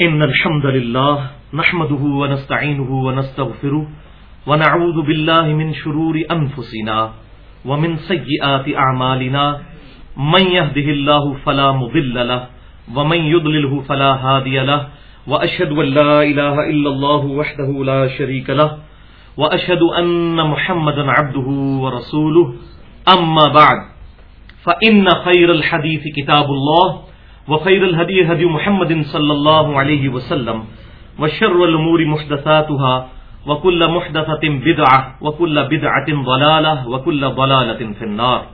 إن الحمد لله نحمده ونستعينه ونستغفره ونعوذ بالله من شرور أنفسنا ومن سيئات أعمالنا من يهده الله فلا مضل له ومن يضلله فلا هادي له وأشهد أن لا إله إلا الله وحده لا شريك له وأشهد أن محمدا عبده ورسوله. أما بعد، فإن خير الحديث كتاب الله وخير الهدي هدي محمد صلى الله عليه وسلم وشر الأمور محدثاتها وكل محدثة بدعة وكل بدعة ضلالة وكل ضلالة في النار.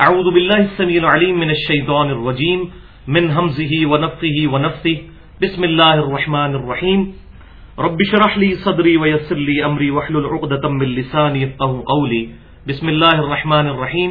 أعوذ بالله السميع العليم من الشيطان الرجيم، من همزه ونفخه ونفثه. بسم الله الرحمن الرحيم. رب شرح لي صدري ويسر لي أمري وحلل عقدة من لساني يفقه قولي. بسم الله الرحمن الرحيم.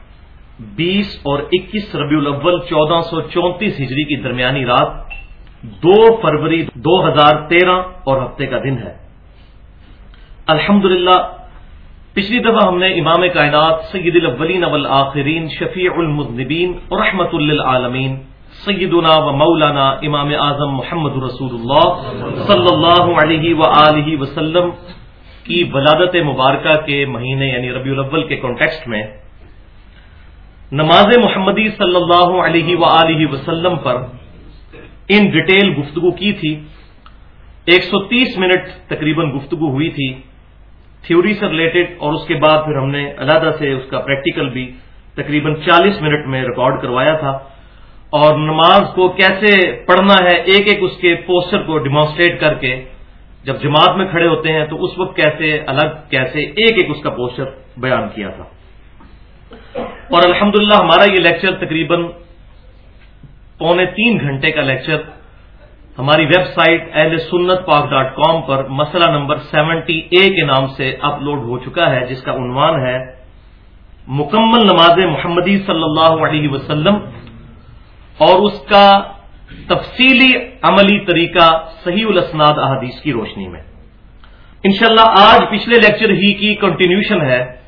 بیس اور اکیس ربیع الاول چودہ سو چونتیس ہجری کی درمیانی رات دو فروری دو ہزار تیرہ اور ہفتے کا دن ہے۔ الحمد پچھلی دفعہ ہم نے امام کائنات سید الاولین والآخرین شفیع المذنبین اور رحمت للعالمین سیدنا و مولانا امام اعظم محمد رسول اللہ صلی اللہ علیہ و وسلم کی ولادت مبارکہ کے مہینے یعنی ربیع الاول کے کانٹیکسٹ میں نماز محمدی صلی اللہ علیہ و وسلم پر ان ڈیٹیل گفتگو کی تھی۔ ایک سو تیس منٹ تقریباً گفتگو ہوئی تھی۔ تھیوری سے ریلیٹڈ اور اس کے بعد پھر ہم نے علیحدہ سے اس کا پریکٹیکل بھی تقریباً چالیس منٹ میں ریکارڈ کروایا تھا۔ اور نماز کو کیسے پڑھنا ہے، ایک ایک اس کے پوسٹر کو ڈیمانسٹریٹ کر کے جب جماعت میں کھڑے ہوتے ہیں تو اس وقت کیسے الگ، کیسے ایک ایک اس کا پوسٹر بیان کیا تھا۔ اور الحمدللہ ہمارا یہ لیکچر تقریباً پونے تین گھنٹے کا لیکچر ہماری ویب سائٹ اہل سنت پاک ڈاٹ کام پر مسئلہ نمبر سیونٹی اے کے نام سے اپلوڈ ہو چکا ہے، جس کا عنوان ہے، مکمل نماز محمدی صلی اللہ علیہ وسلم اور اس کا تفصیلی عملی طریقہ صحیح الاسناد احادیث کی روشنی میں۔ انشاءاللہ آج پچھلے لیکچر ہی کی کنٹینیوشن ہے۔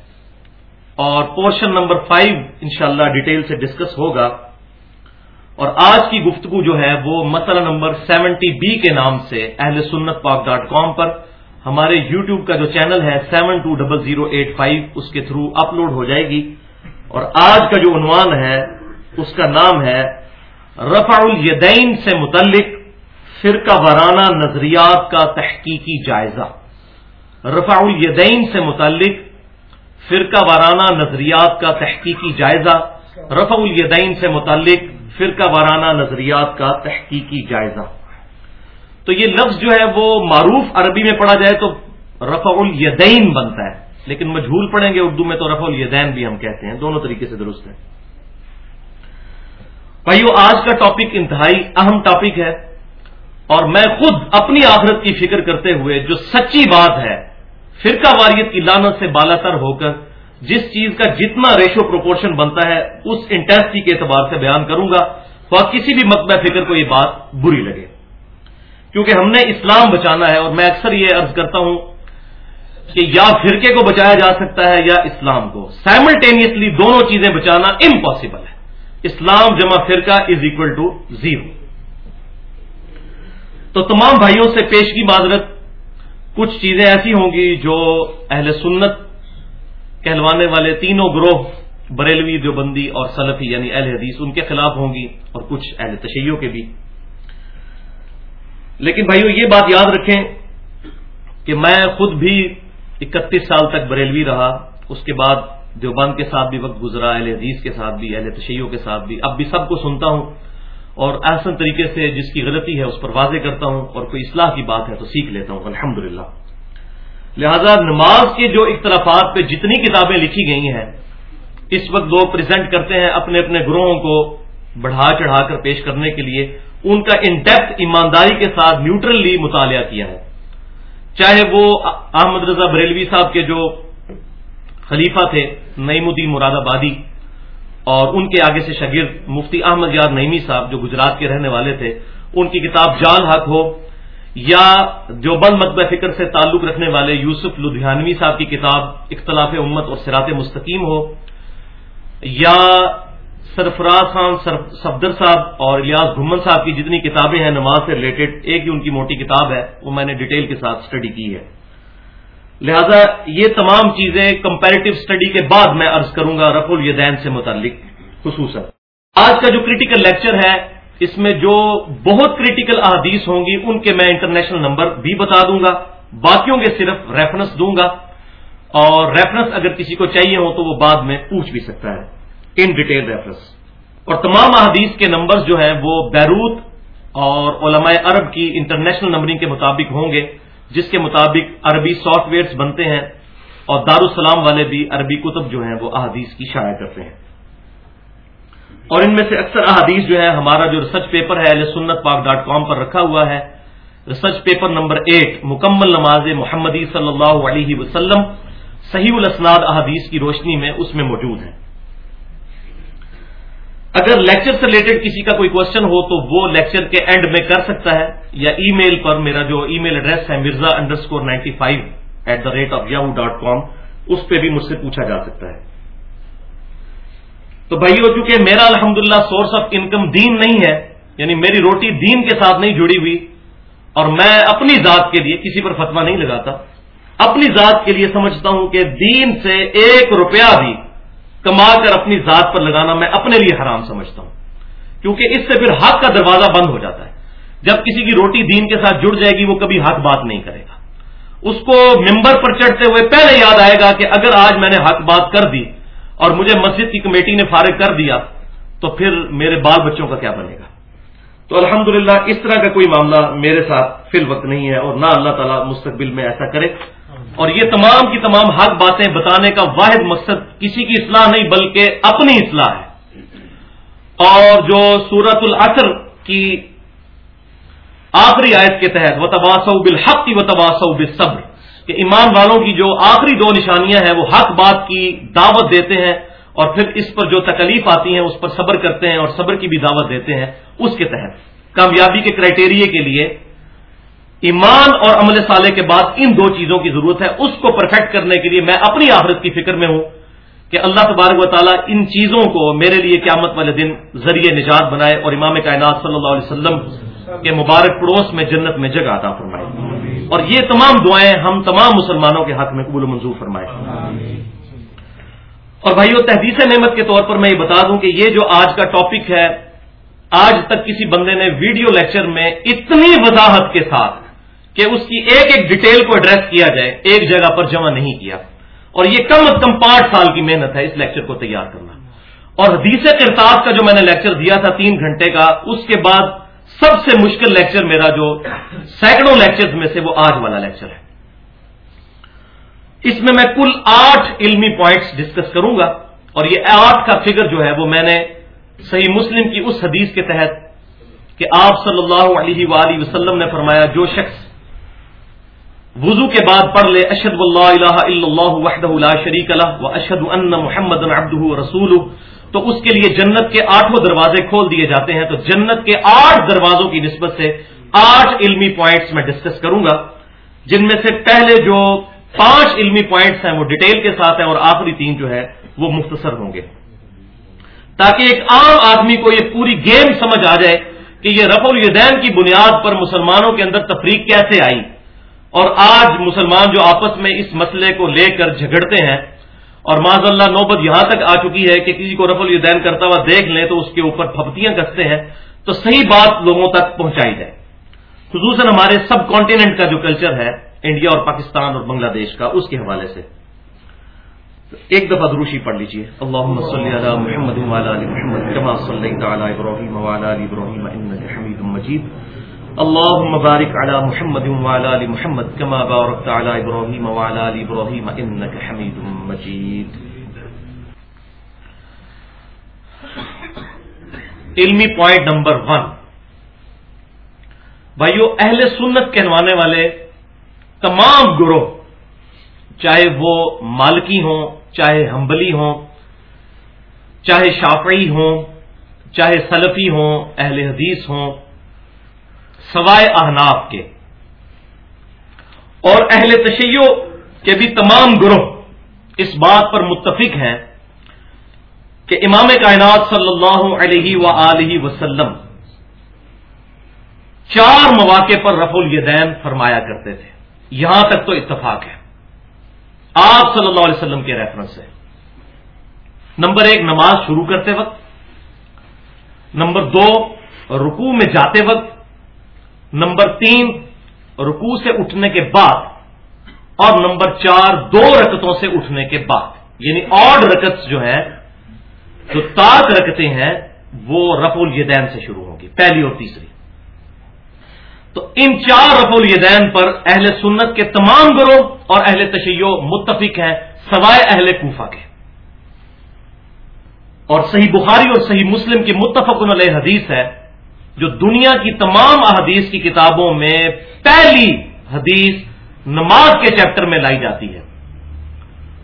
اور پورشن نمبر فائیو انشاءاللہ ڈیٹیل سے ڈسکس ہوگا۔ اور آج کی گفتگو جو ہے وہ مسئلہ نمبر سیونٹی بی کے نام سے اہل سنت پاک ڈاٹ کام پر ہمارے یو ٹیوب کا جو چینل ہے seven two double zero eight five اس کے تھرو اپلوڈ ہو جائے گی۔ اور آج کا جو عنوان ہے اس کا نام ہے رفع الیدین سے متعلق فرقہ وارانہ نظریات کا تحقیقی جائزہ۔ رفع الیدین سے متعلق فرقہ وارانہ نظریات کا تحقیقی جائزہ، رفع الیدین سے متعلق فرقہ وارانہ نظریات کا تحقیقی جائزہ۔ تو یہ لفظ جو ہے وہ معروف عربی میں پڑھا جائے تو رفع الیدین بنتا ہے، لیکن مجھول پڑھیں گے اردو میں تو رفع الیدین بھی ہم کہتے ہیں، دونوں طریقے سے درست ہے بھائیو، آج کا ٹاپک انتہائی اہم ٹاپک ہے اور میں خود اپنی آخرت کی فکر کرتے ہوئے جو سچی بات ہے فرقہ واریت کی لانت سے بالا تر ہو کر جس چیز کا جتنا ریشو پروپورشن بنتا ہے، اس انٹینسٹی کے اعتبار سے بیان کروں گا۔ خواہ کسی بھی مقبہ فکر کو یہ بات بری لگے۔ کیونکہ ہم نے اسلام بچانا ہے اور میں اکثر یہ عرض کرتا ہوں کہ یا فرقے کو بچایا جا سکتا ہے یا اسلام کو۔ سائملٹینیسلی دونوں چیزیں بچانا امپاسبل ہے۔ اسلام جمع فرقہ از اکول ٹو زیرو تو تمام بھائیوں سے پیش کی معذرت کچھ چیزیں ایسی ہوں گی جو اہل سنت کہلوانے والے تینوں گروہ، بریلوی دیوبندی اور سلفی یعنی اہل حدیث، ان کے خلاف ہوں گی اور کچھ اہل تشیعوں کے بھی۔ لیکن بھائیو، یہ بات یاد رکھیں کہ میں خود بھی اکتیس سال تک بریلوی رہا، اس کے بعد دیوبند کے ساتھ بھی وقت گزرا، اہل حدیث کے ساتھ بھی، اہل تشیعوں کے ساتھ بھی۔ اب بھی سب کو سنتا ہوں۔ اور احسن طریقے سے جس کی غلطی ہے اس پر واضح کرتا ہوں اور کوئی اصلاح کی بات ہے تو سیکھ لیتا ہوں الحمد لہذا نماز کے جو اختلافات پہ جتنی کتابیں لکھی گئی ہیں، اس وقت لوگ پریزنٹ کرتے ہیں اپنے اپنے گروہوں کو بڑھا چڑھا کر پیش کرنے کے لیے۔ ان کا ان ڈیپتھ ایمانداری کے ساتھ نیوٹرلی مطالعہ کیا ہے۔ چاہے وہ احمد رضا بریلوی صاحب کے جو خلیفہ تھے، نعیم الدین مراد آبادی اور ان کے آگے سے شگرد مفتی احمد یار نعیمی صاحب جو گجرات کے رہنے والے تھے، ان کی کتاب جال حق ہو یا جو بند مطبع فکر سے تعلق رکھنے والے یوسف لدھیانوی صاحب کی کتاب اختلاف امت اور سرات مستقیم ہو یا سرفراز خان صفدر صاحب اور الیاس گھمن صاحب کی جتنی کتابیں ہیں نماز سے ریلیٹڈ ایک ہی ان کی موٹی کتاب ہے، وہ میں نے ڈیٹیل کے ساتھ اسٹڈی کی ہے۔ لہذا یہ تمام چیزیں کمپیریٹو اسٹڈی کے بعد میں ارض کروں گا رف الدین سے متعلق، خصوصاً۔ آج کا جو کریٹیکل لیکچر ہے، اس میں جو بہت کریٹیکل احادیث ہوں گی، ان کے میں انٹرنیشنل نمبر بھی بتا دوں گا، باقیوں کے صرف ریفرنس دوں گا۔ اور ریفرنس اگر کسی کو چاہیے ہو تو وہ بعد میں پوچھ بھی سکتا ہے۔ ان ڈیٹیل ریفرنس اور تمام احادیث کے نمبر جو ہیں، وہ بیروت اور علماء عرب کی انٹرنیشنل نمبرنگ کے مطابق ہوں گے۔ جس کے مطابق عربی سافٹ ویئرس بنتے ہیں اور دارالسلام والے بھی عربی کتب جو ہیں وہ احادیث کی شائع کرتے ہیں۔ اور ان میں سے اکثر احادیث جو ہے ہمارا جو ریسرچ پیپر ہے سنت پاک ڈاٹ کام پر رکھا ہوا ہے۔ ریسرچ پیپر نمبر ایٹ مکمل نماز محمدی صلی اللہ علیہ وسلم، صحیح الاسناد احادیث کی روشنی میں اس میں موجود ہے اگر لیکچر سے ریلیٹڈ کسی کا کوئی کوشچن ہو تو وہ لیکچر کے اینڈ میں کر سکتا ہے، یا ای میل پر میرا جو ای میل ایڈریس ہے، Mirza underscore ninety five at the rate of Yahoo dot com اس پہ بھی مجھ سے پوچھا جا سکتا ہے۔ تو بھائی ہو چکے میرا الحمد سورس آف انکم دین نہیں ہے یعنی میری روٹی دین کے ساتھ نہیں جڑی ہوئی، اور میں اپنی ذات کے لیے کسی پر فتوا نہیں لگاتا۔ اپنی ذات کے لیے سمجھتا ہوں کہ دین سے ایک روپیہ بھی کما کر اپنی ذات پر لگانا میں اپنے لیے حرام سمجھتا ہوں۔ کیونکہ اس سے پھر حق کا دروازہ بند ہو جاتا ہے۔ جب کسی کی روٹی دین کے ساتھ جڑ جائے گی، وہ کبھی حق بات نہیں کرے گا۔ اس کو ممبر پر چڑھتے ہوئے پہلے یاد آئے گا کہ اگر آج میں نے حق بات کر دی اور مجھے مسجد کی کمیٹی نے فارغ کر دیا، تو پھر میرے بال بچوں کا کیا بنے گا؟ تو الحمدللہ اس طرح کا کوئی معاملہ میرے ساتھ فی الوقت نہیں ہے اور نہ اللہ تعالیٰ مستقبل میں ایسا کرے۔ اور یہ تمام کی تمام حق باتیں بتانے کا واحد مقصد کسی کی اصلاح نہیں، بلکہ اپنی اصلاح ہے۔ اور جو سورت العصر کی آخری آیت کے تحت و تباسو بالحق کی و تباسو بالصبر، کہ ایمان والوں کی جو آخری دو نشانیاں ہیں، وہ حق بات کی دعوت دیتے ہیں، اور پھر اس پر جو تکلیف آتی ہیں، اس پر صبر کرتے ہیں اور صبر کی بھی دعوت دیتے ہیں، اس کے تحت۔ کامیابی کے کرائٹیریا کے لیے ایمان اور عمل سالے کے بعد ان دو چیزوں کی ضرورت ہے۔ اس کو پرفیکٹ کرنے کے لیے میں اپنی آخرت کی فکر میں ہوں کہ اللہ تبارک و تعالیٰ ان چیزوں کو میرے لیے قیامت والے دن ذریعے نجات بنائے اور امام کائنات صلی اللہ علیہ وسلم کے مبارک پڑوس میں جنت میں جگہ عطا فرمائے۔ اور یہ تمام دعائیں ہم تمام مسلمانوں کے حق میں قبول و منظور فرمائے۔ اور بھائیو، تحدیث نعمت کے طور پر میں یہ بتا دوں کہ یہ جو آج کا ٹاپک ہے، آج تک کسی بندے نے ویڈیو لیکچر میں اتنی وضاحت کے ساتھ کہ اس کی ایک ایک ڈیٹیل کو ایڈریس کیا جائے، ایک جگہ پر جمع نہیں کیا۔ اور یہ کم از کم پانچ سال کی محنت ہے اس لیکچر کو تیار کرنا۔ اور حدیث کرتاب کا جو میں نے لیکچر دیا تھا تین گھنٹے کا، اس کے بعد سب سے مشکل لیکچر میرا جو سینکڑوں لیکچر میں سے وہ آج والا لیکچر ہے۔ اس میں میں کل آٹھ علمی پوائنٹس ڈسکس کروں گا۔ اور یہ آٹھ کا فگر جو ہے وہ میں نے صحیح مسلم کی اس حدیث کے تحت کہ آپ صلی اللہ علیہ وآلہ وسلم نے فرمایا، جو شخص وضو کے بعد پڑھ لے اشد اللہ الہ الا اللہ وحدہ لا شریک لہ و اشد ان محمد عبدہ و رسول تو اس کے لیے جنت کے آٹھوں دروازے کھول دیے جاتے ہیں۔ تو جنت کے آٹھ دروازوں کی نسبت سے آٹھ علمی پوائنٹس میں ڈسکس کروں گا، جن میں سے پہلے جو پانچ علمی پوائنٹس ہیں وہ ڈیٹیل کے ساتھ ہیں اور آخری تین جو ہے وہ مختصر ہوں گے۔ تاکہ ایک عام آدمی کو یہ پوری گیم سمجھ آ جائے کہ یہ رف الدین کی بنیاد پر مسلمانوں کے اندر تفریق کیسے آئی۔ اور آج مسلمان جو آپس میں اس مسئلے کو لے کر جھگڑتے ہیں، اور معذ اللہ نوبت یہاں تک آ چکی ہے کہ کسی کو رف الدین کرتا ہوا دیکھ لیں تو اس کے اوپر پھپتیاں کستے ہیں، تو صحیح بات لوگوں تک پہنچائی جائے۔ خصوصاً ہمارے سب کانٹیننٹ کا جو کلچر ہے، انڈیا اور پاکستان اور بنگلہ دیش کا، اس کے حوالے سے۔ ایک دفعہ دروشی پڑھ لیجیے اللہ محمد مجید۔ اللهم بارك على محمد وعلى ال محمد كما باركت على ابراهيم وعلى ال ابراهيم انك حميد مجيد. علمی پوائنٹ نمبر ون بھائیو، اہل سنت کہلوانے والے تمام گروہ، چاہے وہ مالکی ہوں، چاہے ہمبلی ہوں، چاہے شافعی ہوں، چاہے سلفی ہوں، اہل حدیث ہوں سوائے احناف کے۔ اور اہل تشیع کے بھی تمام گروہ اس بات پر متفق ہیں کہ امام کائنات صلی اللہ علیہ و وسلم چار مواقع پر رف الیدین فرمایا کرتے تھے۔ یہاں تک تو اتفاق ہے۔ آپ صلی اللہ علیہ وسلم کے ریفرنس سے۔ نمبر ایک، نماز شروع کرتے وقت۔ نمبر دو، رکوع میں جاتے وقت۔ نمبر تین، رکوع سے اٹھنے کے بعد، اور نمبر چار، دو رکتوں سے اٹھنے کے بعد۔ یعنی آڈ رکت جو ہے جو تاک رکھتے ہیں، وہ رف الیدین سے شروع ہوگی پہلی اور تیسری۔ تو ان چار رف الیدین پر اہل سنت کے تمام گروہ اور اہل تشیع متفق ہیں، سوائے اہل کوفہ کے۔ اور صحیح بخاری اور صحیح مسلم کی متفق علیہ حدیث ہے جو دنیا کی تمام احادیث کی کتابوں میں پہلی حدیث نماز کے چیپٹر میں لائی جاتی ہے۔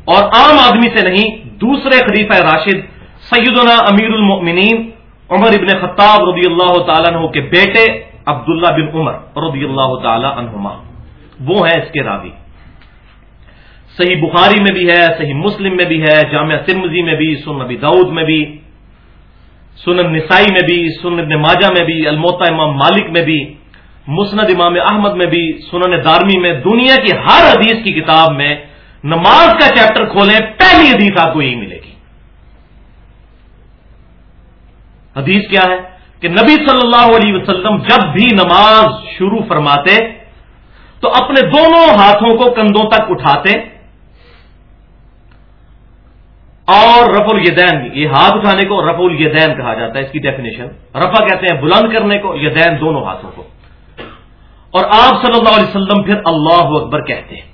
اور عام آدمی سے نہیں، دوسرے خلیفہ راشد سیدنا امیر المؤمنین عمر ابن خطاب رضی اللہ تعالیٰ عنہ کے بیٹے عبداللہ بن عمر رضی اللہ تعالی عنہما۔ وہ ہیں اس کے راوی۔ صحیح بخاری میں بھی ہے، صحیح مسلم میں بھی ہے، جامعہ ترمزی میں بھی سن نبی دعود میں بھی۔ سنن نسائی میں بھی سن ابن ماجہ میں بھی الموتا امام مالک میں بھی، مسند امام احمد میں بھی، سنن دارمی میں، دنیا کی ہر حدیث کی کتاب میں نماز کا چیپٹر کھولیں، پہلی حدیث آپ کو یہی ملے گی۔ حدیث کیا ہے؟ کہ نبی صلی اللہ علیہ وسلم جب بھی نماز شروع فرماتے تو اپنے دونوں ہاتھوں کو کندھوں تک اٹھاتے اور رف الیدین یہ ہاتھ اٹھانے کو رف الیدین کہا جاتا ہے اس کی ڈیفینیشن رفا کہتے ہیں بلند کرنے کو یدین دونوں ہاتھوں کو۔ اور آپ صلی اللہ علیہ وسلم پھر اللہ اکبر کہتے ہیں۔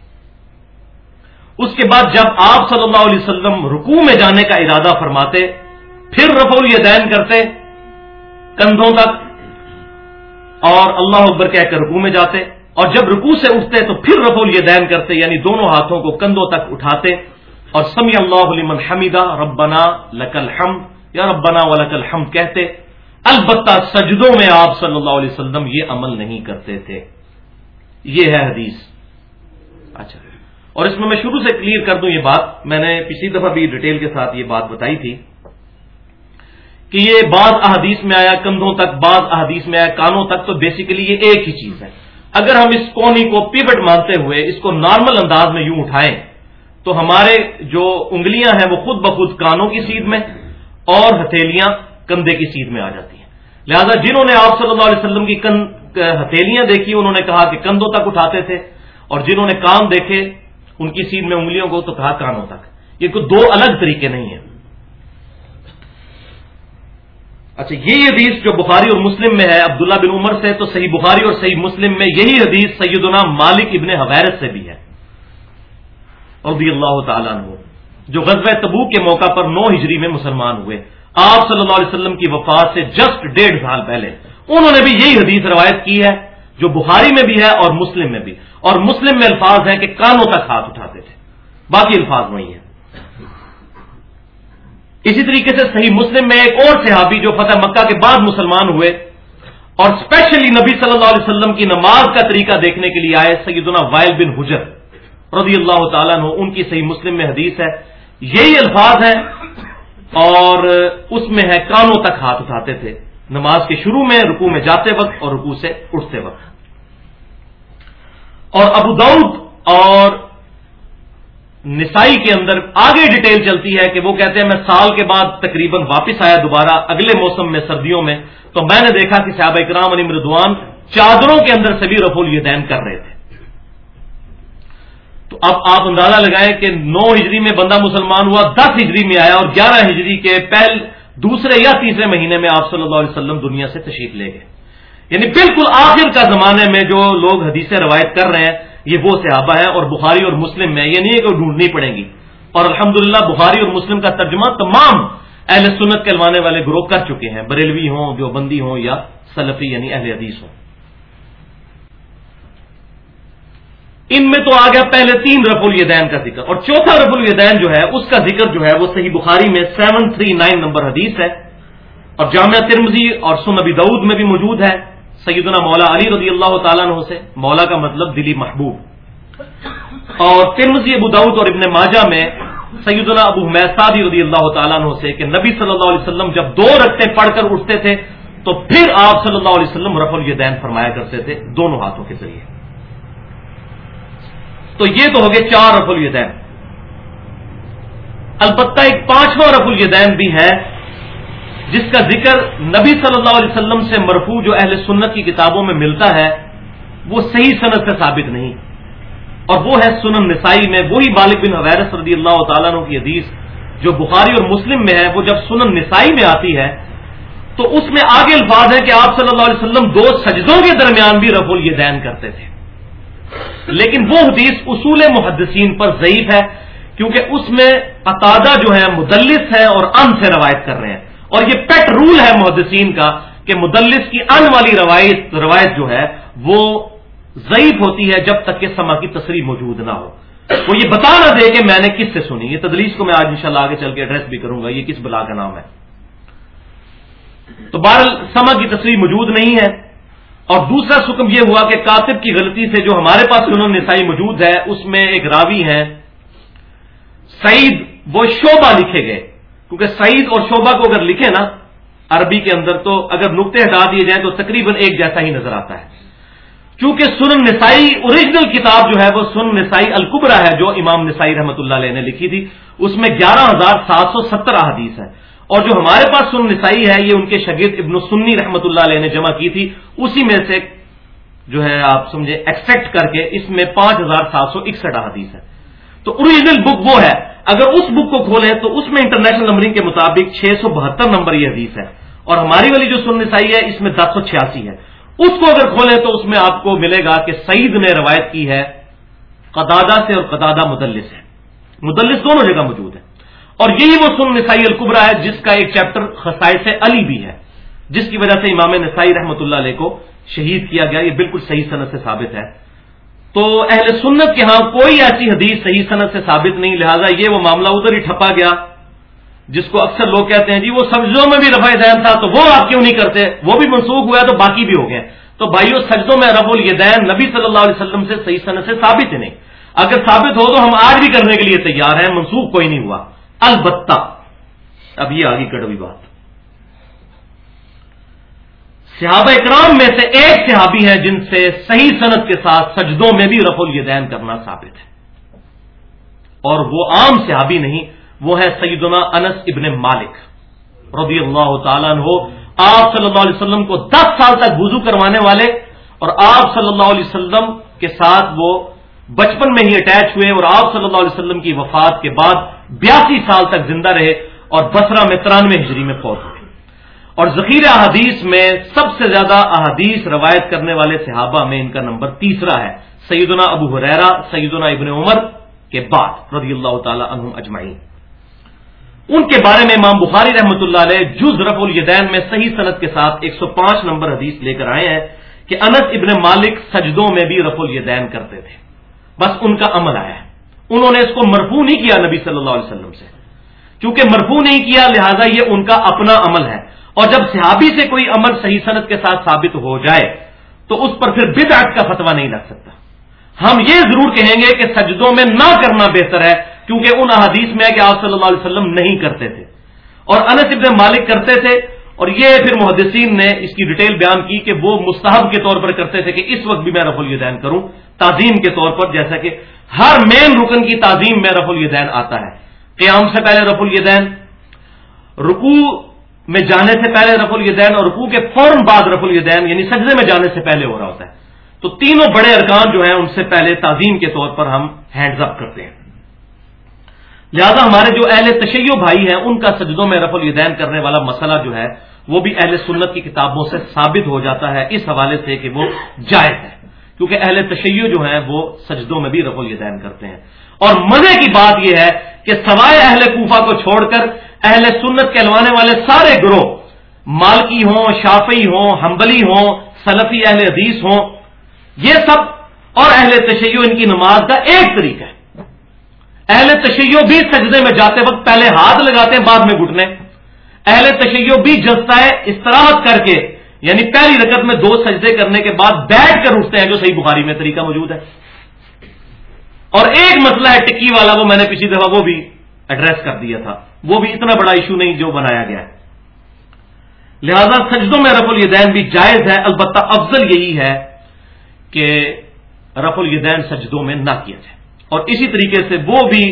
اس کے بعد جب آپ صلی اللہ علیہ وسلم رکوع میں جانے کا ارادہ فرماتے، پھر رف الیدین کرتے کندھوں تک، اور اللہ اکبر کہہ کر رکوع میں جاتے۔ اور جب رکوع سے اٹھتے تو پھر رف الیدین کرتے یعنی دونوں ہاتھوں کو کندھوں تک اٹھاتے۔ اور سمی اللہ علیمن حمیدہ، ربنا لکل حمد۔ یا ربنا و لکل حمد کہتے، البتہ سجدوں میں آپ صلی اللہ علیہ وسلم یہ عمل نہیں کرتے تھے۔ یہ ہے حدیث۔ اچھا۔ اور اس میں میں شروع سے کلیئر کر دوں یہ بات۔ میں نے پچھلی دفعہ بھی ڈیٹیل کے ساتھ یہ بات بتائی تھی کہ یہ بعض احادیث میں آیا، کندھوں تک بعض احادیث میں آیا، کانوں تک تو بیسیکلی یہ ایک ہی چیز ہے۔ اگر ہم اس کونی کو پیوٹ مانتے ہوئے، اس کو نارمل انداز میں یوں اٹھائیں تو ہمارے جو انگلیاں ہیں وہ خود بخود کانوں کی سیدھ میں اور ہتھیلیاں کندھے کی سیدھ میں آ جاتی ہیں۔ لہذا جنہوں نے آپ صلی اللہ علیہ وسلم کی ہتھیلیاں دیکھی، انہوں نے کہا کہ کندھوں تک اٹھاتے تھے اور جنہوں نے کان دیکھے، ان کی سیدھ میں انگلیوں کو تو کہا کانوں تک۔ یہ کوئی دو الگ طریقے نہیں ہیں۔ اچھا یہ حدیث جو بخاری اور مسلم میں ہے، عبداللہ بن عمر سے تو صحیح بخاری اور صحیح مسلم میں یہی حدیث سیدنا مالک ابن حویرت سے بھی ہے۔ رضی اللہ تعالیٰ عنہ، جو غزوہ تبو کے موقع پر نو ہجری میں مسلمان ہوئے۔ آپ صلی اللہ علیہ وسلم کی وفات سے جسٹ ڈیڑھ سال پہلے۔ انہوں نے بھی یہی حدیث روایت کی ہے، جو بخاری میں بھی ہے اور مسلم میں بھی۔ اور مسلم میں الفاظ ہیں کہ کانوں تک ہاتھ اٹھاتے تھے۔ باقی الفاظ وہی ہیں۔ اسی طریقے سے صحیح مسلم میں ایک اور صحابی جو فتح مکہ کے بعد مسلمان ہوئے، اور اسپیشلی نبی صلی اللہ علیہ وسلم کی نماز کا طریقہ دیکھنے کے لیے آئے، سیدنا وائل بن حجر۔ رضی اللہ تعالیٰ عنہ، ان کی صحیح مسلم میں حدیث ہے۔ یہی الفاظ ہیں اور اس میں ہے کانوں تک ہاتھ اٹھاتے تھے۔ نماز کے شروع میں رکو میں جاتے وقت اور رکو سے اٹھتے وقت۔ اور ابو دعود اور نسائی کے اندر آگے ڈیٹیل چلتی ہے کہ وہ کہتے ہیں، میں سال کے بعد تقریباً واپس آیا دوبارہ، اگلے موسم میں، سردیوں میں۔ تو میں نے دیکھا کہ صحابہ اکرام علی مردوان چادروں کے اندر سے بھی رفول یہ کر رہے تھے۔ تو اب آپ اندازہ لگائیں کہ نو ہجری میں بندہ مسلمان ہوا، دس ہجری میں آیا اور گیارہ ہجری کے پہل دوسرے یا تیسرے مہینے میں آپ صلی اللہ علیہ وسلم دنیا سے تشریف لے گئے۔ یعنی بالکل آخر کا زمانے میں جو لوگ حدیثیں روایت کر رہے ہیں، یہ وہ صحابہ ہیں اور بخاری اور مسلم میں، یہ نہیں ہے کہ ڈھونڈنی پڑیں گی۔ اور الحمدللہ بخاری اور مسلم کا ترجمہ تمام اہل سنت کہلوانے والے گروہ کر چکے ہیں، بریلوی ہوں جو بندی ہوں یا سلفی یعنی اہل حدیث ہوں۔ ان میں تو آ گیا پہلے تین رف الیدین کا ذکر اور چوتھا رف الیدین جو ہے، اس کا ذکر جو ہے، وہ صحیح بخاری میں سیون تھری نائن نمبر حدیث ہے اور جامعہ ترمزی اور سن نبی دعود میں بھی موجود ہے سیدنا مولا علی رضی اللہ تعالیٰ عنہ سے۔ مولا کا مطلب دلی محبوب۔ اور ترمزی ابو دعود اور ابن ماجہ میں سیدنا ابو میسادی رضی اللہ تعالیٰ عنہ سے کہ نبی صلی اللہ علیہ وسلم جب دو رکھتے پڑھ کر اٹھتے تھے تو پھر آپ صلی اللہ علیہ وسلم رف الیدین فرمایا کرتے تھے، دونوں ہاتھوں کے ذریعے۔ تو یہ تو ہو گئے چار رف الیدین۔ البتہ ایک پانچواں رف الیدین بھی ہے، جس کا ذکر نبی صلی اللہ علیہ وسلم سے مرفوع جو اہل سنت کی کتابوں میں ملتا ہے، وہ صحیح صنعت سے ثابت نہیں۔ اور وہ ہے سنن نسائی میں، وہی بالک بن حویرس رضی اللہ تعالیٰ عنہ کی حدیث جو بخاری اور مسلم میں ہے، وہ جب سنن نسائی میں آتی ہے، تو اس میں آگے الفاظ ہے کہ آپ صلی اللہ علیہ وسلم دو سجدوں کے درمیان بھی رف الیدین کرتے تھے۔ لیکن وہ حدیث اصول محدثین پر ضعیف ہے، کیونکہ اس میں قطادہ جو ہے مدلس ہے اور ان سے روایت کر رہے ہیں۔ اور یہ پیٹ رول ہے محدثین کا کہ مدلس کی ان والی روایت روایت جو ہے، وہ ضعیف ہوتی ہے جب تک کہ سما کی تصریح موجود نہ ہو۔ وہ یہ بتا نہ دے کہ میں نے کس سے سنی، یہ تدلیس کو میں آج انشاءاللہ آگے چل کے ایڈریس بھی کروں گا، یہ کس بلا کا نام ہے۔ تو بہرحال سما کی تصریح موجود نہیں ہے۔ اور دوسرا سکم یہ ہوا کہ کاتب کی غلطی سے جو ہمارے پاس انہوں نسائی موجود ہے، اس میں ایک راوی ہے سعید، وہ شوبہ لکھے گئے۔ کیونکہ سعید اور شوبہ کو اگر لکھے نا، عربی کے اندر تو اگر نقطے ہٹا دیے جائیں تو تقریباً ایک جیسا ہی نظر آتا ہے۔ چونکہ سن نسائی اوریجنل کتاب جو ہے، وہ سن نسائی القبرا ہے، جو امام نسائی رحمت اللہ علیہ نے لکھی تھی۔ اس میں گیارہ ہزار سات سو ستر احادیث ہے اور جو ہمارے پاس سن نسائی ہے، یہ ان کے شگید ابن سنی رحمت اللہ علیہ نے جمع کی تھی۔ اسی میں سے جو ہے آپ سمجھے ایکسپیکٹ کر کے اس میں پانچ ہزار سات سو اکسٹھ احادیث ہے تو اوریجنل بک وہ ہے۔ اگر اس بک کو کھولیں تو اس میں انٹرنیشنل نمبرنگ کے مطابق چھ سو بہتر نمبر یہ حدیث ہے۔ اور ہماری والی جو سن نسائی ہے، اس میں دس سو چھیاسی ہے۔ اس کو اگر کھولیں تو اس میں آپ کو ملے گا کہ سعید نے روایت کی ہے، قدادہ سے اور قدادہ مدلس ہے۔ مدلس دونوں جگہ موجود ہے اور یہی وہ سن نسائی القبرا ہے جس کا ایک چیپٹر خسائش علی بھی ہے، جس کی وجہ سے امام نسائی رحمۃ اللہ علیہ کو شہید کیا گیا، یہ بالکل صحیح صنعت سے ثابت ہے۔ تو اہل سنت کے ہاں کوئی ایسی حدیث صحیح صنعت سے ثابت نہیں، لہٰذا یہ وہ معاملہ ادھر ہی ٹھپا گیا، جس کو اکثر لوگ کہتے ہیں جی وہ سبزوں میں بھی رفع دین تھا، تو وہ آپ کیوں نہیں کرتے؟ وہ بھی منسوخ ہوا ہے تو باقی بھی ہو گئے۔ تو بھائیو، سجدوں میں رف الدین نبی صلی اللہ علیہ وسلم سے صحیح صنعت سے ثابت ہے نہیں۔ اگر ثابت ہو تو ہم آج بھی کرنے کے لیے تیار ہیں، منسوخ کوئی نہیں ہوا۔ البتہ، اب یہ آگے کڑوی بات۔ صحابہ اکرام میں سے ایک صحابی ہیں جن سے صحیح صنعت کے ساتھ سجدوں میں بھی رف الدین کرنا ثابت ہے۔ اور وہ عام صحابی نہیں، وہ ہے سیدنا انس ابن مالک، رضی اللہ تعالیٰ عنہ۔ آپ صلی اللہ علیہ وسلم کو دس سال تک وضو کروانے والے، اور آپ صلی اللہ علیہ وسلم کے ساتھ وہ بچپن میں ہی اٹیچ ہوئے اور آپ صلی اللہ علیہ وسلم کی وفات کے بعد بیاسی سال تک زندہ رہے اور بسرا میں ترانوے ہجری میں فوت ہوئے۔ اور ذخیرہ احادیث میں سب سے زیادہ احادیث روایت کرنے والے صحابہ میں ان کا نمبر تیسرا ہے، سیدنا ابو حریرا سیدنا ابن عمر کے بعد رضی اللہ تعالی عنہم اجمعین۔ ان کے بارے میں امام بخاری رحمۃ اللہ علیہ جز رف الدین میں صحیح صنعت کے ساتھ ایک سو پانچ نمبر حدیث لے کر آئے ہیں کہ انس ابن مالک سجدوں میں بھی رف الدین کرتے تھے۔ بس ان کا عمل آیا انہوں نے اس کو مرفو نہیں کیا نبی صلی اللہ علیہ وسلم سے۔ چونکہ مرفو نہیں کیا، لہذا یہ ان کا اپنا عمل ہے۔ اور جب صحابی سے کوئی عمل صحیح صنعت کے ساتھ ثابت ہو جائے، تو اس پر پھر بد کا فتوا نہیں لگ سکتا۔ ہم یہ ضرور کہیں گے کہ سجدوں میں نہ کرنا بہتر ہے، کیونکہ ان احادیث میں ہے کہ آپ صلی اللہ علیہ وسلم نہیں کرتے تھے۔ اور انس ابن مالک کرتے تھے اور یہ پھر محدثین نے اس کی ڈیٹیل بیان کی کہ وہ مستحب کے طور پر کرتے تھے کہ اس وقت بھی میں رف الدین کروں، تعظیم کے طور پر، جیسا کہ ہر مین رکن کی تعظیم میں رف الدین آتا ہے۔ قیام سے پہلے رف الدین رکو میں جانے سے پہلے رف الدین اور رکو کے فوراً بعد رف الدین یعنی سجدے میں جانے سے پہلے ہو رہا ہوتا ہے۔ تو تینوں بڑے ارکان جو ہیں، ان سے پہلے تعظیم کے طور پر ہم ہینڈز اپ کرتے ہیں۔ لہذا ہمارے جو اہل تشیع بھائی ہیں، ان کا سجدوں میں رف الدین کرنے والا مسئلہ جو ہے، وہ بھی اہل سنت کی کتابوں سے ثابت ہو جاتا ہے۔ اس حوالے سے کہ وہ جائز ہے کیونکہ اہل تشیع جو ہیں، وہ سجدوں میں بھی رف الدین کرتے ہیں۔ اور مزے کی بات یہ ہے کہ سوائے اہل کوفہ کو چھوڑ کر اہل سنت کہلوانے والے سارے گروہ مالکی ہوں شافی ہوں ہمبلی ہوں، سلفی اہل حدیث ہوں، یہ سب اور اہل تشیع ان کی نماز کا ایک طریقہ ہے۔ اہل تشیع بھی سجدے میں جاتے وقت پہلے ہاتھ لگاتے ہیں، بعد میں گھٹنے۔ اہل تشیع بھی جستا ہے استراحت کر کے یعنی پہلی رکعت میں دو سجدے کرنے کے بعد بیٹھ کر اٹھتے ہیں، جو صحیح بخاری میں طریقہ موجود ہے۔ اور ایک مسئلہ ہے ٹکی والا، وہ میں نے پچھلی دفعہ وہ بھی ایڈریس کر دیا تھا۔ وہ بھی اتنا بڑا ایشو نہیں جو بنایا گیا ہے۔ لہذا سجدوں میں رف الدین بھی جائز ہے، البتہ افضل یہی ہے کہ رف الدین سجدوں میں نہ کیا جائے۔ اور اسی طریقے سے وہ بھی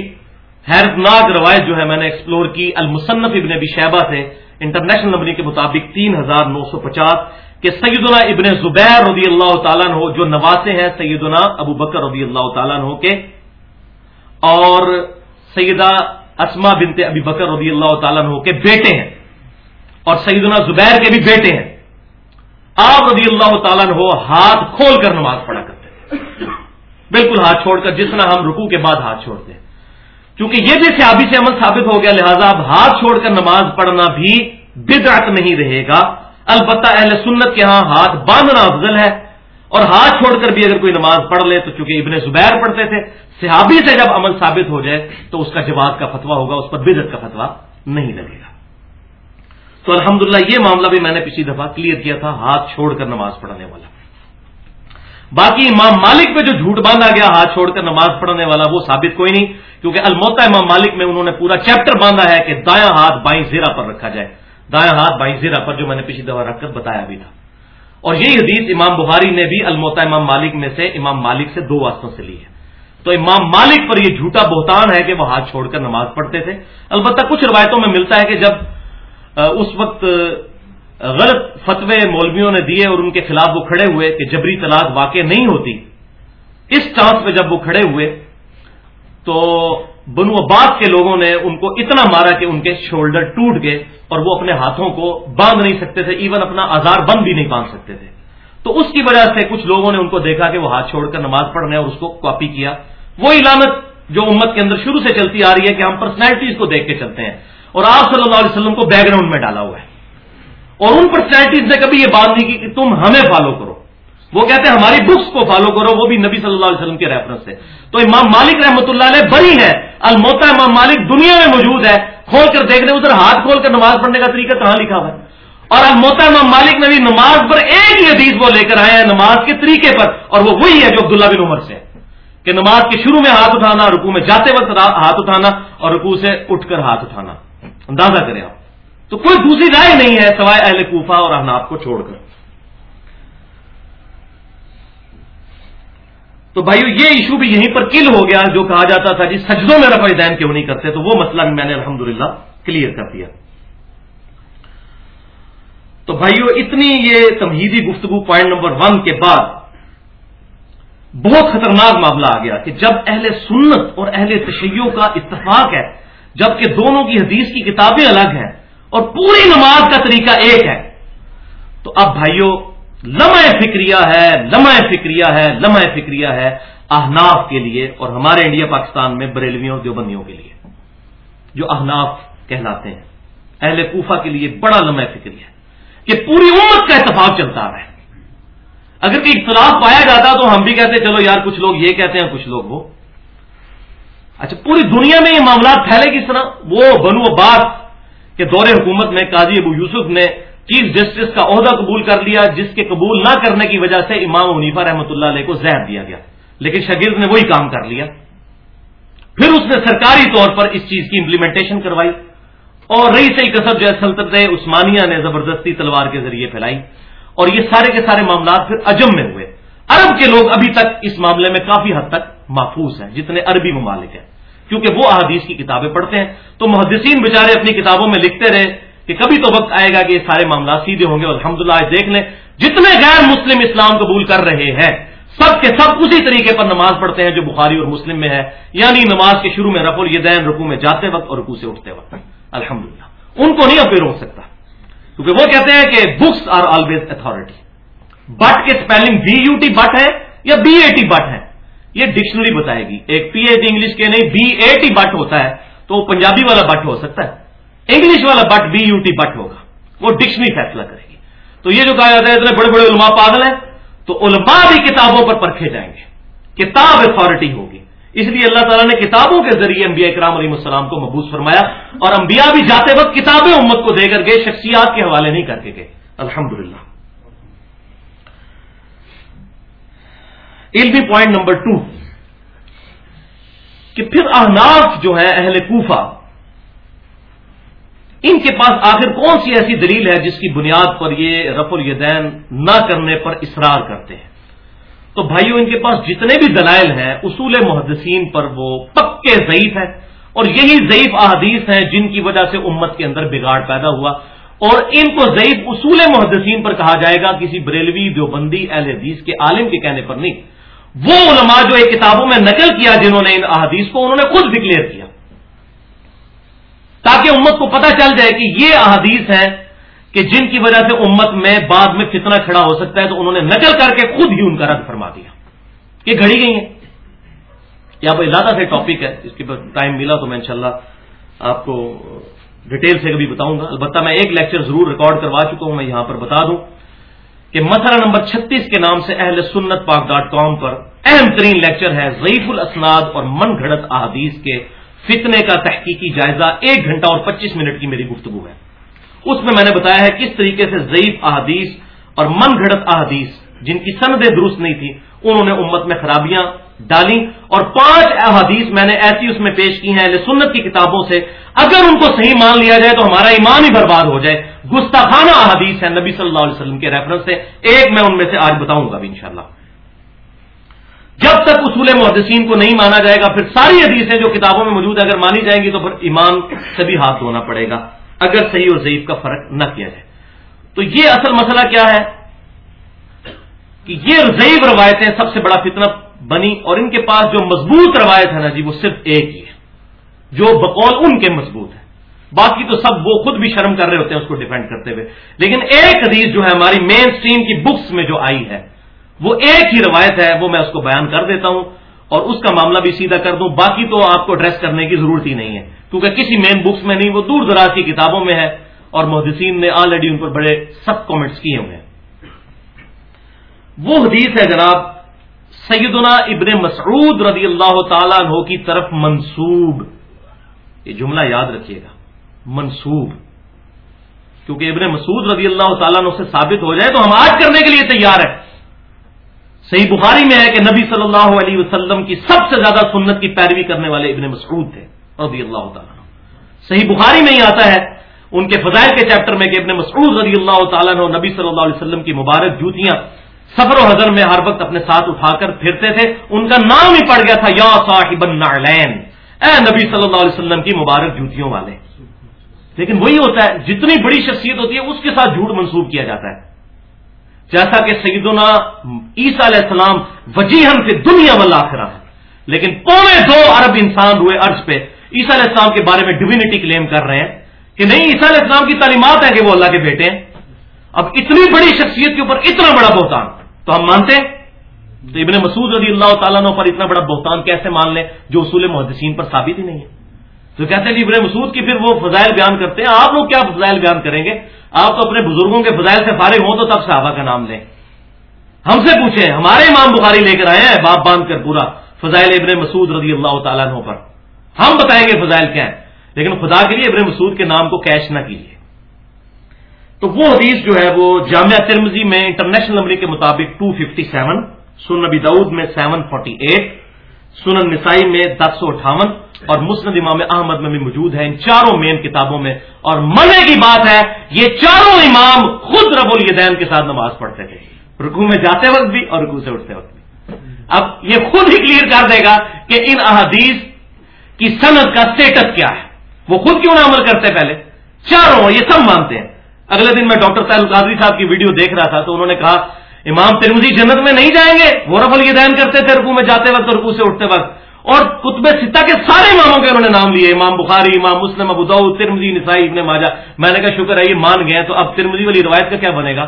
حیرتناک روایت جو ہے میں نے ایکسپلور کی، المصنف ابن ابی شہبہ سے انٹرنیشنل نمبر کے مطابق تین ہزار نو سو پچاس، کہ سیدنا ابن زبیر رضی اللہ تعالیٰ ہو جو نواسے ہیں، سیدنا ابو بکر رضی اللہ تعالیٰ ہو کے، اور سیدہ اسما بنتے ابی بکر رضی اللہ تعالیٰ ہو کے بیٹے ہیں، اور سیدنا زبیر کے بھی بیٹے ہیں۔ آپ رضی اللہ تعالیٰ ہو ہاتھ کھول کر نماز پڑھا کرتے ہیں۔ بالکل ہاتھ چھوڑ کر، جس طرح ہم رکو کے بعد ہاتھ چھوڑتے ہیں۔ کیونکہ یہ بھی سیابی سے عمل ثابت ہو گیا، لہذا اب ہاتھ چھوڑ کر نماز پڑھنا بھی بدعت نہیں رہے گا۔ البتہ اہل سنت کے ہاں ہاتھ باندھنا افضل ہے۔ اور ہاتھ چھوڑ کر بھی اگر کوئی نماز پڑھ لے، تو چونکہ ابن زبیر پڑھتے تھے صحابی سے جب عمل ثابت ہو جائے، تو اس کا جواب کا فتوا ہوگا، اس پر بدت کا فتوا نہیں لگے گا۔ تو الحمدللہ، یہ معاملہ بھی میں نے پچھلی دفعہ کلیئر کیا تھا، ہاتھ چھوڑ کر نماز پڑھنے والا۔ باقی امام مالک پہ جو جھوٹ باندھا گیا، ہاتھ چھوڑ کر نماز پڑھنے والا، وہ ثابت کوئی نہیں، کیونکہ الموتا امام مالک میں انہوں نے پورا چیپٹر باندھا ہے کہ دایاں ہاتھ بائیں زیرا پر رکھا جائے۔ دایاں ہاتھ بائیں زیرا پر جو میں نے پچھلی دفعہ رکھ کر بتایا بھی تھا۔ اور یہی حدیث امام بخاری نے بھی الموتا امام مالک میں سے، امام مالک سے دو واسطوں سے لی ہے۔ تو امام مالک پر یہ جھوٹا بہتان ہے کہ وہ ہاتھ چھوڑ کر نماز پڑھتے تھے۔ البتہ کچھ روایتوں میں ملتا ہے کہ جب اس وقت غلط فتوے مولویوں نے دیے اور ان کے خلاف وہ کھڑے ہوئے کہ جبری طلاق واقع نہیں ہوتی۔ اس چانس پہ جب وہ کھڑے ہوئے تو بنو عباس کے لوگوں نے ان کو اتنا مارا کہ ان کے شولڈر ٹوٹ گئے اور وہ اپنے ہاتھوں کو باندھ نہیں سکتے تھے ایون اپنا آزار بند بھی نہیں باندھ سکتے تھے۔ تو اس کی وجہ سے کچھ لوگوں نے ان کو دیکھا کہ وہ ہاتھ چھوڑ کر نماز پڑھ رہے اور اس کو کاپی کیا۔ وہ علامت جو امت کے اندر شروع سے چلتی آ رہی ہے کہ ہم پرسنالٹیز کو دیکھ کے چلتے ہیں۔ اور آپ صلی اللہ علیہ وسلم کو بیک گراؤنڈ میں ڈالا ہوا ہے۔ اور ان پرسنالٹیز نے کبھی یہ بات نہیں کی کہ تم ہمیں فالو کرو۔ وہ کہتے ہیں ہماری بکس کو فالو کرو، وہ بھی نبی صلی اللہ علیہ وسلم کے ریفرنس سے۔ تو امام مالک رحمۃ اللہ علیہ بڑی ہے الموتا امام مالک دنیا میں موجود ہے۔ کھول کر دیکھ دیکھنے، ادھر ہاتھ کھول کر نماز پڑھنے کا طریقہ کہاں لکھا ہوا ہے؟ اور الموتا امام مالک نے بھی نماز پر ایک ہی حدیث وہ لے کر آئے ہیں نماز کے طریقے پر۔ اور وہ وہی ہے جو عبداللہ بن عمر سے ہے۔ کہ نماز کے شروع میں ہاتھ اٹھانا رکو میں جاتے وقت ہاتھ اٹھانا اور رکو سے اٹھ کر ہاتھ اٹھانا۔ اندازہ کریں آپ۔ تو کوئی دوسری رائے نہیں ہے سوائے اہل کوفہ اور احناب کو چھوڑ کر۔ تو بھائیو، یہ ایشو بھی یہیں پر کل ہو گیا، جو کہا جاتا تھا جی سجدوں میں رفع دین کیوں نہیں کرتے، تو وہ مسئلہ میں نے الحمدللہ کلیئر کر دیا۔ تو بھائیو، اتنی یہ تمہیدی گفتگو پوائنٹ نمبر ون کے بعد بہت خطرناک معاملہ آ گیا کہ جب اہل سنت اور اہل تشیعوں کا اتفاق ہے، جبکہ دونوں کی حدیث کی کتابیں الگ ہیں اور پوری نماز کا طریقہ ایک ہے۔ تو اب بھائیوں لمحہ فکریہ ہے، لمحہ فکریہ ہے، لمحہ فکریہ ہے احناف کے لیے اور ہمارے انڈیا، پاکستان میں بریلویوں، دیوبندیوں کے لیے جو احناف کہلاتے ہیں۔ اہل کوفہ کے لیے بڑا لمحہ فکری ہے کہ پوری امت کا اتفاق چلتا آ رہا ہے اگر کوئی اختلاف پایا جاتا تو ہم بھی کہتے، چلو یار، کچھ لوگ یہ کہتے ہیں، کچھ لوگ وہ۔ اچھا پوری دنیا میں یہ معاملات پھیلے کس طرح؟ وہ بنو عباس کے دور حکومت میں قاضی ابو یوسف نے چیف جسٹس کا عہدہ قبول کر لیا، جس کے قبول نہ کرنے کی وجہ سے امام ونیفا رحمۃ اللہ علیہ کو زہر دیا گیا۔ لیکن شگرد نے وہی کام کر لیا۔ پھر اس نے سرکاری طور پر اس چیز کی امپلیمنٹیشن کروائی۔ اور رہی صحیح کسب جو ہے، سلطنت عثمانیہ نے زبردستی تلوار کے ذریعے پھیلائی۔ اور یہ سارے کے سارے معاملات پھر اجم میں ہوئے۔ عرب کے لوگ ابھی تک اس معاملے میں کافی حد تک محفوظ ہیں، جتنے عربی ممالک ہیں۔ کیونکہ وہ احادیث کی کتابیں پڑھتے ہیں۔ تو محدثین بیچارے اپنی کتابوں میں لکھتے رہے کہ کبھی تو وقت آئے گا کہ یہ سارے معاملات سیدھے ہوں گے اور الحمد للہ دیکھ لیں۔ جتنے غیر مسلم اسلام قبول کر رہے ہیں، سب کے سب اسی طریقے پر نماز پڑھتے ہیں جو بخاری اور مسلم میں ہے۔ یعنی نماز کے شروع میں رف الدین رکو میں جاتے وقت اور رکو سے اٹھتے وقت۔ الحمد ان کو نہیں اب روک سکتا۔ کیونکہ وہ کہتے ہیں کہ books are always authority but کے spelling B U T but ہے یا بی اے ٹی بٹ ہے؟ یہ ڈکشنری بتائے گی۔ ایک پی ایچ انگلش کے نہیں بی اے ٹی بٹ ہوتا ہے، تو وہ پنجابی والا بٹ ہو سکتا ہے۔ انگلش والا but B U T but ہوگا۔ وہ ڈکشنری فیصلہ کرے گی۔ تو یہ جو کہا جاتا ہے، اتنے بڑے بڑے علماء پاگل ہیں، تو علماء بھی کتابوں پر پرکھے جائیں گے۔ کتاب اتارٹی ہوگی۔ اس لیے اللہ تعالیٰ نے کتابوں کے ذریعے انبیاء اکرام علیہ السلام کو محبوس فرمایا اور انبیاء بھی جاتے وقت کتابیں امت کو دے کر گئے، شخصیات کے حوالے نہیں کر کے گئے۔ الحمد للہ علمی پوائنٹ نمبر ٹو کہ پھر احناف جو ہے اہل کوفہ، ان کے پاس آخر کون سی ایسی دلیل ہے جس کی بنیاد پر یہ رف الیدین نہ کرنے پر اصرار کرتے ہیں؟ تو بھائیوں ان کے پاس جتنے بھی دلائل ہیں، اصول محدثین پر وہ پکے ضعیف ہیں، اور یہی ضعیف احادیث ہیں جن کی وجہ سے امت کے اندر بگاڑ پیدا ہوا۔ اور ان کو ضعیف اصول محدثین پر کہا جائے گا، کسی بریلوی دیوبندی اہل حدیث کے عالم کے کہنے پر نہیں۔ وہ علماء جو ایک کتابوں میں نقل کیا جنہوں نے ان احادیث کو، انہوں نے خود ڈکلیئر کیا۔ تاکہ امت کو پتہ چل جائے کہ یہ احادیث ہیں کہ جن کی وجہ سے امت میں بعد میں فتنہ کھڑا ہو سکتا ہے، تو انہوں نے نقل کر کے خود ہی ان کا رد فرما دیا۔ یہ گھڑی گئی ہیں۔ یا بھائی زیادہ سے ٹاپک ہے، اس کے ٹائم ملا تو میں انشاءاللہ آپ کو ڈیٹیل سے کبھی بتاؤں گا۔ البتہ میں ایک لیکچر ضرور ریکارڈ کروا چکا ہوں، میں یہاں پر بتا دوں۔ کہ مسئلہ نمبر چھتیس کے نام سے اہل سنت پاک ڈاٹ کام پر اہم ترین لیکچر ہے ضعیف الاسناد اور من گھڑت احادیث کے فتنے کا تحقیقی جائزہ ایک گھنٹہ اور پچیس منٹ کی میری گفتگو ہے۔ اس میں میں نے بتایا ہے کس طریقے سے ضعیف احادیث اور من گھڑت احادیث جن کی سندیں درست نہیں تھی انہوں نے امت میں خرابیاں ڈالی اور پانچ احادیث میں نے ایسی اس میں پیش کی ہیں سنت کی کتابوں سے۔ اگر ان کو صحیح مان لیا جائے تو ہمارا ایمان ہی برباد ہو جائے۔ گستاخانہ احادیث ہے نبی صلی اللہ علیہ وسلم کے ریفرنس سے۔ ایک میں ان میں سے آج بتاؤں گا بھی انشاءاللہ۔ جب تک اصول محدثین کو نہیں مانا جائے گا، پھر ساری حدیثیں جو کتابوں میں موجود ہیں، اگر مانی جائیں گی تو پھر ایمان سے بھی ہاتھ دھونا پڑے گا۔ اگر صحیح اور ضعیف کا فرق نہ کیا جائے۔ تو یہ اصل مسئلہ کیا ہے؟ کہ یہ ضعیف روایتیں سب سے بڑا فتنہ بنی اور ان کے پاس جو مضبوط روایت ہے نا جی وہ صرف ایک ہی ہے۔ جو بقول ان کے مضبوط ہے باقی تو سب وہ خود بھی شرم کر رہے ہوتے ہیں اس کو ڈیفینڈ کرتے ہوئے۔ لیکن ایک حدیث جو ہے ہماری مین اسٹریم کی بکس میں جو آئی ہے، وہ ایک ہی روایت ہے، وہ میں اس کو بیان کر دیتا ہوں اور اس کا معاملہ بھی سیدھا کر دوں۔ باقی تو آپ کو ڈریس کرنے کی ضرورت ہی نہیں ہے۔ کیونکہ کسی مین بکس میں نہیں، وہ دور دراز کی کتابوں میں ہے اور محدثین نے آلریڈی ان پر بڑے سب کامنٹس کیے ہوئے ہیں۔ وہ حدیث ہے جناب سیدنا ابن مسعود رضی اللہ تعالیٰ عنہ کی طرف منسوب۔ یہ جملہ یاد رکھیے گا، منسوب۔ کیونکہ ابن مسعود رضی اللہ تعالیٰ عنہ سے ثابت ہو جائے تو ہم آج کرنے کے لیے تیار ہیں۔ صحیح بخاری میں ہے کہ نبی صلی اللہ علیہ وسلم کی سب سے زیادہ سنت کی پیروی کرنے والے ابن مسعود تھے، رضی اللہ تعالیٰ صحیح بخاری میں ہی آتا ہے، ان کے فضائل کے چیپٹر میں کہ ابن مسعود رضی اللہ تعالیٰ نے نبی صلی اللہ علیہ وسلم کی مبارک جوتیاں سفر و حضر میں ہر وقت اپنے ساتھ اٹھا کر پھرتے تھے۔ ان کا نام ہی پڑ گیا تھا، یا صاحب النعلین۔ اے نبی صلی اللہ علیہ وسلم کی مبارک جوتیوں والے۔ لیکن وہی ہوتا ہے، جتنی بڑی شخصیت ہوتی ہے، اس کے ساتھ جھوٹ منسوخ کیا جاتا ہے۔ جیسا کہ سیدنا عیسیٰ علیہ السلام وجیحن سے دنیا والا آخرا ہے۔ لیکن پونے دو ارب انسان ہوئے عرض پہ عیسیٰ علیہ السلام کے بارے میں ڈیوینٹی کلیم کر رہے ہیں کہ نہیں، عیسیٰ علیہ السلام کی تعلیمات ہیں کہ وہ اللہ کے بیٹے ہیں۔ اب اتنی بڑی شخصیت کے اوپر اتنا بڑا بہتان۔ تو ہم مانتے ہیں تو ابن مسعود رضی اللہ تعالیٰ پر اتنا بڑا بہتان کیسے مان لیں جو اصول محدثین پر ثابت ہی نہیں ہے؟ تو کہتے ہیں کہ ابن مسعود کی پھر وہ فضائل بیان کرتے ہیں۔ آپ لوگ کیا فضائل بیان کریں گے؟ آپ تو اپنے بزرگوں کے فضائل سے فارغ ہوں تو تب صحابہ کا نام لیں۔ ہم سے پوچھیں، ہمارے امام بخاری لے کر آئے ہیں باپ باندھ کر پورا فضائل ابن مسعود رضی اللہ تعالیٰ پر۔ ہم بتائیں گے فضائل کیا ہے لیکن خدا کے لیے ابن مسعود کے نام کو کیش نہ کیجیے۔ تو وہ حدیث جو ہے وہ جامعہ ترمزی میں انٹرنیشنل نمبر کے مطابق 257 سن نبی دعود میں 748 سنن نسائی میں دس سو اٹھاون اور مسند امام احمد میں بھی موجود ہے ان چاروں مین کتابوں میں، اور مزے کی بات ہے، یہ چاروں امام خود رب الیدین کے ساتھ نماز پڑھتے تھے۔ رکو میں جاتے وقت بھی اور رکو سے اٹھتے وقت بھی۔ اب یہ خود ہی کلیئر کر دے گا کہ ان احادیث کی صنعت کا اسٹیٹس کیا ہے۔ وہ خود کیوں نہ عمل کرتے پہلے؟ چاروں، یہ سب مانتے ہیں۔ اگلے دن میں ڈاکٹر ساحل قادری صاحب کی ویڈیو دیکھ رہا تھا تو انہوں نے کہا، امام ترمزی جنت میں نہیں جائیں گے، وہ رف الدین کرتے تھے رکو میں جاتے وقت رکو سے اٹھتے وقت۔ اور کتب ستا کے سارے اماموں کے انہوں نے نام لیے، امام بخاری، امام مسلم، ابو دعود ترمزی نسائی، ابن ماجا میں نے کہا، شکر ہے، یہ مان گئے تو اب ترمزی والی روایت کا کیا بنے گا؟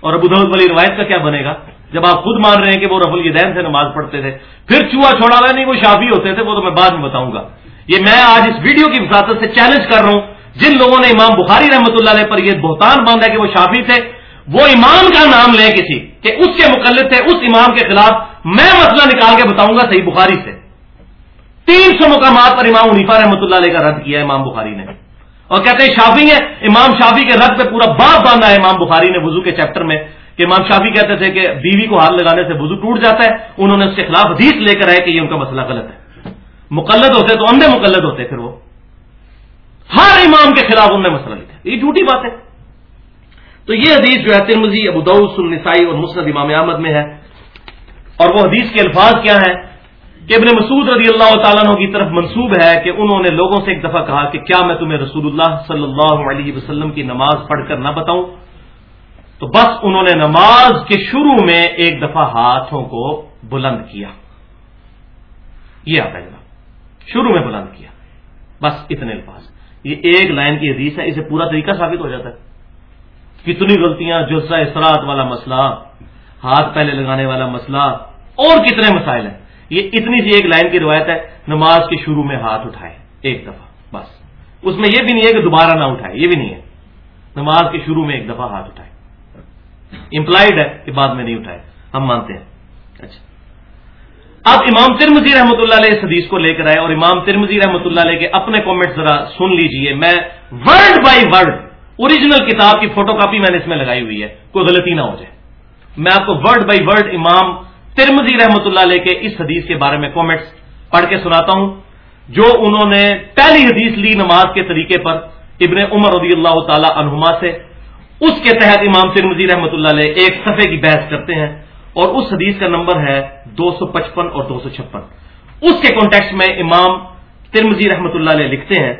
اور ابو دعود والی روایت کا کیا بنے گا؟ جب آپ خود مان رہے ہیں کہ وہ رف الدین سے نماز پڑھتے تھے، پھر چوہا چھوڑا ہوا نہیں، وہ شافی ہوتے تھے، وہ تو میں بعد میں بتاؤں گا۔ یہ میں آج اس ویڈیو کی وساطت سے چیلنج کر رہا ہوں۔ جن لوگوں نے امام بخاری رحمۃ اللہ علیہ پر یہ بہتان باندھا کہ وہ شافی تھے، وہ امام کا نام لیں کسی کہ اس کے مقلد تھے، اس امام کے خلاف میں مسئلہ نکال کے بتاؤں گا صحیح بخاری سے۔ تین سو مقامات پر امام عنیفا رحمۃ اللہ علیہ کا رد کیا امام بخاری نے۔ اور کہتے ہیں شافی ہے امام شافی کے رد پہ پورا باپ باندھا ہے امام بخاری نے وضو کے چیپٹر میں کہ امام شافی کہتے تھے کہ بیوی کو ہاتھ لگانے سے وضو ٹوٹ جاتا ہے، انہوں نے اس کے خلاف حدیث لے کر آئے کہ یہ ان کا مسئلہ غلط ہے۔ مقلد ہوتے تو اندھے مقلد ہوتے پھر وہ۔ ہر امام کے خلاف انہوں نے مسئلہ لکھا یہ جھوٹی بات ہے۔ تو یہ حدیث جو ہے ترمزی ابو النسائی اور مسند امام احمد میں ہے۔ اور وہ حدیث کے الفاظ کیا ہیں؟ کہ ابن مسعود رضی اللہ تعالیٰ عنہ کی طرف منسوب ہے کہ انہوں نے لوگوں سے ایک دفعہ کہا کہ کیا میں تمہیں رسول اللہ صلی اللہ علیہ وسلم کی نماز پڑھ کر نہ بتاؤں؟ تو بس انہوں نے نماز کے شروع میں ایک دفعہ ہاتھوں کو بلند کیا۔ یہ آتا ہے جناب۔ شروع میں بلند کیا۔ بس اتنے الفاظ۔ یہ ایک لائن کی حدیث ہے، اسے پورا طریقہ ثابت ہو جاتا ہے۔ کتنی غلطیاں جزا اثرات والا مسئلہ، ہاتھ پہلے لگانے والا مسئلہ، اور کتنے مسائل ہیں۔ یہ اتنی سی ایک لائن کی روایت ہے، نماز کے شروع میں ہاتھ اٹھائے، ایک دفعہ، بس۔ اس میں یہ بھی نہیں ہے کہ دوبارہ نہ اٹھائے، یہ بھی نہیں ہے۔ نماز کے شروع میں ایک دفعہ ہاتھ اٹھائے۔ امپلائڈ ہے کہ بعد میں نہیں اٹھائے، ہم مانتے ہیں۔ اچھا۔ اب امام ترمزی رحمۃ اللہ علیہ اس حدیث کو لے کر آئے اور امام ترمزی رحمۃ اللہ علیہ کے اپنے کامنٹ ذرا سن لیجیے۔ میں ورڈ بائی ورڈ اوریجنل کتاب کی فوٹو کاپی میں نے اس میں لگائی ہوئی ہے۔ کوئی غلطی نہ ہو جائے۔ میں آپ کو ورڈ بائی ورڈ امام ترمزی رحمۃ اللہ علیہ کے اس حدیث کے بارے میں کامنٹس پڑھ کے سناتا ہوں۔ جو انہوں نے پہلی حدیث لی نماز کے طریقے پر ابن عمر رضی اللہ تعالی عنہما سے۔ اس کے تحت امام ترمزی رحمۃ اللہ علیہ ایک صفحے کی بحث کرتے ہیں۔ اور اس حدیث کا نمبر ہے دو سو پچپن اور دو سو چھپن۔ اس کے کانٹیکس میں امام ترمزی رحمۃ اللہ علیہ لکھتے ہیں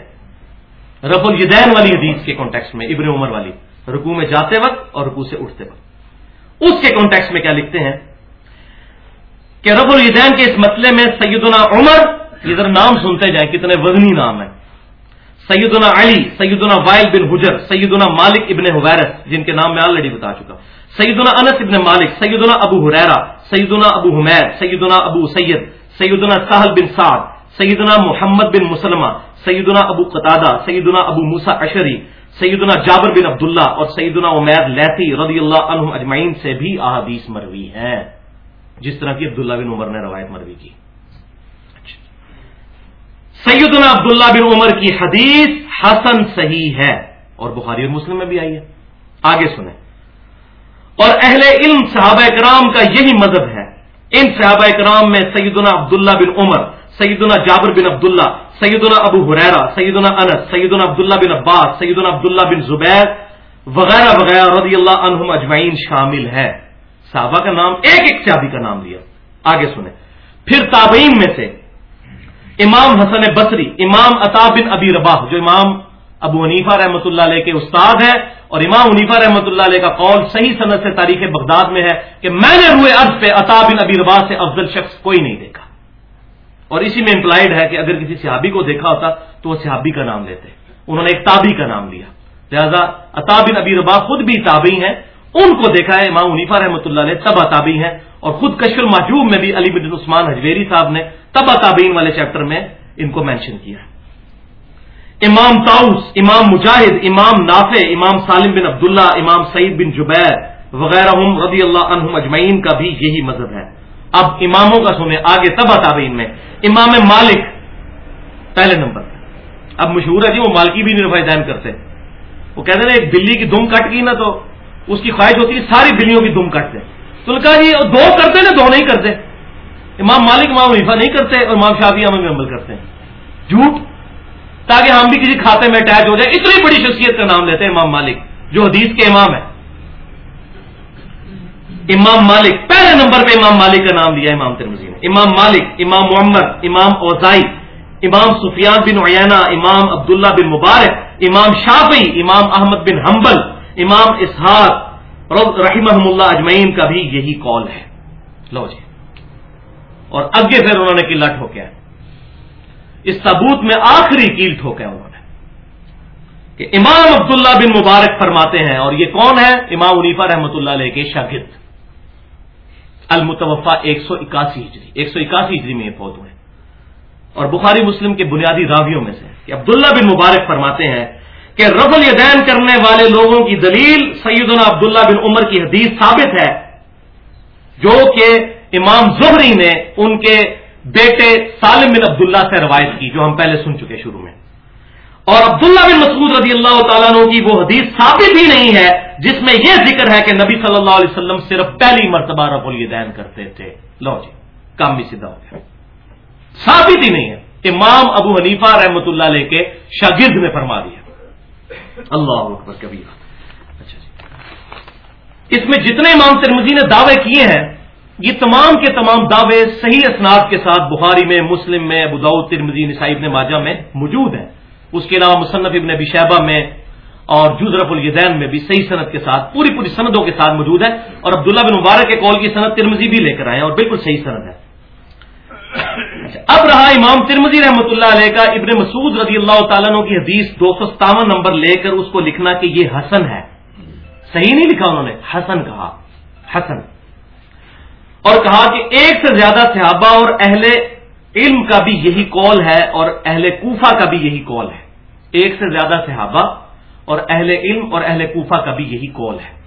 رف الدین والی حدیث کے کانٹیکس میں، ابن عمر والی۔ رکو میں جاتے وقت اور رکو سے اٹھتے وقت۔ اس کے کانٹیکس میں کیا لکھتے ہیں؟ کہ رب الدین کے اس مسئلے میں سیدنا عمر، یہ ذرا نام سنتے جائیں، کتنے وزنی نام ہیں۔ سیدنا علی، سیدنا وائل بن حجر، سیدنا مالک ابن حویرس جن کے نام میں آلریڈی بتا چکا۔ سیدنا انس ابن مالک، سیدنا ابو حریرا سیدنا ابو حمیر سیدنا ابو سید، سیدنا سہل بن سعد، سیدنا محمد بن مسلمہ، سیدنا ابو قطادہ، سیدنا ابو موسا اشری سیدنا جابر بن عبداللہ اور سیدنا عمیر لیتی رضی اللہ عنہ اجمعین سے بھی احادیث مروی ہیں۔ جس طرح کی عبداللہ بن عمر نے روایت مروی کی۔ سیدنا عبداللہ بن عمر کی حدیث حسن صحیح ہے اور بخاری اور مسلم میں بھی آئی ہے۔ آگے سنیں۔ اور اہل علم صحابہ کرام کا یہی مذہب ہے۔ ان صحابہ کرام میں سیدنا عبداللہ بن عمر، سیدنا جابر بن عبداللہ، سیدنا ابو حریرا سیدنا انس، سیدنا عبداللہ بن عباس، سیدنا عبداللہ بن زبیر وغیرہ وغیرہ رضی اللہ عنہم اجمعین شامل ہے صحابہ کا نام، ایک ایک صحابی کا نام لیا۔ آگے سنیں۔ پھر تابعین میں سے امام حسن بصری، امام عطا بن ابی رباح، جو امام ابو حنیفہ رحمۃ اللہ علیہ کے استاد ہے اور امام حنیفہ رحمۃ اللہ علیہ کا قول صحیح صنعت سے تاریخ بغداد میں ہے کہ میں نے روئے عرض پہ عطا بن ابی سے افضل شخص کوئی نہیں دیکھا۔ اور اسی میں امپلائڈ ہے کہ اگر کسی صحابی کو دیکھا ہوتا تو وہ صحابی کا نام لیتے۔ انہوں نے ایک تابی کا نام لیا۔ لہذا عطا بن ابی ربا خود بھی تابعی ہیں۔ ان کو دیکھا ہے امام منیفا رحمۃ اللہ علیہ تبا تابعی ہیں۔ اور خود کشف المحجوب میں بھی علی بن عثمان حجویری صاحب نے تبا تابعین والے چیپٹر میں ان کو مینشن کیا ہے۔ امام تاؤس امام مجاہد، امام نافع، امام سالم بن عبداللہ، امام سعید بن جبیر وغیرہ رضی اللہ عنہم اجمعین کا بھی یہی مذہب ہے۔ اب اماموں کا سنیں، آگے تبا تابعین میں۔ امام مالک، پہلے نمبر۔ اب مشہور ہے جی وہ مالکی بھی نہیں دین کرتے۔ وہ کہتے ہیں ایک بلی کی دم کٹ گئی نا تو اس کی خواہش ہوتی ہے ساری بلیوں کی دم کٹ دے۔ تو کہا جی دو کرتے نا، دو نہیں کرتے۔ امام مالک، امام ویفا نہیں کرتے اور امام شافی میں عمل کرتے ہیں۔ جھوٹ تاکہ ہم بھی کسی کھاتے میں اٹیچ ہو جائے اتنی بڑی شخصیت کا نام لیتے ہیں امام مالک، جو حدیث کے امام ہے امام مالک، پہلے نمبر پہ امام مالک کا نام لیا امام ترمزی نے۔ امام مالک، امام محمد، امام اوزائی، امام سفیان بن عیانہ امام عبداللہ بن مبارک، امام شافی امام احمد بن حنبل، امام اسحاق رحمہ اللہ اجمعین کا بھی یہی کال ہے۔ لو جی۔ اور اگے پھر انہوں نے قلعہ ٹھوکیا۔ اس ثبوت میں آخری کیل ٹھوکا انہوں نے کہ امام عبداللہ بن مبارک فرماتے ہیں اور یہ کون ہے؟ امام عنیفا رحمۃ اللہ علیہ کے شاگرد۔ المتوفا ایک سو اکاسی ہجری، ایک سو اکاسی ہجری میں یہ فوت ہوئے۔ اور بخاری مسلم کے بنیادی راویوں میں سے کہ عبداللہ بن مبارک فرماتے ہیں کہ رف الیدین کرنے والے لوگوں کی دلیل سیدنا عبداللہ بن عمر کی حدیث ثابت ہے، جو کہ امام زہری نے ان کے بیٹے سالم بن عبداللہ سے روایت کی، جو ہم پہلے سن چکے شروع میں۔ اور عبداللہ بن مسعود رضی اللہ تعالیٰ عنہ کی وہ حدیث ثابت ہی نہیں ہے، جس میں یہ ذکر ہے کہ نبی صلی اللہ علیہ وسلم صرف پہلی مرتبہ رف الیدین کرتے تھے۔ لو جی کام بھی سیدھا ہو گیا۔ ثابت ہی نہیں ہے۔ امام ابو حنیفہ رحمۃ اللہ علیہ کے شاگرد نے فرما دیا۔ اللہ اکبر کبھی اچھا جی۔ اس میں جتنے امام ترمزی نے دعوے کیے ہیں یہ تمام کے تمام دعوے صحیح اسناد کے ساتھ بخاری میں، مسلم میں، ابو ترمزی نسائب نے ماجہ میں موجود ہیں۔ اس کے علاوہ مصنف ابن ابی شہبہ میں اور جزرف الدین میں بھی صحیح صنعت کے ساتھ، پوری پوری سندوں کے ساتھ موجود ہے اور عبداللہ بن مبارک کے کال کی صنعت ترمزی بھی لے کر آئے اور بالکل صحیح صنعت ہے۔ اب رہا امام ترمزی رحمۃ اللہ علیہ کا ابن مسعود رضی اللہ تعالیٰ کی حدیث دو سو ستاون نمبر لے کر اس کو لکھنا کہ یہ حسن ہے۔ صحیح نہیں لکھا انہوں نے، حسن کہا، حسن۔ اور کہا کہ ایک سے زیادہ صحابہ اور اہل علم کا بھی یہی کال ہے اور اہل کوفہ کا بھی یہی کال ہے۔ ایک سے زیادہ صحابہ اور اہل علم اور اہل کوفہ کا بھی یہی کال ہے۔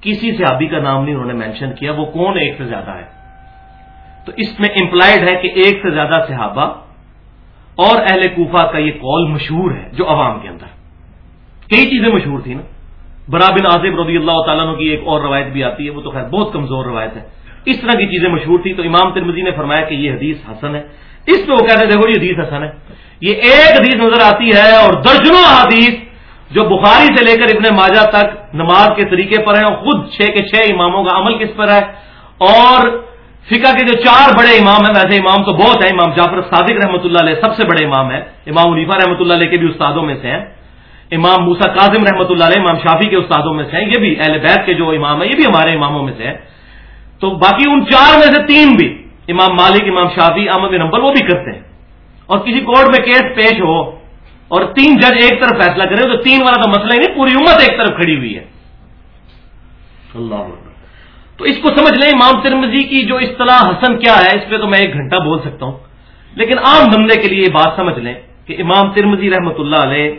کسی صحابی کا نام نہیں انہوں نے مینشن کیا، وہ کون ایک سے زیادہ ہے؟ تو اس میں امپلائڈ ہے کہ ایک سے زیادہ صحابہ اور اہل کوفہ کا یہ کال مشہور ہے جو عوام کے اندر۔ کئی چیزیں مشہور تھیں نا۔ برا بن عاظم رضی اللہ تعالیٰ کی ایک اور روایت بھی آتی ہے، وہ تو خیر بہت کمزور روایت ہے۔ اس طرح کی چیزیں مشہور تھی تو امام ترمزی نے فرمایا کہ یہ حدیث حسن ہے۔ اس پہ وہ کہتے ہیں، دیکھو یہ حدیث حسن ہے۔ یہ ایک حدیث نظر آتی ہے اور درجنوں حدیث جو بخاری سے لے کر ابن ماجہ تک نماز کے طریقے پر ہیں اور خود چھ کے چھ اماموں کا عمل کس پر ہے۔ اور فقہ کے جو چار بڑے امام ہیں، ویسے امام تو بہت ہیں، امام جعفر صادق رحمۃ اللہ علیہ سب سے بڑے امام ہیں۔ امام علیفہ رحمۃ اللہ علیہ کے بھی استادوں میں سے ہیں۔ امام موسا کاظم رحمۃ اللہ علیہ، امام شافی کے استادوں میں سے ہیں۔ یہ بھی اہل بیت کے جو امام ہیں، یہ بھی ہمارے اماموں میں سے ہیں۔ تو باقی ان چار میں سے تین بھی امام مالک امام شافی احمد نمبر وہ بھی کرتے ہیں۔ اور کسی کورٹ میں کیس پیش ہو اور تین جج ایک طرف فیصلہ کرے تو تین والا تو مسئلہ ہی نہیں پوری امت ایک طرف کھڑی ہوئی ہے۔ اللہ تو اس کو سمجھ لیں امام ترمزی کی جو اصطلاح حسن کیا ہے اس پہ تو میں ایک گھنٹہ بول سکتا ہوں۔ لیکن عام بندے کے لیے یہ بات سمجھ لیں کہ امام ترمزی رحمت اللہ علیہ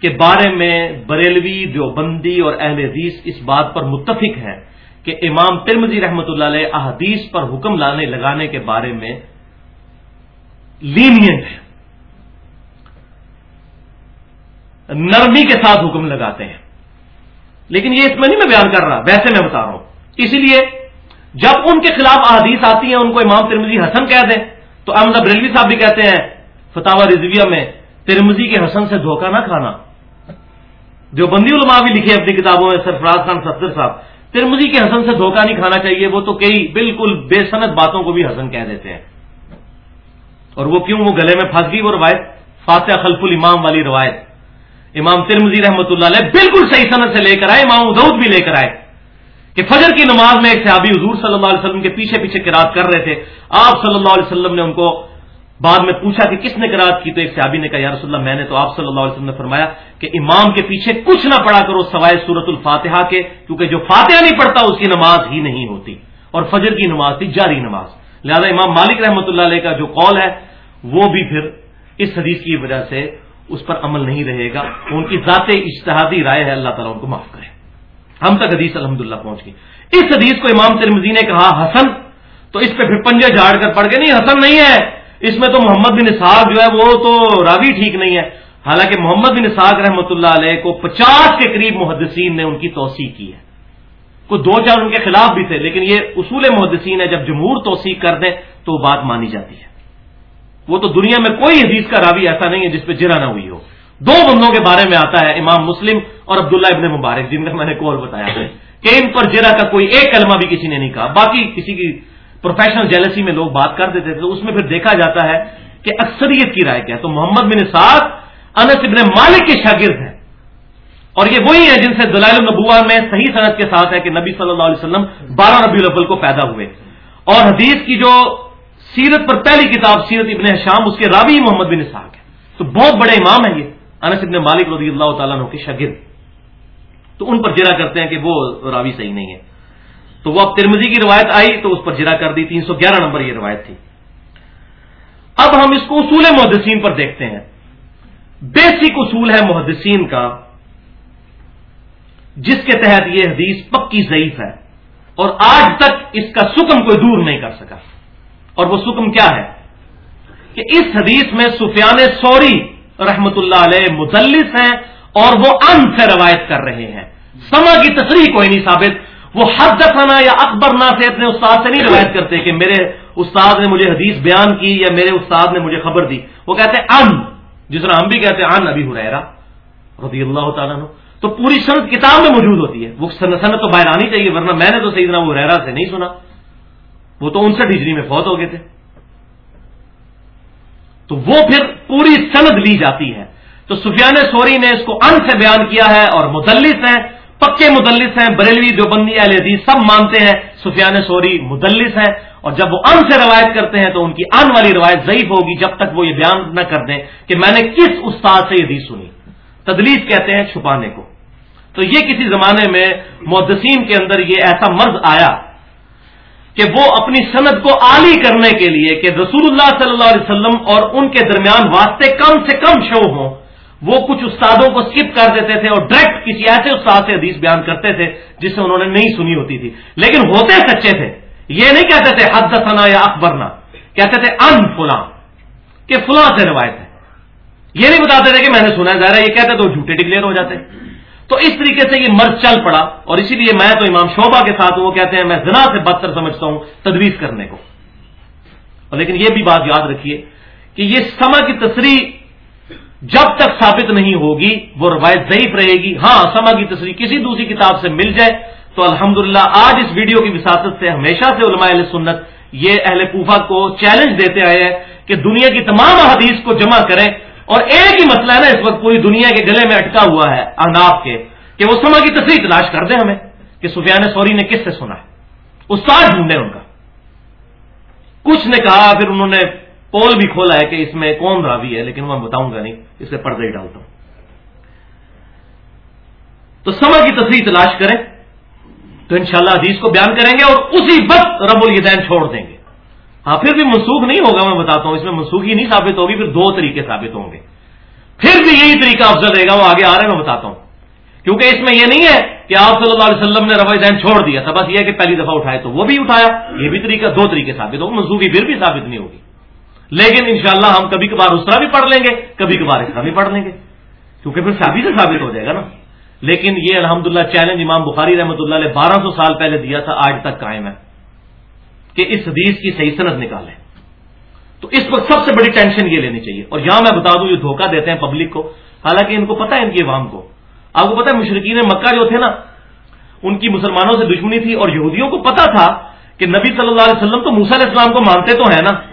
کے بارے میں بریلوی جو بندی اور اہل حدیث اس بات پر متفق ہے کہ امام ترمزی رحمت اللہ علیہ احادیث پر حکم لانے لگانے کے بارے میں لینینٹ ہے نرمی کے ساتھ حکم لگاتے ہیں۔ لیکن یہ اس میں نہیں میں بیان کر رہا، ویسے میں بتا رہا ہوں۔ اسی لیے جب ان کے خلاف احادیث آتی ہیں، ان کو امام ترمزی حسن کہہ دیں، تو احمد ابریلوی صاحب بھی کہتے ہیں فتح رضویہ میں ترمزی کے حسن سے دھوکہ نہ کھانا۔ جو بندی علماء بھی لکھے اپنی کتابوں میں، سرفراز خان ستر صاحب ترمزی کے حسن سے دھوکہ نہیں کھانا چاہیے، وہ تو کئی بالکل بے صنعت باتوں کو بھی حسن کہہ دیتے ہیں۔ اور وہ کیوں؟ وہ گلے میں پھنس گئی وہ روایت فاتح خلف الامام والی روایت۔ امام ترمزی رحمۃ اللہ علیہ بالکل صحیح صنعت سے لے کر آئے، امام ادود بھی لے کر آئے۔ کہ فجر کی نماز میں ایک صحابی حضور صلی اللہ علیہ وسلم کے پیچھے پیچھے کراط کر رہے تھے۔ آپ صلی اللہ علیہ وسلم نے ان کو بعد میں پوچھا کہ کس نے کراط کی؟ تو ایک صحابی نے کہا، یا رسول اللہ، میں نے تو آپ صلی اللہ علیہ وسلم نے فرمایا کہ امام کے پیچھے کچھ نہ پڑا کرو سوائے سورت الفاتحہ کے، کیونکہ جو فاتحہ نہیں پڑھتا اس کی نماز ہی نہیں ہوتی، اور فجر کی نماز تھی جاری نماز۔ لہذا امام مالک رحمۃ اللہ علیہ کا جو قول ہے، وہ بھی پھر اس حدیث کی وجہ سے اس پر عمل نہیں رہے گا۔ ان کی ذات اشتہادی رائے ہے، اللہ تعالیٰ ان کو معاف کرے۔ ہم تک حدیث الحمد پہنچ گئی۔ اس حدیث کو امام ترمزی نے کہا حسن، تو اس پہ پھر پنجے جھاڑ کر پڑ گئے نہیں، حسن نہیں ہے۔ اس میں تو محمد بن اسحاق جو ہے وہ تو راوی ٹھیک نہیں ہے۔ حالانکہ محمد بن اسحاق رحمۃ اللہ علیہ کو پچاس کے قریب محدثین نے ان کی توسیع کی ہے۔ کوئی دو چار ان کے خلاف بھی تھے، لیکن یہ اصول محدثین ہے جب جمہور توسیع کر دیں تو بات مانی جاتی ہے۔ وہ تو دنیا میں کوئی حدیث کا راوی ایسا نہیں ہے جس پہ جرا نہ ہوئی ہو۔ دو بندوں کے بارے میں آتا ہے، امام مسلم اور عبداللہ ابن مبارک، جن کا میں نے کال بتایا ہے کہ ان پر جرا کا کوئی ایک کلمہ بھی کسی نے نہیں کہا، باقی کسی کی پروفیشنل جیلسی میں لوگ بات کر دیتے تھے، تو اس میں پھر دیکھا جاتا ہے کہ اکثریت کی رائے کیا تو محمد بن سعد انس ابن مالک کے شاگرد ہیں۔ اور یہ وہی ہیں جن سے دلائل النبوا میں صحیح صنعت کے ساتھ ہے کہ نبی صلی اللہ علیہ وسلم بارہ ربی الاول کو پیدا ہوئے۔ اور حدیث کی جو سیرت پر پہلی کتاب سیرت ابن شام اس کے راوی محمد بن اسحاق ہے تو بہت بڑے امام ہیں یہ، انس ابن مالک رضی اللہ تعالیٰ کے شاگرد۔ تو ان پر جرا کرتے ہیں کہ وہ راوی صحیح نہیں ہے تو وہ اب ترمزی کی روایت آئی تو اس پر جرا کر دی، تین سو گیارہ نمبر یہ روایت تھی۔ اب ہم اس کو اصول محدثین پر دیکھتے ہیں۔ بیسک اصول ہے محدثین کا، جس کے تحت یہ حدیث پکی ضعیف ہے۔ اور آج تک اس کا سکم کوئی دور نہیں کر سکا۔ اور وہ سکم کیا ہے؟ کہ اس حدیث میں سفیان سوری رحمت اللہ علیہ مدلس ہیں اور وہ ان سے روایت کر رہے ہیں۔ سما کی تصریح کوئی نہیں ثابت۔ وہ حد دفنا یا اکبر نا سے اپنے استاد سے نہیں روایت کرتے کہ میرے استاد نے مجھے حدیث بیان کی یا میرے استاد نے مجھے خبر دی۔ وہ کہتے ہیں ان، جس طرح ہم بھی کہتے ہیں ان ابھی ہریرا رضی اللہ تعالیٰ تو پوری صنعت کتاب میں موجود ہوتی ہے۔ وہ صنعت تو باہر آنی چاہیے، ورنہ میں نے تو صحیح طرح وہ ریرا سے نہیں سنا۔ وہ تو انسٹھ ہجری میں فوت ہو گئے تھے۔ تو وہ پھر پوری سند لی جاتی ہے۔ تو سفیان سوری نے اس کو ان سے بیان کیا ہے اور مدلس ہیں۔ پکے مدلس ہیں، بریلوی جو بندی اہل حدیث سب مانتے ہیں، سفیان سوری مدلس ہیں، اور جب وہ ان سے روایت کرتے ہیں تو ان کی ان والی روایت ضعیف ہوگی جب تک وہ یہ بیان نہ کر دیں کہ میں نے کس استاد سے یہ حدیث سنی۔ تدلیس کہتے ہیں چھپانے کو۔ تو یہ کسی زمانے میں محدثین کے اندر یہ ایسا مرض آیا کہ وہ اپنی صنعت کو عالی کرنے کے لیے کہ رسول اللہ صلی اللہ علیہ وسلم اور ان کے درمیان واسطے کم سے کم شو ہوں۔ وہ کچھ استادوں کو سکپ کر دیتے تھے اور ڈائریکٹ کسی ایسے استاد سے حدیث بیان کرتے تھے جسے انہوں نے نہیں سنی ہوتی تھی۔ لیکن ہوتے سچے تھے۔ یہ نہیں کہتے تھے حد ثنا یا اکبرنا کہتے تھے ان فلاں کہ فلاں سے روایت ہے۔ یہ نہیں بتاتے تھے کہ میں نے سنا ہے، ظاہر یہ کہتے تو جھوٹے ڈکلیئر ہو جاتے۔ تو اس طریقے سے یہ مرض چل پڑا۔ اور اسی لیے میں تو امام شعبہ کے ساتھ وہ کہتے ہیں میں زنا سے بدتر سمجھتا ہوں تدویز کرنے کو۔ اور لیکن یہ بھی بات یاد رکھیے کہ یہ سما کی تصریح جب تک ثابت نہیں ہوگی، وہ روایت ضعیف رہے گی ہاں سما کی تصریح کسی دوسری کتاب سے مل جائے، تو الحمدللہ آج اس ویڈیو کی وساطت سے ہمیشہ سے علماء اہل سنت یہ اہل کوفہ کو چیلنج دیتے آئے ہیں کہ دنیا کی تمام حدیث کو جمع کریں۔ اور ایک ہی مسئلہ ہے نا، اس وقت پوری دنیا کے گلے میں اٹکا ہوا ہے اناف کے، کہ وہ سما کی تصویر تلاش کر دیں ہمیں کہ سفیان سوری نے کس سے سنا ہے۔ استاد ڈھونڈے ان کا۔ کچھ نے کہا، پھر انہوں نے پول بھی کھولا ہے کہ اس میں کون راوی ہے، لیکن میں بتاؤں گا نہیں اسے پردے ہی ڈالتا ہوں۔ تو سما کی تصویر تلاش کریں، تو انشاءاللہ حدیث کو بیان کریں گے اور اسی وقت رب الدین چھوڑ دیں گے۔ ہاں پھر بھی منسوخ نہیں ہوگا، میں بتاتا ہوں، اس میں منسوخی نہیں ثابت ہوگی، پھر دو طریقے ثابت ہوں گے۔ پھر بھی یہی طریقہ افضل رہے گا، وہ آگے آ رہے ہیں، میں بتاتا ہوں۔ کیونکہ اس میں یہ نہیں ہے کہ آپ صلی اللہ علیہ وسلم نے رفا دین چھوڑ دیا تھا، بس یہ کہ پہلی دفعہ اٹھائے تو وہ بھی اٹھایا، یہ بھی طریقہ، دو طریقے ثابت ہوگا منسوخی پھر بھی ثابت نہیں ہوگی۔ لیکن انشاءاللہ ہم کبھی کبھار اس طرح بھی پڑھ لیں گے، کبھی کبھار اس طرح بھی پڑھ لیں گے۔ کیونکہ پھر ثابت سے ثابت ہو جائے گا نا۔ لیکن یہ الحمدللہ چیلنج امام بخاری رحمۃ اللہ علیہ بارہ سو سال پہلے دیا تھا، آج تک قائم ہے۔ کہ اس حدیث کی صحیح صنعت نکالیں تو اس وقت سب سے بڑی ٹینشن یہ لینی چاہیے۔ اور یہاں میں بتا دوں، یہ دھوکہ دیتے ہیں پبلک کو۔ حالانکہ ان کو پتا ہے ان کی عوام کو۔ آپ کو پتا ہے مشرقین مکہ جو تھے نا، ان کی مسلمانوں سے دشمنی تھی اور یہودیوں کو پتا تھا کہ نبی صلی اللہ علیہ وسلم تو موسیٰ علیہ السلام کو مانتے تو ہیں نا۔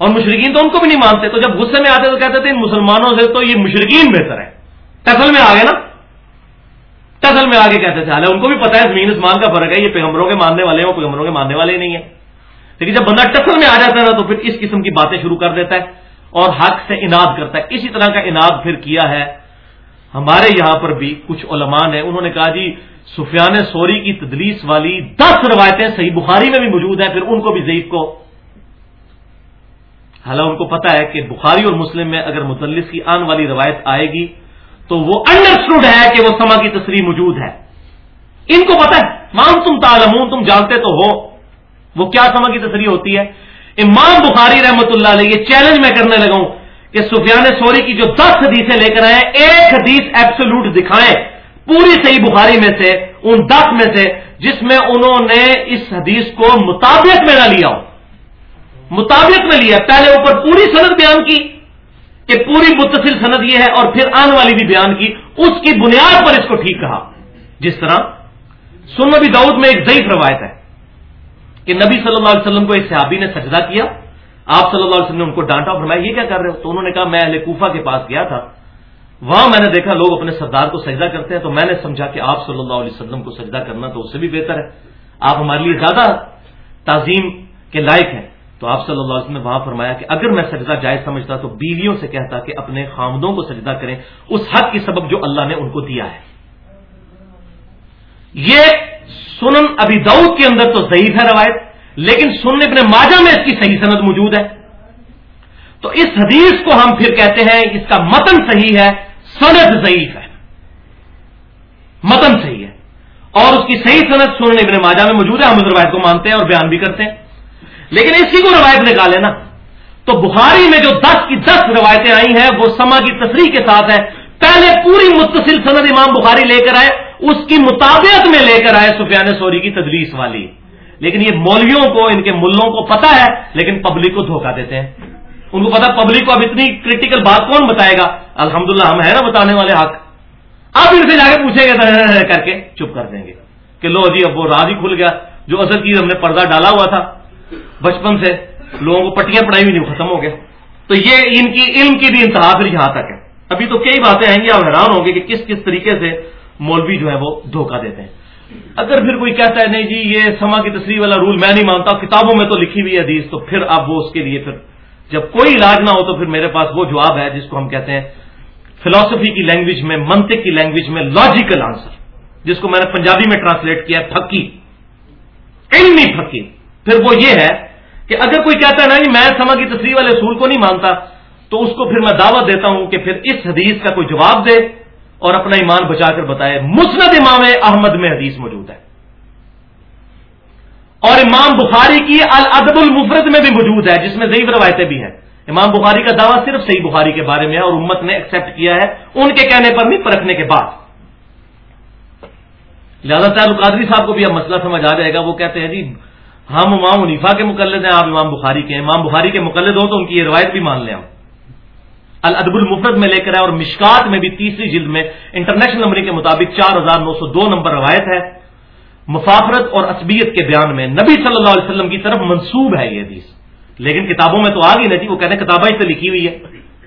اور مشرقین تو ان کو بھی نہیں مانتے، تو جب غصے میں آتے تو کہتے تھے ان مسلمانوں سے تو یہ مشرقین بہتر ہے ٹسل میں آ نا۔ ٹسل میں آگے کہتے تھے، حالانکہ ان کو بھی پتا ہے زمین اسمان کا فرق ہے، یہ پیغمبروں کے ماننے والے ہیں پیغمبروں کے ماننے والے نہیں ہیں۔ لیکن جب بندہ ٹسل میں آ جاتا ہے نا تو پھر اس قسم کی باتیں شروع کر دیتا ہے اور حق سے اناد کرتا ہے۔ اسی طرح کا اناد پھر کیا ہے۔ ہمارے یہاں پر بھی کچھ علماء نے، انہوں نے کہا جی سفیان سوری کی تدلیس والی دس روایتیں صحیح بخاری میں بھی موجود ہیں، پھر ان کو بھی ضعیف کو حالانکہ ان کو پتا ہے کہ بخاری اور مسلم میں اگر مدلس کی آن والی روایت آئے گی تو وہ انڈرسٹوڈ ہے کہ وہ سما کی تصریح موجود ہے۔ ان کو پتا ہے۔ مان تم تالمون تم جانتے تو ہو۔ وہ کیا سما کی تصریح ہوتی ہے؟ امام بخاری رحمت اللہ علیہ یہ چیلنج میں کرنے لگا ہوں کہ سفیان سوری کی جو دس حدیثیں لے کر آئے، ایک حدیث ایبسولوٹ دکھائیں۔ پوری صحیح بخاری میں سے، ان دس میں سے، جس میں انہوں نے اس حدیث کو مطابق میں نہ لیا ہو۔ مطابق میں لیا۔ پہلے اوپر پوری صنعت بیان کی کہ پوری متصل صنعت یہ ہے اور پھر آنے والی بھی بیان کی۔ اس کی بنیاد پر اس کو ٹھیک کہا۔ جس طرح سن نبی دعود میں ایک ضعیف روایت ہے کہ نبی صلی اللہ علیہ وسلم کو ایک صحابی نے سجدہ کیا۔ آپ صلی اللہ علیہ وسلم نے ان کو ڈانٹا فرمایا، یہ کیا کر رہے ہو؟ تو انہوں نے کہا، میں اہل کوفہ کے پاس گیا تھا۔ وہاں میں نے دیکھا، لوگ اپنے سردار کو سجدہ کرتے ہیں۔ تو میں نے سمجھا کہ آپ صلی اللہ علیہ وسلم کو سجدہ کرنا تو اس سے بھی بہتر ہے۔ آپ ہمارے لیے زیادہ تعظیم کے لائق ہیں۔ تو آپ صلی اللہ علیہ وسلم نے وہاں فرمایا کہ اگر میں سجدہ جائز سمجھتا تو بیویوں سے کہتا کہ اپنے خامدوں کو سجدہ کریں، اس حق کی سبب جو اللہ نے ان کو دیا ہے۔ یہ سنن ابھی دعود کے اندر تو ضعیف ہے روایت، لیکن سننے اپنے ماجا میں اس کی صحیح صنعت موجود ہے۔ تو اس حدیث کو ہم پھر کہتے ہیں اس کا متن صحیح ہے، سند ضعیف ہے۔ متن صحیح ہے۔ اور اس کی صحیح صنعت سننے ابن ماجہ میں موجود ہے، ہم اس روایت کو مانتے ہیں اور بیان بھی کرتے ہیں۔ لیکن اسی کو روایت نکالے نا۔ تو بخاری میں جو دس کی دس روایتیں آئی ہیں، وہ سما کی تصریح کے ساتھ ہے پہلے پوری متصل سند امام بخاری لے کر آئے، اس کی مطابقت میں لے کر آئے سفیان سوری کی تدلیس والی۔ لیکن یہ مولویوں کو، ان کے ملوں کو پتا ہے، لیکن پبلک کو دھوکہ دیتے ہیں۔ ان کو پتا پبلک کو اب اتنی کریٹیکل بات کون بتائے گا؟ الحمدللہ، ہم ہیں نا بتانے والے حق۔ اب ان سے جا کے پوچھیں گے ہاں، ہاں، ہاں، کر کے چپ کر دیں گے کہ لو جی اب وہ راز ہی کھل گیا۔ جو اصل چیز ہم نے پردہ ڈالا ہوا تھا بچپن سے لوگوں کو پٹیاں پڑھائی ہوئی نہیں ختم ہو گیا۔ تو یہ ان کی علم کی بھی انتہا پھر یہاں تک ہے۔ ابھی تو کئی باتیں آئیں گی آپ حیران ہوں گے کہ کس کس طریقے سے مولوی جو ہے وہ دھوکہ دیتے ہیں۔ اگر پھر کوئی کہتا ہے، نہیں جی یہ سما کی تصریح والا رول میں نہیں مانتا، کتابوں میں تو لکھی ہوئی حدیث، تو پھر اب وہ اس کے لیے پھر جب کوئی علاج نہ ہو تو پھر میرے پاس وہ جواب ہے، جس کو ہم کہتے ہیں فلاسفی کی لینگویج میں، منطق کی لینگویج میں لاجیکل آنسر جس کو میں نے پنجابی میں ٹرانسلیٹ کیا ہے، پھکی۔ علمی پھکی۔ پھر وہ یہ ہے کہ اگر کوئی کہتا ہے نا جی میں سما کی تصریح والے اصول کو نہیں مانتا، تو اس کو پھر میں دعوت دیتا ہوں کہ پھر اس حدیث کا کوئی جواب دے اور اپنا ایمان بچا کر بتائے۔ مسند امام احمد میں حدیث موجود ہے۔ اور امام بخاری کی الادب المفرد میں بھی موجود ہے، جس میں ضعیف روایتیں بھی ہیں۔ امام بخاری کا دعویٰ صرف صحیح بخاری کے بارے میں ہے اور امت نے ایکسپٹ کیا ہے۔ ان کے کہنے پر بھی پرکھنے کے بعد۔ لہٰذا تعالی القادری صاحب کو بھی اب مسئلہ سمجھ آ جائے گا۔ وہ کہتے ہیں جی ہم امام منیفا کے مقلد ہیں، آپ امام بخاری کے امام بخاری کے مقلد ہو تو ان کی یہ روایت بھی مان لیں ہم۔ الادب المفرد میں لے کر ہے اور مشکات میں بھی تیسری جلد میں انٹرنیشنل نمبر کے مطابق چار ہزار نو سو دو نمبر روایت ہے۔ مفافرت اور عصبیت کے بیان میں نبی صلی اللہ علیہ وسلم کی طرف منسوب ہے یہ حدیث۔ لیکن کتابوں میں تو آ گئی نا جی وہ کہنے کتابیں سے لکھی ہوئی ہے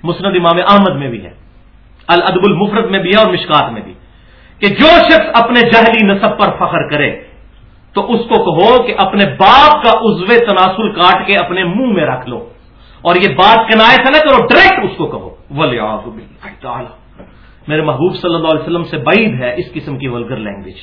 مسند امام احمد میں بھی ہے۔ الادب المفرد میں بھی ہے اور مشکات میں بھی۔ کہ جو شخص اپنے جہلی نصب پر فخر کرے تو اس کو کہو کہ اپنے باپ کا عزو تناسل کاٹ کے اپنے منہ میں رکھ لو۔ اور یہ بات کنائے سے نہ کرو، ڈائریکٹ اس کو کہو۔ ولی میرے محبوب صلی اللہ علیہ وسلم سے بعید ہے اس قسم کی ولگر لینگویج۔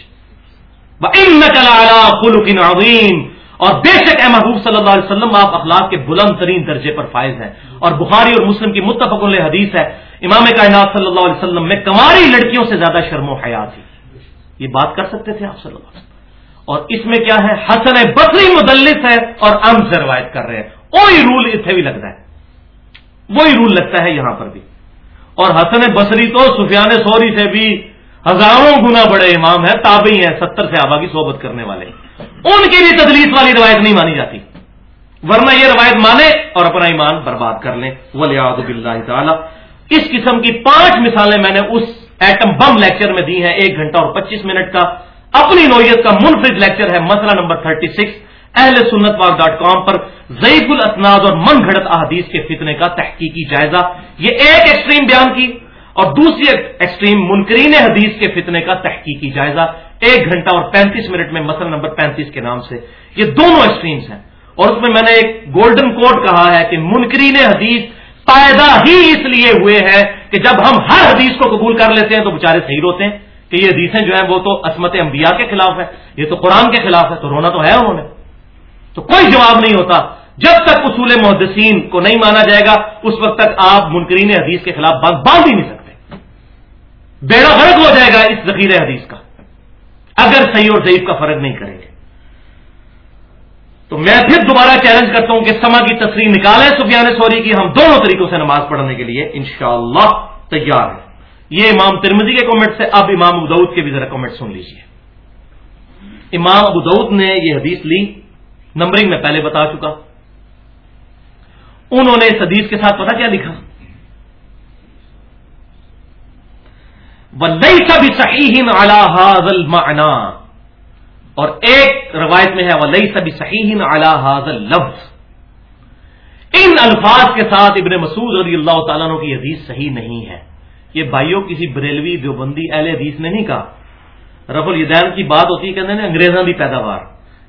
عظیم اور بے شک اے محبوب صلی اللہ علیہ وسلم، آپ اخلاق کے بلند ترین درجے پر فائز ہیں۔ اور بخاری اور مسلم کی متفق علیہ حدیث ہے، امام کائنات صلی اللہ علیہ وسلم میں کماری لڑکیوں سے زیادہ شرم و حیا تھی۔ یہ بات کر سکتے تھے آپ صلی اللہ علیہ وسلم؟ اور اس میں کیا ہے؟ حسن بصری مدلس ہے اور ام سے روایت کر رہے ہیں۔ وہی رول اتنے بھی لگتا ہے۔ وہی رول لگتا ہے یہاں پر بھی۔ اور حسن بصری تو سفیان سوری سے بھی ہزاروں گنا بڑے امام ہیں، تابعی ہیں، ستر سے آبا کی صحبت کرنے والے ان کی بھی تدلیس والی روایت نہیں مانی جاتی۔ ورنہ یہ روایت مانے اور اپنا ایمان برباد کر لیں۔ ولیاد تعالی۔ اس قسم کی پانچ مثالیں میں نے اس ایٹم بم لیکچر میں دی ہیں، ایک گھنٹہ اور پچیس منٹ کا۔ اپنی نوعیت کا منفرد لیکچر ہے مسئلہ نمبر تھرٹی سکس اہل سنت واق ڈاٹ کام پر ضعیف الاسناد اور من گھڑت احادیث کے فتنے کا تحقیقی جائزہ۔ یہ ایک ایکسٹریم بیان کی اور دوسری ایکسٹریم منکرین حدیث کے فتنے کا تحقیقی جائزہ۔ ایک گھنٹہ اور پینتیس منٹ میں مسئلہ نمبر پینتیس کے نام سے۔ یہ دونوں ایکسٹریمز ہیں۔ اور اس میں میں نے ایک گولڈن کوڈ کہا ہے کہ منکرین حدیث پیدا ہی اس لیے ہوئے ہیں کہ جب ہم ہر حدیث کو قبول کر لیتے ہیں تو بےچارے صحیح ہوتے ہیں۔ کہ یہ حدیثیں جو ہیں وہ تو عصمت انبیاء کے خلاف ہے یہ تو قرآن کے خلاف ہے تو رونا تو ہے انہوں نے۔ تو کوئی جواب نہیں ہوتا۔ جب تک اصول محدثین کو نہیں مانا جائے گا، اس وقت تک آپ منکرین حدیث کے خلاف باندھ ہی نہیں سکتے۔ بیڑا فرق ہو جائے گا اس ذخیرہ حدیث کا۔ اگر صحیح اور ضعیف کا فرق نہیں کریں گے۔ تو میں پھر دوبارہ چیلنج کرتا ہوں کہ سما کی تصریح نکالیں سفیان سوری کی۔ ہم دونوں طریقوں سے نماز پڑھنے کے لیے انشاءاللہ تیار ہے یہ امام ترمزی کے کامنٹ سے، اب امام ابود کے بھی ذرا کامنٹ سن لیجیے امام ابود نے یہ حدیث لی، نمبرنگ میں پہلے بتا چکا۔ انہوں نے اس حدیث کے ساتھ پتا کیا لکھا؟ وئی سب صحیح حاضل معنا اور ایک روایت میں ہے ولی سبھی صحیح اعلی حاضل لفظ ان الفاظ کے ساتھ ابن مسعود رضی اللہ تعالیٰ کی حدیث صحیح نہیں ہے۔ یہ بھائیوں کسی بریلوی دیوبندی اہل حدیث نے نہیں کہا۔ رف الدین کی بات ہوتی ہے کہتے ہیں انگریزوں کی پیداوار۔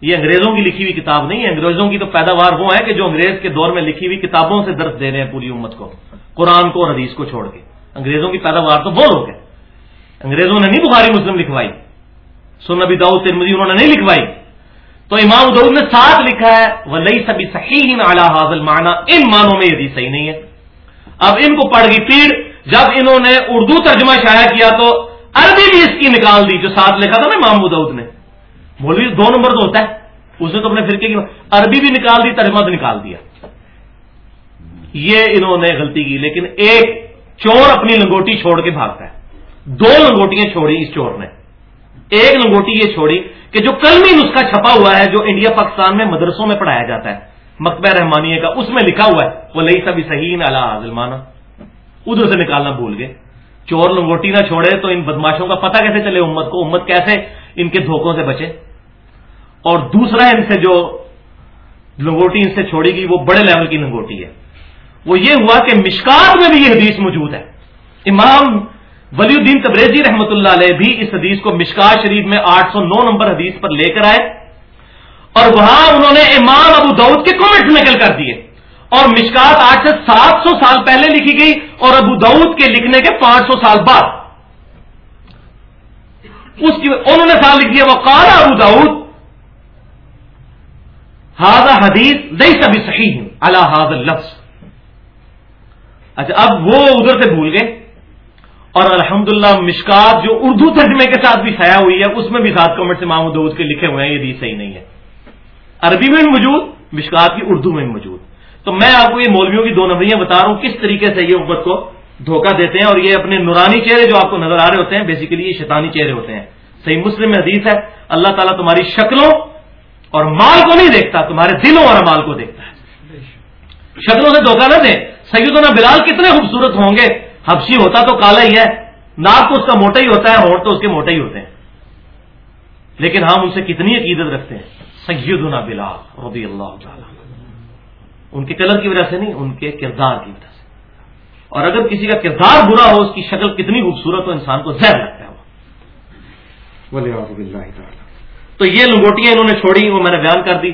یہ انگریزوں کی لکھی ہوئی کتاب نہیں ہے، انگریزوں کی تو پیداوار وہ ہے کہ جو انگریز کے دور میں لکھی ہوئی کتابوں سے درد دے رہے ہیں پوری امت کو، قرآن کو اور حدیث کو چھوڑ کے۔ انگریزوں کی پیداوار تو وہ لوگ ہیں۔ انگریزوں نے نہیں بخاری مسلم لکھوائی سو نبی داؤد ترمزی انہوں نے نہیں لکھوائی۔ تو امام دعود نے ساتھ لکھا ہے وہ لئی سبھی صحیح اعلیٰ حاضل مانا ان معنوں میں یہ صحیح نہیں ہے۔ اب ان کو پڑھ گئی پیڑ جب انہوں نے اردو ترجمہ شائع کیا تو عربی بھی اس کی نکال دی، جو ساتھ لکھا تھا نا امام دعود نے۔ مولوی، دو نمبر تو ہوتا ہے۔ اس نے تو اپنے فرقے کی عربی بھی نکال دی، ترجمہ تو نکال دیا۔ یہ انہوں نے غلطی کی، لیکن ایک چور اپنی لنگوٹی چھوڑ کے بھاگتا ہے۔ دو لنگوٹیاں چھوڑی اس چور نے۔ ایک لنگوٹی یہ چھوڑی کہ جو کلمی نسخہ چھپا ہوا ہے، جو انڈیا، پاکستان میں مدرسوں میں پڑھایا جاتا ہے۔ مکبہ رحمانیہ کا اس میں لکھا ہوا ہے وہ لئی سبھی صحیح اللہ حاضلمانہ ادھر سے نکالنا بھول گئے۔ چور لنگوٹی نہ چھوڑے تو ان بدماشوں کا پتہ کیسے چلے امت کو؟ امت کیسے ان کے دھوکوں سے بچے؟ اور دوسرا ان سے جو لنگوٹی ان سے چھوڑی گئی، وہ بڑے لیول کی لنگوٹی ہے۔ وہ یہ ہوا کہ مشکات میں بھی یہ حدیث موجود ہے۔ امام ولی الدین تبریزی رحمۃ اللہ علیہ بھی اس حدیث کو مشکات شریف میں آٹھ سو نو نمبر حدیث پر لے کر آئے۔ اور وہاں انہوں نے امام ابو دعود کے کامنٹ نکل کر دیے۔ اور مشکات آج سے سات سو سال پہلے لکھی گئی اور ابو دعود کے لکھنے کے پانچ سو سال بعد۔ اس کی انہوں نے سال لکھ دیا وہ کالا ابو دعود ہاضا حدیث نہیں سبھی صحیح اللہ حاضر لفظ اچھا اب وہ ادھر سے بھول گئے۔ اور الحمدللہ مشکات جو اردو ترجمے کے ساتھ بھی چھایا ہوئی ہے، اس میں بھی سات کمنٹ سے محمود دعود کے لکھے ہوئے ہیں، یہ حدیث صحیح نہیں ہے۔ عربی میں بھی موجود، مشکات کی اردو میں بھی موجود۔ تو میں آپ کو یہ مولویوں کی دو نمبریاں بتا رہا ہوں، کس طریقے سے یہ امت کو دھوکہ دیتے ہیں اور یہ اپنے نورانی چہرے جو آپ کو نظر آ رہے ہوتے ہیں بیسیکلی یہ شیطانی چہرے ہوتے ہیں۔ صحیح مسلم میں حدیث ہے، اللہ تعالیٰ تمہاری شکلوں اور مال کو نہیں دیکھتا، تمہارے دلوں اور مال کو دیکھتا ہے۔ شکلوں سے دھوکہ نہ دیں۔ سیدنا بلال کتنے خوبصورت ہوں گے۔ حبشی ہوتا تو کالا ہی ہے، ناک تو اس کا موٹا ہی ہوتا ہے، ہونٹ تو اس کے موٹے ہی ہوتے ہیں۔ لیکن ہم ان سے کتنی عقیدت رکھتے ہیں؟ سیدنا بلال رضی اللہ تعالی ان کے کلر کی وجہ سے نہیں ان کے کردار کی وجہ سے۔ اور اگر کسی کا کردار برا ہو اس کی شکل کتنی خوبصورت ہو انسان کو زہر لگتا ہے۔ وہ تو یہ لنگوٹیاں انہوں نے چھوڑی وہ میں نے بیان کر دی۔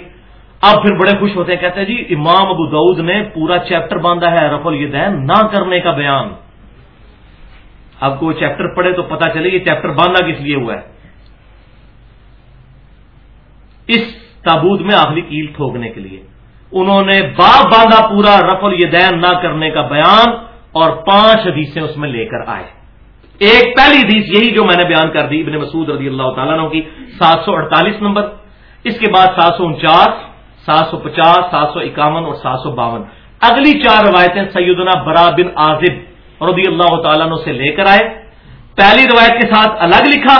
اب پھر بڑے خوش ہوتے ہیں کہتے ہیں جی امام ابو دعود نے پورا چیپٹر باندھا ہے رف الدین نہ کرنے کا بیان۔ اب کو چیپٹر پڑھے تو پتا چلے یہ چیپٹر باندھا کس لیے ہوا ہے۔ اس تابوت میں آخری کیل ٹھوکنے کے لیے۔ انہوں نے باپ باندھا پورا رف الدین نہ کرنے کا بیان اور پانچ حدیثیں اس میں لے کر آئے۔ ایک پہلی حدیث یہی جو میں نے بیان کر دی، ابن مسعود رضی اللہ تعالیٰ کی، سات سو اڑتالیس نمبر۔ اس کے بعد سات سو انچاس، سات سو پچاس، سات سو اکاون اور سات سو باون۔ اگلی چار روایتیں سیدنا برا بن آزب رضی اللہ تعالیٰ سے لے کر آئے۔ پہلی روایت کے ساتھ الگ لکھا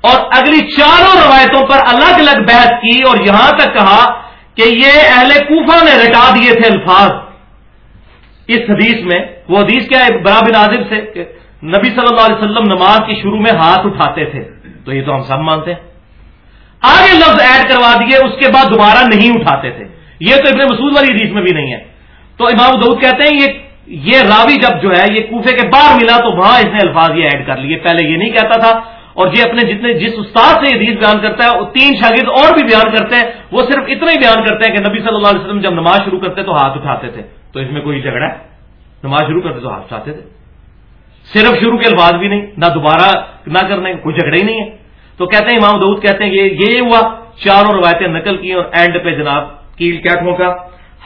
اور اگلی چاروں روایتوں پر الگ الگ بحث کی اور یہاں تک کہا کہ یہ اہل کوفہ نے رٹا دیے تھے الفاظ۔ اس حدیث میں، وہ حدیث کیا ہے برا بن سے کہ نبی صلی اللہ علیہ وسلم نماز کی شروع میں ہاتھ اٹھاتے تھے۔ تو یہ تو ہم سب مانتے ہیں۔ آگے لفظ ایڈ کروا دیے، اس کے بعد دوبارہ نہیں اٹھاتے تھے۔ یہ تو ابن مسعود والی حدیث میں بھی نہیں ہے۔ تو امام دعود کہتے ہیں، یہ یہ راوی جب جو ہے، یہ کوفے کے باہر ملا تو وہاں اس نے الفاظ یہ ایڈ کر لیے۔ پہلے یہ نہیں کہتا تھا اور یہ اپنے جتنے جس استاد سے حدیث بیان کرتا ہے، وہ تین شاگرد اور بھی بیان کرتے ہیں۔ وہ صرف اتنا ہی بیان کرتے ہیں کہ نبی صلی اللہ علیہ وسلم جب نماز شروع کرتے تو ہاتھ اٹھاتے تھے۔ تو اس میں کوئی جھگڑا ہے؟ نماز شروع کرتے تو ہاتھ اٹھاتے تھے۔ صرف شروع کے الفاظ بھی نہیں، نہ دوبارہ نہ کرنے، کوئی جھگڑا ہی نہیں ہے۔ تو کہتے ہیں امام دعود کہتے ہیں یہ یہ ہوا۔ چاروں روایتیں نقل کی اور اینڈ پہ جناب کیل کیا ٹھوکا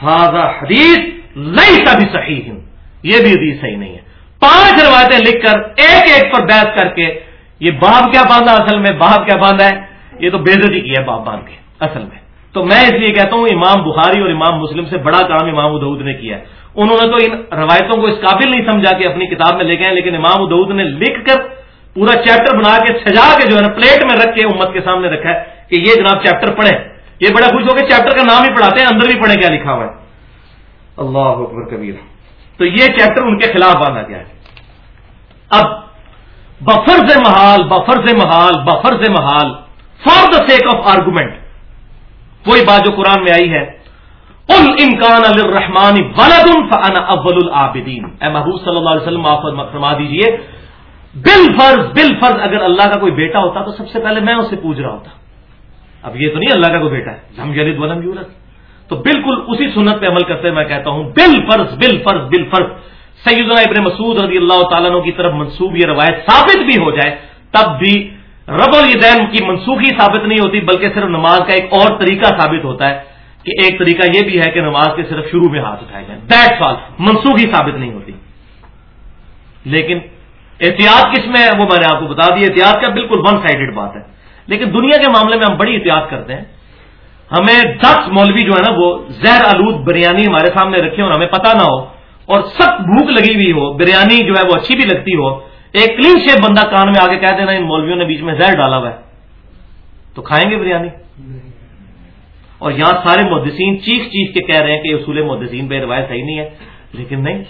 ہاضا حدیث نہیں بھی صحیح ہوں یہ بھی حدیث صحیح نہیں ہے۔ پانچ روایتیں لکھ کر، ایک ایک پر بحث کر کے یہ باب کیا باندھا اصل میں؟ باب کیا باندھا ہے؟ یہ تو بےزتی کی ہے باب باندھ کے، اصل میں۔ تو میں اس لیے کہتا ہوں، امام بخاری اور امام مسلم سے بڑا کام امام ادعود نے کیا ہے۔ انہوں نے تو ان روایتوں کو اس قابل نہیں سمجھا کہ اپنی کتاب میں لے گئے لیکن امام ادعود نے لکھ کر پورا چیپٹر بنا کے سجا کے جو ہے نا پلیٹ میں رکھ کے امت کے سامنے رکھا ہے کہ یہ جناب چیپٹر پڑھیں۔ یہ بڑا خوش ہو کے چیپٹر کا نام ہی پڑھاتے ہیں، اندر بھی پڑھیں کیا لکھا ہوا ہے۔ اللہ اکبر کبیر تو یہ چیپٹر ان کے خلاف باندھا گیا ہے۔ اب بفر سے محال بفر محال بفر محال. For the sake of argument کوئی بات جو قرآن میں آئی ہے. ال امکان الرحمان اول العابدین اے محبوب صلی اللہ علیہ وسلم فرما دیجیے بل فرض بل فرض اگر اللہ کا کوئی بیٹا ہوتا تو سب سے پہلے میں اسے پوچھ رہا ہوتا. اب یہ تو نہیں اللہ کا کوئی بیٹا ہے. ہم جلد ولم یورت تو بالکل اسی سنت پہ عمل کرتے میں کہتا ہوں بل فرض بل فرض بل فرض سیدنا ابن مسعود رضی اللہ تعالیٰ کی طرف منسوب یہ روایت ثابت بھی ہو جائے، تب بھی رب الدین کی منسوخی ثابت نہیں ہوتی، بلکہ صرف نماز کا ایک اور طریقہ ثابت ہوتا ہے کہ ایک طریقہ یہ بھی ہے کہ نماز کے صرف شروع میں ہاتھ اٹھائے جائیں۔ دیٹ فال منسوخی ثابت نہیں ہوتی۔ لیکن احتیاط کس میں ہے؟ وہ میں نے آپ کو بتا دی، احتیاط کا بالکل ون سائڈڈ بات ہے۔ لیکن دنیا کے معاملے میں ہم بڑی احتیاط کرتے ہیں۔ ہمیں دس مولوی جو ہے نا، وہ زہر آلود بریانی ہمارے سامنے رکھے اور ہمیں پتہ نہ ہو اور سخت بھوک لگی ہوئی ہو، بریانی جو ہے وہ اچھی بھی لگتی ہو، ایک کلین شیپ بندہ کان میں آگے کہہ دینا، ان مولویوں نے بیچ میں زہر ڈالا ہوا ہے۔ تو کھائیں گے بریانی؟ اور یہاں سارے محدثین چیخ چیخ کے کہہ رہے ہیں کہ اصول محدثین بے روایت صحیح نہیں ہے۔ لیکن نہیں،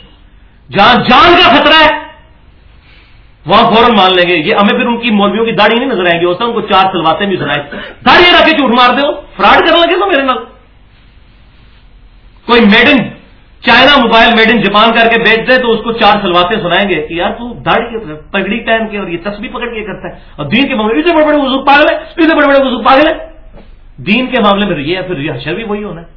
جہاں جان کا خطرہ ہے، وہاں فوراً مان لیں گے۔ یہ ہمیں پھر ان کی مولویوں کی داڑھی نہیں نظر آئیں گے اس ان کو چار سلواتے بھی سنائے داڑھی رکھ کے جھوٹ مار دو فراڈ کرنے لگے تو میرے نال۔ کوئی made in China mobile made in Japan کر کے بیچ دے تو اس کو چار سلواتے سنائیں گے کہ یار تو داڑھی پگڑی پہن کے اور یہ تسبیح پکڑ کے کرتا ہے۔ اور دین کے معاملے سے بڑے بڑے وزو پاگل ہے اسے بڑے بڑے وزو پاگل ہے دین کے معاملے میں یہ ہے، پھر یہ حشر بھی وہی ہونا ہے۔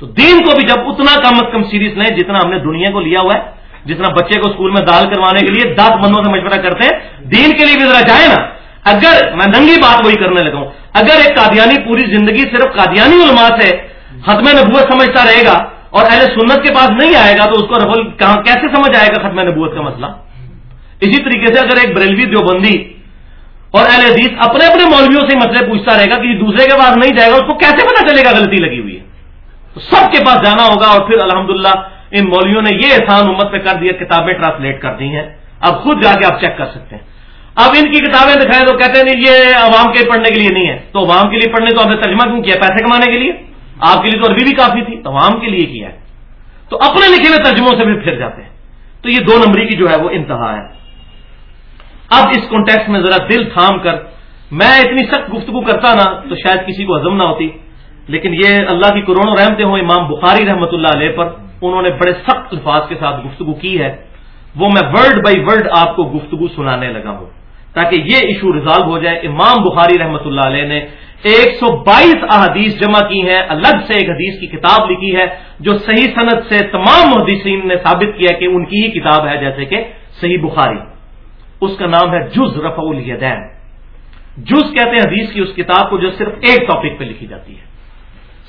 تو دین کو بھی جب اتنا کم از کم سیریز لیں جتنا ہم نے دنیا کو لیا ہوا ہے، جتنا بچے کو اسکول میں دال کروانے کے لیے دس بندوں سے مشورہ کرتے ہیں، دین کے لیے بھی ذرا جائے نا۔ اگر میں ننگی بات وہی کرنے لگا ہوں، اگر ایک قادیانی پوری زندگی صرف قادیانی علماء سے ختم نبوت سمجھتا رہے گا اور اہل سنت کے پاس نہیں آئے گا تو اس کو رفل کہاں کیسے سمجھ آئے گا ختم نبوت کا مسئلہ؟ اسی طریقے سے اگر ایک بریلوی دیوبندی اور اہل حدیث اپنے اپنے مولویوں سے مسئلے پوچھتا رہے گا کہ دوسرے کے پاس نہیں جائے گا، اس کو کیسے پتا چلے گا غلطی لگی ہوئی ہے؟ تو سب کے پاس جانا ہوگا اور پھر الحمدللہ ان مولویوں نے یہ احسان امت پہ کر دیا، کتابیں ٹرانسلیٹ کر دی ہیں۔ اب خود جا کے آپ چیک کر سکتے ہیں۔ اب ان کی کتابیں دکھائیں تو کہتے ہیں نہیں، یہ عوام کے پڑھنے کے لیے نہیں ہے۔ تو عوام کے لیے پڑھنے تو آپ نے ترجمہ کیوں کیا؟ پیسے کمانے کے لیے؟ آپ کے لیے تو عربی بھی کافی تھی تو عوام کے لیے کیا ہے؟ تو اپنے لکھے ہوئے ترجموں سے بھی پھر جاتے ہیں۔ تو یہ دو نمبری کی جو ہے وہ انتہا ہے۔ اب اس کانٹیکس میں ذرا دل تھام کر، میں اتنی سخت گفتگو کرتا نا تو شاید کسی کو ہزم نہ ہوتی۔ لیکن یہ اللہ کی کروڑوں رحمتیں ہوں امام بخاری رحمۃ اللہ علیہ پر، انہوں نے بڑے سخت الفاظ کے ساتھ گفتگو کی ہے۔ وہ میں ورڈ بائی ورڈ آپ کو گفتگو سنانے لگا ہوں۔ تاکہ یہ ایشو ریزالو ہو جائے، امام بخاری رحمۃ اللہ علیہ نے ایک سو بائیس احادیث جمع کی ہیں، الگ سے ایک حدیث کی کتاب لکھی ہے، جو صحیح صنعت سے تمام محدثین نے ثابت کیا کہ ان کی ہی کتاب ہے، جیسے کہ صحیح بخاری۔ اس کا نام ہے جز رفع الیدین۔ جز کہتے ہیں حدیث کی اس کتاب کو جو صرف ایک ٹاپک پہ لکھی جاتی ہے۔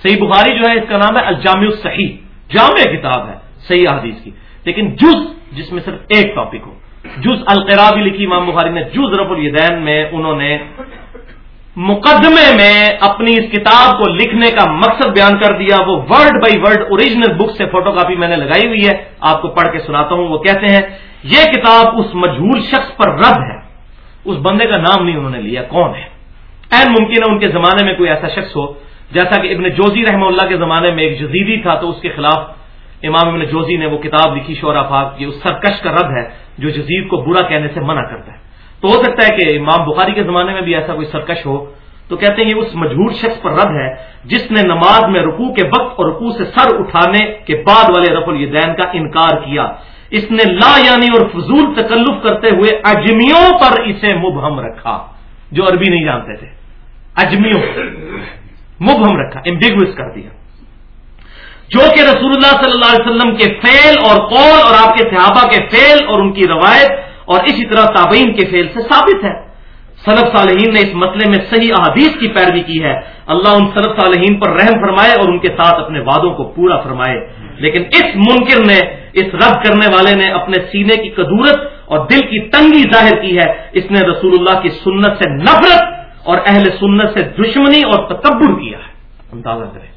صحیح بخاری جو ہے، اس کا نام ہے الجامع الصحیح۔ جامع کتاب ہے، صحیح حدیث کی۔ لیکن جز جس میں صرف ایک ٹاپک ہو۔ جز القرا بھی لکھی امام بخاری نے، جز رف الدین میں انہوں نے مقدمے میں اپنی اس کتاب کو لکھنے کا مقصد بیان کر دیا۔ وہ word by word original book سے فوٹو کاپی میں نے لگائی ہوئی ہے۔ آپ کو پڑھ کے سناتا ہوں۔ وہ کہتے ہیں، یہ کتاب اس مجہور شخص پر رد ہے۔ اس بندے کا نام نہیں انہوں نے لیا، کون ہے؟ این ممکن ہے ان کے زمانے میں کوئی ایسا شخص ہو۔ جیسا کہ ابن جوزی رحمہ اللہ کے زمانے میں ایک جزیدی تھا تو اس کے خلاف امام ابن جوزی نے وہ کتاب لکھی شورا پاک، یہ اس سرکش کا رد ہے جو جزید کو برا کہنے سے منع کرتا ہے۔ تو ہو سکتا ہے کہ امام بخاری کے زمانے میں بھی ایسا کوئی سرکش ہو، تو کہتے ہیں یہ اس مجہور شخص پر رد ہے جس نے نماز میں رکوع کے وقت اور رکوع سے سر اٹھانے کے بعد والے رف الدین کا انکار کیا۔ اس نے لا یعنی اور فضول تکلف کرتے ہوئے اجمیوں پر اسے مبہم رکھا، جو عربی نہیں جانتے تھے۔ اجمیوں، مبہم رکھا امبیگوس کر دیا۔ جو کہ رسول اللہ صلی اللہ علیہ وسلم کے فیل اور قول اور آپ کے صحابہ کے فیل اور ان کی روایت اور اسی طرح تابعین کے فیل سے ثابت ہے۔ صنف صالحین نے اس مسئلے میں صحیح احادیث کی پیروی کی ہے۔ اللہ ان صنف صالحین پر رحم فرمائے اور ان کے ساتھ اپنے وعدوں کو پورا فرمائے۔ لیکن اس منکر نے، اس رد کرنے والے نے اپنے سینے کی قدورت اور دل کی تنگی ظاہر کی ہے۔ اس نے رسول اللہ کی سنت سے نفرت اور اہل سنت سے دشمنی اور تکبر کیا ہے۔ اندازہ کریں۔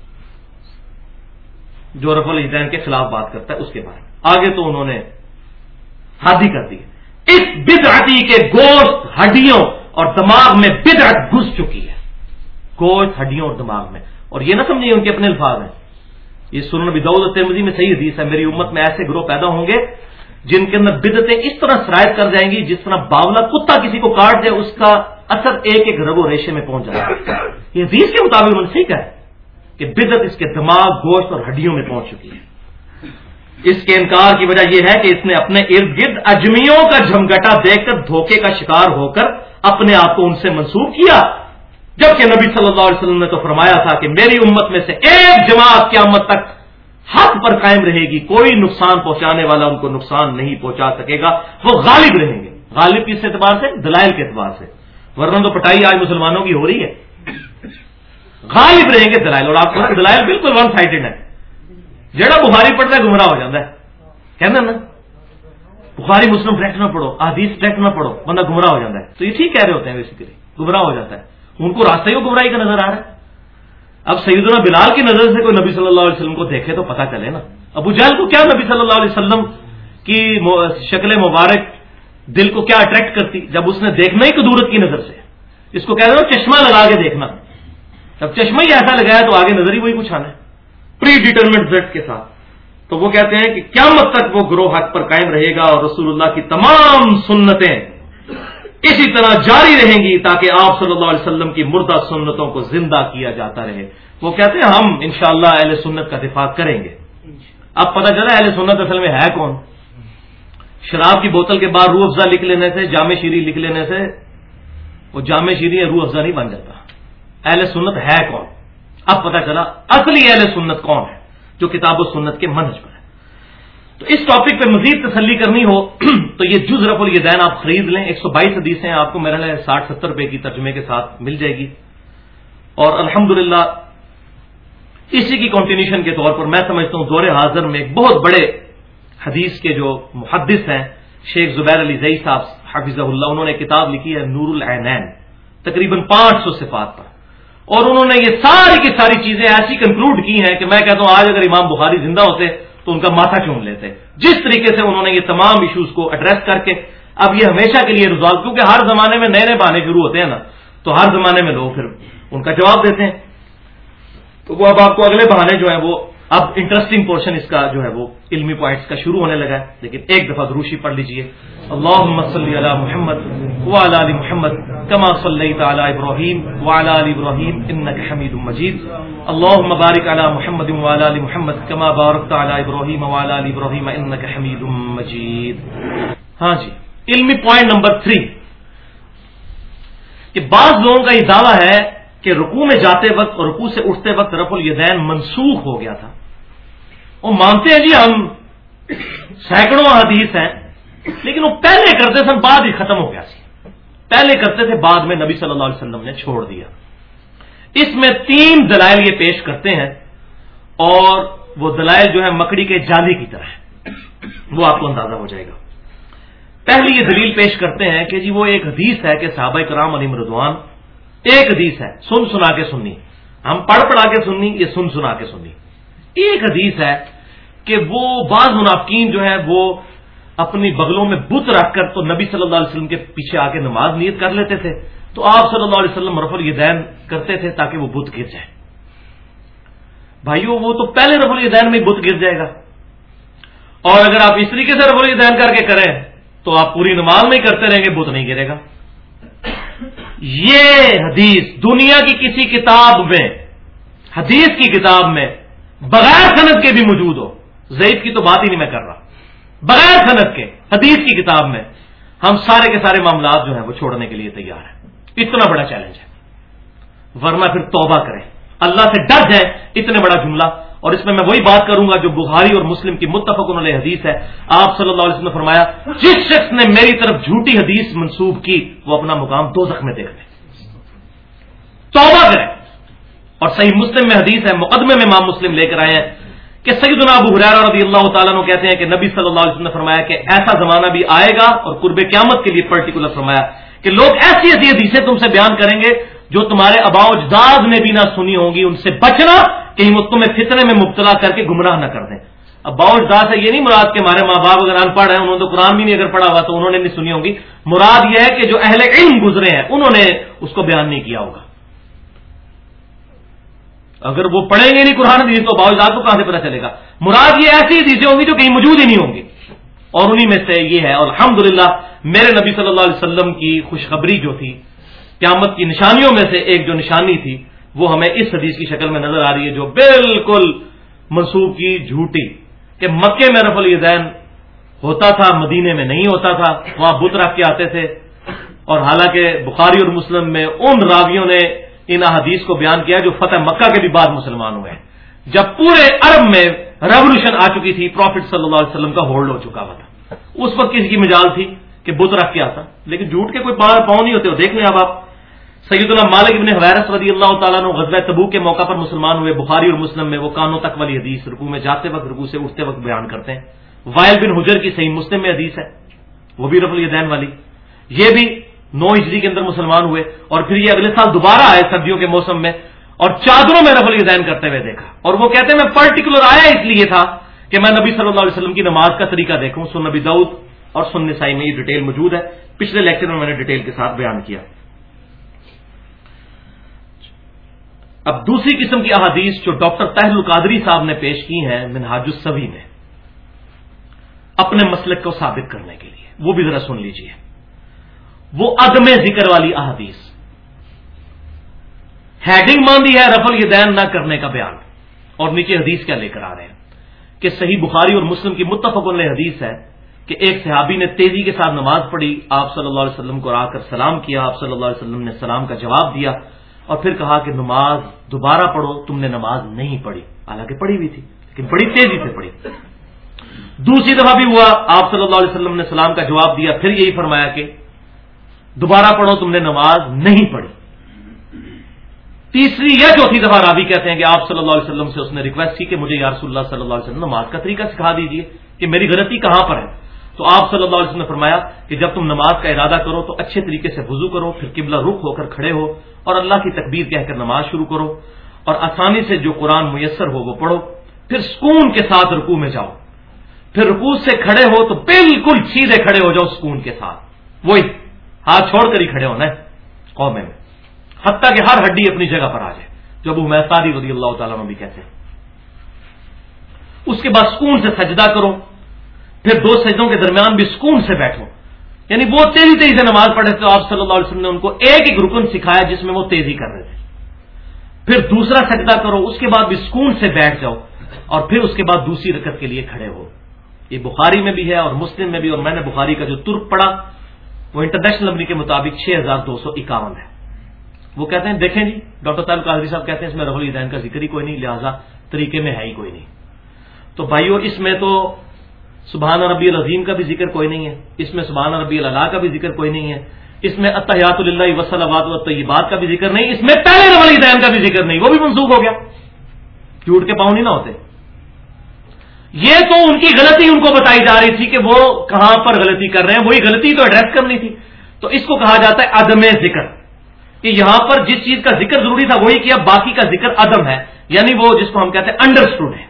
جو رف الدین کے خلاف بات کرتا ہے اس کے بارے میں۔ آگے تو انہوں نے حادی کر دی اس بدعتی کے گوشت ہڈیوں اور دماغ میں بدعت گھس چکی ہے۔ گوشت ہڈیوں اور دماغ میں۔ اور یہ نہ سمجھیے ان کے اپنے الفاظ ہیں۔ یہ سنن بدعود ترمزی میں صحیح حدیث ہے۔ میری امت میں ایسے گروہ پیدا ہوں گے جن کے اندر بدتیں اس طرح شرائط کر جائیں گی جس طرح باولا کتا کسی کو کاٹ دے، اس کا اثر ایک ایک رگو ریشے میں پہنچ جائے۔ گا یہ حدیث کے مطابق انہوں نے سیکھا ہے۔ کہ بدت اس کے دماغ، گوشت اور ہڈیوں میں پہنچ چکی ہے۔ اس کے انکار کی وجہ یہ ہے کہ اس نے اپنے ارد گرد اجمیوں کا جھمگٹا دیکھ کر دھوکے کا شکار ہو کر اپنے آپ کو ان سے منسوخ کیا۔ جبکہ نبی صلی اللہ علیہ وسلم نے تو فرمایا تھا کہ میری امت میں سے ایک جماعت قیامت تک حق پر قائم رہے گی، کوئی نقصان پہنچانے والا ان کو نقصان نہیں پہنچا سکے گا۔ وہ غالب رہیں گے۔ غالب کس اعتبار سے؟ دلائل کے اعتبار سے۔ ورنہ تو پٹائی آج مسلمانوں کی ہو رہی ہے۔ غالب رہیں گے دلائل، اور آپ کو دلائل بالکل ون سائڈڈ ہے جڑا بخاری پڑتا ہے گمراہ ہو جاتا ہے۔ کہنا نا، بخاری مسلم ڈائریکٹ نہ پڑھو حدیث ڈائریکٹ نہ پڑھو، بندہ گمراہ ہو جاتا ہے۔ تو یہ ٹھیک کہہ رہے ہوتے ہیں بیسیکلی گمراہ ہو جاتا ہے۔ ان کو راستہ ہی گمراہی کا نظر آ رہا ہے۔ اب سیدنا بلال کی نظر سے کوئی نبی صلی اللہ علیہ وسلم کو دیکھے تو پتہ چلے نا۔ ابو جہل کو کیا نبی صلی اللہ علیہ وسلم کی شکل مبارک دل کو کیا اٹریکٹ کرتی، جب اس نے دیکھنا ہی قدورت کی نظر سے۔ اس کو کہہ رہے چشمہ لگا کے دیکھنا۔ جب چشمہ ہی ایسا لگایا تو آگے نظر ہی وہی کچھ آنا ہے۔ پری ڈیٹرمنٹ زٹ کے ساتھ۔ تو وہ کہتے ہیں کہ کیا مت تک وہ گروہ حق پر قائم رہے گا اور رسول اللہ کی تمام سنتیں اسی طرح جاری رہیں گی تاکہ آپ صلی اللہ علیہ وسلم کی مردہ سنتوں کو زندہ کیا جاتا رہے۔ وہ کہتے ہیں ہم انشاءاللہ اہل سنت کا دفاع کریں گے۔ اب پتہ چلا اہل سنت اصل میں ہے کون؟ شراب کی بوتل کے بعد روح افزا لکھ لینے سے، جامع شیری لکھ لینے سے، وہ جامع شیری روح افزا نہیں بن جاتا۔ اہل سنت ہے کون؟ اب پتہ چلا اصلی اہل سنت کون ہے، جو کتاب و سنت کے منج پر ہے۔ تو اس ٹاپک پہ مزید تسلی کرنی ہو، تو یہ جز رف الدین آپ خرید لیں۔ ایک سو بائیس حدیثیں آپ کو میرا ساٹھ ستر روپے کی ترجمے کے ساتھ مل جائے گی۔ اور الحمد اسی کی کنٹینیوشن کے طور پر میں سمجھتا ہوں دور حاضر میں ایک بہت بڑے حدیث کے جو محدث ہیں، شیخ زبیر علی زئی صاحب حافظ اللہ، انہوں نے کتاب لکھی ہے نور العینین تقریباً پانچ سو صفات پر۔ اور انہوں نے یہ ساری کی ساری چیزیں ایسی کنکلوڈ کی ہیں کہ میں کہتا ہوں آج اگر امام بخاری زندہ ہوتے تو ان کا ماتھا چون لیتے؟ جس طریقے سے انہوں نے یہ تمام ایشوز کو ایڈریس کر کے اب یہ ہمیشہ کے لیے ریزالو کیونکہ ہر زمانے میں نئے نئے بہانے شروع ہوتے ہیں نا، تو ہر زمانے میں لوگ پھر ان کا جواب دیتے ہیں۔ تو وہ اب آپ کو اگلے بہانے جو ہیں وہ اب انٹرسٹنگ پورشن اس کا جو ہے وہ علمی پوائنٹس کا شروع ہونے لگا ہے، لیکن ایک دفعہ دروشی پڑھ لیجیے۔ اللہ صلی علی محمد وعلی علی محمد کما صلی تعالی ابراہیم وعلی علی ابراہیم انک حمید مجید۔ اللهم بارک علی محمد وعلی علی محمد کما بارکت علی ابراہیم وعلی علی ابراہیم انک حمید مجید۔ ہاں جی علمی پوائنٹ نمبر تھری کہ بعض لوگوں کا یہ دعویٰ ہے کہ رکو میں جاتے وقت اور رکو سے اٹھتے وقت رف الیدین منسوخ ہو گیا تھا۔ وہ مانتے ہیں جی ہم سینکڑوں حدیث ہیں، لیکن وہ پہلے کرتے سن، بعد ہی ختم ہو گیا سی۔ پہلے کرتے تھے، بعد میں نبی صلی اللہ علیہ وسلم نے چھوڑ دیا۔ اس میں تین دلائل یہ پیش کرتے ہیں، اور وہ دلائل جو ہے مکڑی کے جالی کی طرح ہے وہ آپ کو اندازہ ہو جائے گا۔ پہلی یہ دلیل پیش کرتے ہیں کہ جی وہ ایک حدیث ہے کہ صحابہ کرام علی مردوان، ایک حدیث ہے، سن سنا کے سننی ہم پڑھ پڑھا کے سننی یہ سن سنا کے سننی ایک حدیث ہے کہ وہ بعض منافقین جو ہے وہ اپنی بغلوں میں بت رکھ کر تو نبی صلی اللہ علیہ وسلم کے پیچھے آ کے نماز نیت کر لیتے تھے۔ تو آپ صلی اللہ علیہ وسلم رف الدین کرتے تھے تاکہ وہ بت گر جائے۔ بھائیو، وہ تو پہلے رف الدین میں بت گر جائے گا۔ اور اگر آپ اس طریقے سے رف الدین کر کے کریں، تو آپ پوری نماز میں ہی کرتے رہیں گے، بت نہیں گرے گا۔ یہ حدیث دنیا کی کسی کتاب میں، حدیث کی کتاب میں بغیر صنعت کے بھی موجود ہو۔ ضعیف کی تو بات ہی نہیں میں کر رہا۔ بغیر صنعت کے، حدیث کی کتاب میں ہم سارے کے سارے معاملات جو ہیں وہ چھوڑنے کے لیے تیار ہیں۔ اتنا بڑا چیلنج ہے۔ ورنہ پھر توبہ کریں۔ اللہ سے ڈر جائے اتنے بڑا جملہ۔ اور اس میں میں وہی بات کروں گا جو بخاری اور مسلم کی متفق انہوں نے حدیث ہے۔ آپ صلی اللہ علیہ وسلم نے فرمایا، جس شخص نے میری طرف جھوٹی حدیث منسوب کی، وہ اپنا مقام دو زخم دیکھ لے۔ توبہ کریں۔ اور صحیح مسلم میں حدیث ہے، مقدمے میں امام مسلم لے کر آئے ہیں۔ کہ سیدنا ابو حرار رضی اللہ تعالیٰ نے کہتے ہیں کہ نبی صلی اللہ علیہ وسلم نے فرمایا کہ ایسا زمانہ بھی آئے گا اور قرب قیامت کے لیے پرٹیکولر فرمایا کہ لوگ ایسی ایسی حدیثیں تم سے بیان کریں گے جو تمہارے اباؤ اجداد نے بھی نہ سنی ہوں گی، ان سے بچنا کہیں وہ تمہیں فتنے میں مبتلا کر کے گمراہ نہ کر دیں۔ اباؤ اجداد سے یہ نہیں مراد کہ ہمارے ماں باپ اگر ان پڑھ ہیں، انہوں نے تو قرآن بھی نہیں اگر پڑھا ہوا تو انہوں نے نہیں سنی ہوگی مراد یہ ہے کہ جو اہل علم گزرے ہیں، انہوں نے اس کو بیان نہیں کیا ہوگا۔ اگر وہ پڑھیں گے نہیں قرآن حدیث تو باوجات کو کہاں سے پتا چلے گا؟ مراد یہ ایسی حدیثیں ہوں گی جو کہیں موجود ہی نہیں ہوں گی اور انہی میں سے یہ ہے اور الحمد میرے نبی صلی اللہ علیہ وسلم کی خوشخبری جو تھی، قیامت کی نشانیوں میں سے ایک جو نشانی تھی، وہ ہمیں اس حدیث کی شکل میں نظر آ رہی ہے جو بالکل منسوخ کی جھوٹی کہ مکے میں رف الدین ہوتا تھا، مدینے میں نہیں ہوتا تھا، وہاں بت رکھ کے آتے تھے۔ اور حالانکہ بخاری اور مسلم میں ان راویوں نے ان حدیث کو بیان کیا جو فتح مکہ کے بھی بعد مسلمان ہوئے ہیں۔ جب پورے عرب میں ریولیوشن آ چکی تھی پروفٹ صلی اللہ علیہ وسلم کا ہولڈ ہو چکا ہوا تھا۔ اس وقت کسی کی مجال تھی کہ بت رکھ کے آتا لیکن جھوٹ کے کوئی پاؤں پاؤں نہیں ہوتے۔ دیکھ لیں اب آپ سید اللہ مالک ابن حویرس رضی اللہ تعالیٰ نے غزل تبو کے موقع پر مسلمان ہوئے۔ بخاری اور مسلم میں وہ کانوں تک والی حدیث رکو میں جاتے وقت رکو سے اٹھتے وقت بیان کرتے ہیں۔ وائل بن حجر کی صحیح مسلم میں حدیث ہے وہ بھی رفل الدین والی۔ یہ بھی نو ہجری کے اندر مسلمان ہوئے اور پھر یہ اگلے سال دوبارہ آئے سردیوں کے موسم میں اور چادروں میں رفل الدین کرتے ہوئے دیکھا اور وہ کہتے ہیں میں پرٹیکولر آیا اس لیے تھا کہ میں نبی صلی اللہ علیہ وسلم کی نماز کا طریقہ دیکھوں سن نبی دعود اور سن نسائی میں یہ ڈیٹیل موجود ہے۔ پچھلے لیکچر میں میں نے ڈیٹیل کے ساتھ بیان کیا۔ اب دوسری قسم کی احادیث جو ڈاکٹر تہل القادری صاحب نے پیش کی ہیں منہاج السوی میں، اپنے مسلک کو ثابت کرنے کے لیے۔ وہ بھی ذرا سن لیجیے وہ عدم ذکر والی احادیث۔ ہیڈنگ ماندی ہے رفل یدین نہ کرنے کا بیان۔ اور نیچے حدیث کیا لے کر آ رہے ہیں کہ صحیح بخاری اور مسلم کی متفق علیہ حدیث ہے کہ ایک صحابی نے تیزی کے ساتھ نماز پڑھی، آپ صلی اللہ علیہ وسلم کو آ کر سلام کیا، آپ صلی اللہ علیہ وسلم نے سلام کا جواب دیا اور پھر کہا کہ نماز دوبارہ پڑھو، تم نے نماز نہیں پڑھی۔ حالانکہ پڑھی ہوئی تھی، لیکن بڑی تیزی سے پڑھی۔ دوسری دفعہ بھی ہوا، آپ صلی اللہ علیہ وسلم نے سلام کا جواب دیا، پھر یہی فرمایا کہ دوبارہ پڑھو تم نے نماز نہیں پڑھی۔ تیسری یا چوتھی دفعہ راوی کہتے ہیں کہ آپ صلی اللہ علیہ وسلم سے اس نے ریکویسٹ کی کہ مجھے یارس اللہ صلی اللہ علیہ وسلم نماز کا طریقہ سکھا دیجیے کہ میری غلطی کہاں پر ہے۔ تو آپ صلی اللہ علیہ وسلم نے فرمایا کہ جب تم نماز کا ارادہ کرو تو اچھے طریقے سے وضو کرو، پھر قبلہ رخ ہو کر کھڑے ہو اور اللہ کی تکبیر کہہ کر نماز شروع کرو اور آسانی سے جو قرآن میسر ہو وہ پڑھو۔ پھر سکون کے ساتھ رکوع میں جاؤ۔ پھر رکوع سے کھڑے ہو تو بالکل سیدھے کھڑے ہو جاؤ سکون کے ساتھ۔ وہی۔ ہاتھ چھوڑ کر ہی کھڑے ہونا ہے قومے میں۔ حتیٰ کہ ہر ہڈی اپنی جگہ پر آ جائے، جو ابو محتاری رضی اللہ تعالیٰ بھی کہتے ہیں۔ اس کے بعد سکون سے سجدہ کرو، پھر دو سجدوں کے درمیان بھی سکون سے بیٹھو۔ یعنی وہ تیزی تیزی سے نماز پڑھے تھے تو آپ صلی اللہ علیہ وسلم نے ان کو ایک ایک رکن سکھایا جس میں وہ تیزی کر رہے تھے۔ پھر دوسرا سجدہ کرو، اس کے بعد بھی سکون سے بیٹھ جاؤ اور پھر اس کے بعد دوسری رکت کے لیے کھڑے ہو۔ یہ بخاری میں بھی ہے اور مسلم میں بھی، اور میں نے بخاری کا جو ترک پڑا وہ انٹرنیشنل نمبر کے مطابق چھ ہزار دو سو اکاون ہے۔ وہ کہتے ہیں، دیکھیں جی ڈاکٹر طالب قادری صاحب کہتے ہیں، اس میں رحول الدین کا ذکر ہی کوئی نہیں، لہٰذا طریقے میں ہے ہی کوئی نہیں۔ تو بھائیو، اس میں تو سبحان ربی العظیم کا بھی ذکر کوئی نہیں ہے، اس میں سبحان ربی اللہ کا بھی ذکر کوئی نہیں ہے، اس میں اطیات اللہ وسلم طیبات کا بھی ذکر نہیں، اس میں پہلے رب الدین کا بھی ذکر نہیں، وہ بھی منسوخ ہو گیا۔ جھوٹ کے پاؤں نہیں نہ ہوتے۔ یہ تو ان کی غلطی ان کو بتائی جا رہی تھی کہ وہ کہاں پر غلطی کر رہے ہیں، وہی غلطی تو ایڈریس کرنی تھی۔ تو اس کو کہا جاتا ہے عدم ذکر۔ کہ یہاں پر جس چیز کا ذکر ضروری تھا، وہی کیا، باقی کا ذکر عدم ہے۔ یعنی وہ جس کو ہم کہتے ہیں انڈرسٹوڈ ہے۔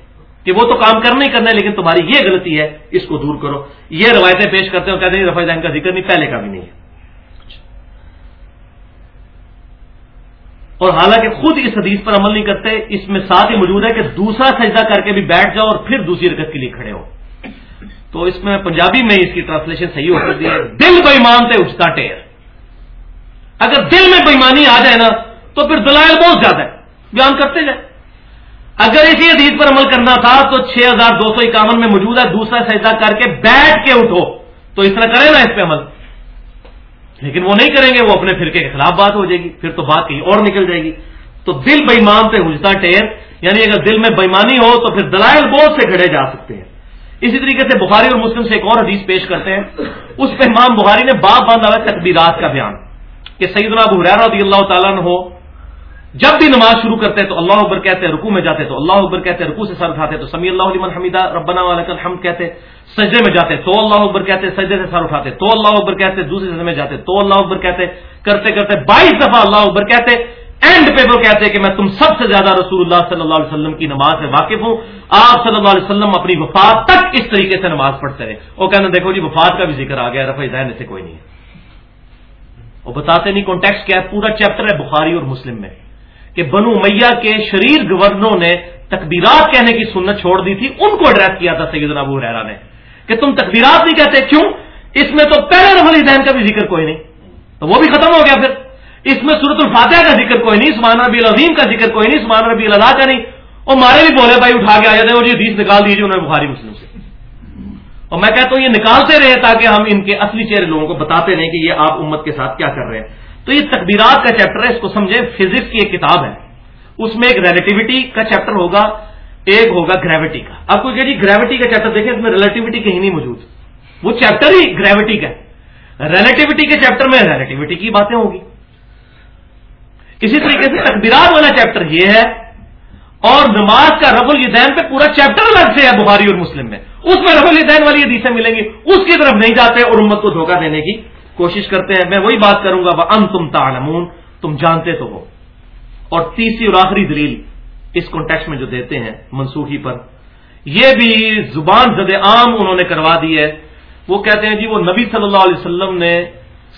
کہ وہ تو کام کرنا ہی کرنا ہے، لیکن تمہاری یہ غلطی ہے، اس کو دور کرو۔ یہ روایتیں پیش کرتے ہیں کہتے ہیں رفا جان کا ذکر نہیں، پہلے کا بھی نہیں ہے۔ اور حالانکہ خود اس حدیث پر عمل نہیں کرتے، اس میں ساتھ ہی موجود ہے کہ دوسرا سجدہ کر کے بھی بیٹھ جاؤ اور پھر دوسری رکت کے لیے کھڑے ہو۔ تو اس میں پنجابی میں اس کی ٹرانسلیشن صحیح ہو سکتی ہے، دل بےمان سے اٹھتا ٹیر اگر دل میں بےمانی آ جائے نا، تو پھر دلائل بہت زیادہ ہے بیان کرتے جائیں۔ اگر اسی حدیث پر عمل کرنا تھا تو چھ ہزار دو سو اکاون میں موجود ہے، دوسرا سجدہ کر کے بیٹھ کے اٹھو۔ تو اس طرح کرے نا اس پہ عمل۔ لیکن وہ نہیں کریں گے، وہ اپنے فرقے کے خلاف بات ہو جائے گی، پھر تو بات کہیں اور نکل جائے گی۔ تو دل بےمان پہ ہوجتا ٹیر یعنی اگر دل میں بےمانی ہو تو پھر دلائل بہت سے کھڑے جا سکتے ہیں۔ اسی طریقے سے بخاری اور مسلم سے ایک اور حدیث پیش کرتے ہیں۔ اس پہ امام بخاری نے باپ باندھا ہوا تقبیرات کا بیان کہ سیدنا ابو رضی اللہ تعالیٰ نے ہو جب بھی نماز شروع کرتے تو اللہ اکبر کہتے رکو میں جاتے تو اللہ اکبر کہتے رکو سے سر اٹھاتے تو سمی اللہ علیہ حمیدہ، ربنا الحمد کہتے سجدے میں جاتے تو اللہ اکبر کہتے سجدے سے سر اٹھاتے تو اللہ اکبر کہتے دوسرے سجدے میں جاتے تو اللہ اکبر کہتے کرتے کرتے بائیس دفعہ اللہ اکبر کہتے اینڈ پہ وہ کہتے کہ میں تم سب سے زیادہ رسول اللہ صلی اللہ علیہ وسلم کی نماز سے واقف ہوں، آپ صلی اللہ علیہ وسلم اپنی وفات تک اس طریقے سے نماز پڑھتے رہے وہ کہنا دیکھو جی وفات کا بھی ذکر آ گیا، رفع ذہن سے کوئی نہیں ہے۔ وہ بتاتے نہیں کانٹیکس کیا ہے، پورا چیپٹر ہے بخاری اور مسلم میں۔ کہ بنو میاں کے شریر گورنروں نے تکبیرات کہنے کی سنت چھوڑ دی تھی، ان کو ایڈریس کیا تھا سیدنا ابو ریرا نے، کہ تم تکبیرات نہیں کہتے، کیوں؟ اس میں تو پہلے رفل دین کا بھی ذکر کوئی نہیں، تو وہ بھی ختم ہو گیا پھر۔ اس میں صورت الفاتحہ کا ذکر کوئی نہیں سمان ربی العظیم کا ذکر کوئی نہیں سمان ربی اللہ کا نہیں۔ اور مارے بھی بولے، بھائی اٹھا کے آ جاتے ہیں اور یہ حدیث نکال دیجیے انہوں نے بخاری مسلم سے۔ اور میں کہتا ہوں یہ نکالتے رہے تاکہ ہم ان کے اصلی چہرے لوگوں کو بتاتے رہیں کہ یہ آپ امت کے ساتھ کیا کر رہے ہیں۔ تو یہ تقبیرات کا چیپٹر ہے، اس کو سمجھے فزکس کی ایک کتاب ہے۔ اس میں ایک ریلیٹیوٹی کا چیپٹر ہوگا، ایک ہوگا گریوٹی کا۔ اب کوئی کہ جی گریوٹی کا چیپٹر دیکھیں، اس میں ریلیٹیوٹی کہیں نہیں موجود۔ وہ چیپٹر ہی گریوٹی کا ہے۔ ریلیٹیوٹی کے چیپٹر میں ریلیٹیوٹی کی باتیں ہوگی اسی طریقے سے تقبیرات والا چیپٹر یہ ہے، اور نماز کا رف الدین پہ پورا چیپٹر الگ سے ہے بخاری اور مسلم میں۔ اس میں رف الدین والی حدیثیں ملیں گی، اس کی طرف نہیں جاتے اور امت کو دھوکہ دینے کی کوشش کرتے ہیں، میں وہی بات کروں گا وہ ام تم تعلمون، تم جانتے تو ہو۔ اور تیسری اور آخری دلیل اس کانٹیکس میں جو دیتے ہیں منسوخی پر، یہ بھی زبان زد عام انہوں نے کروا دی ہے۔ وہ کہتے ہیں جی وہ نبی صلی اللہ علیہ وسلم نے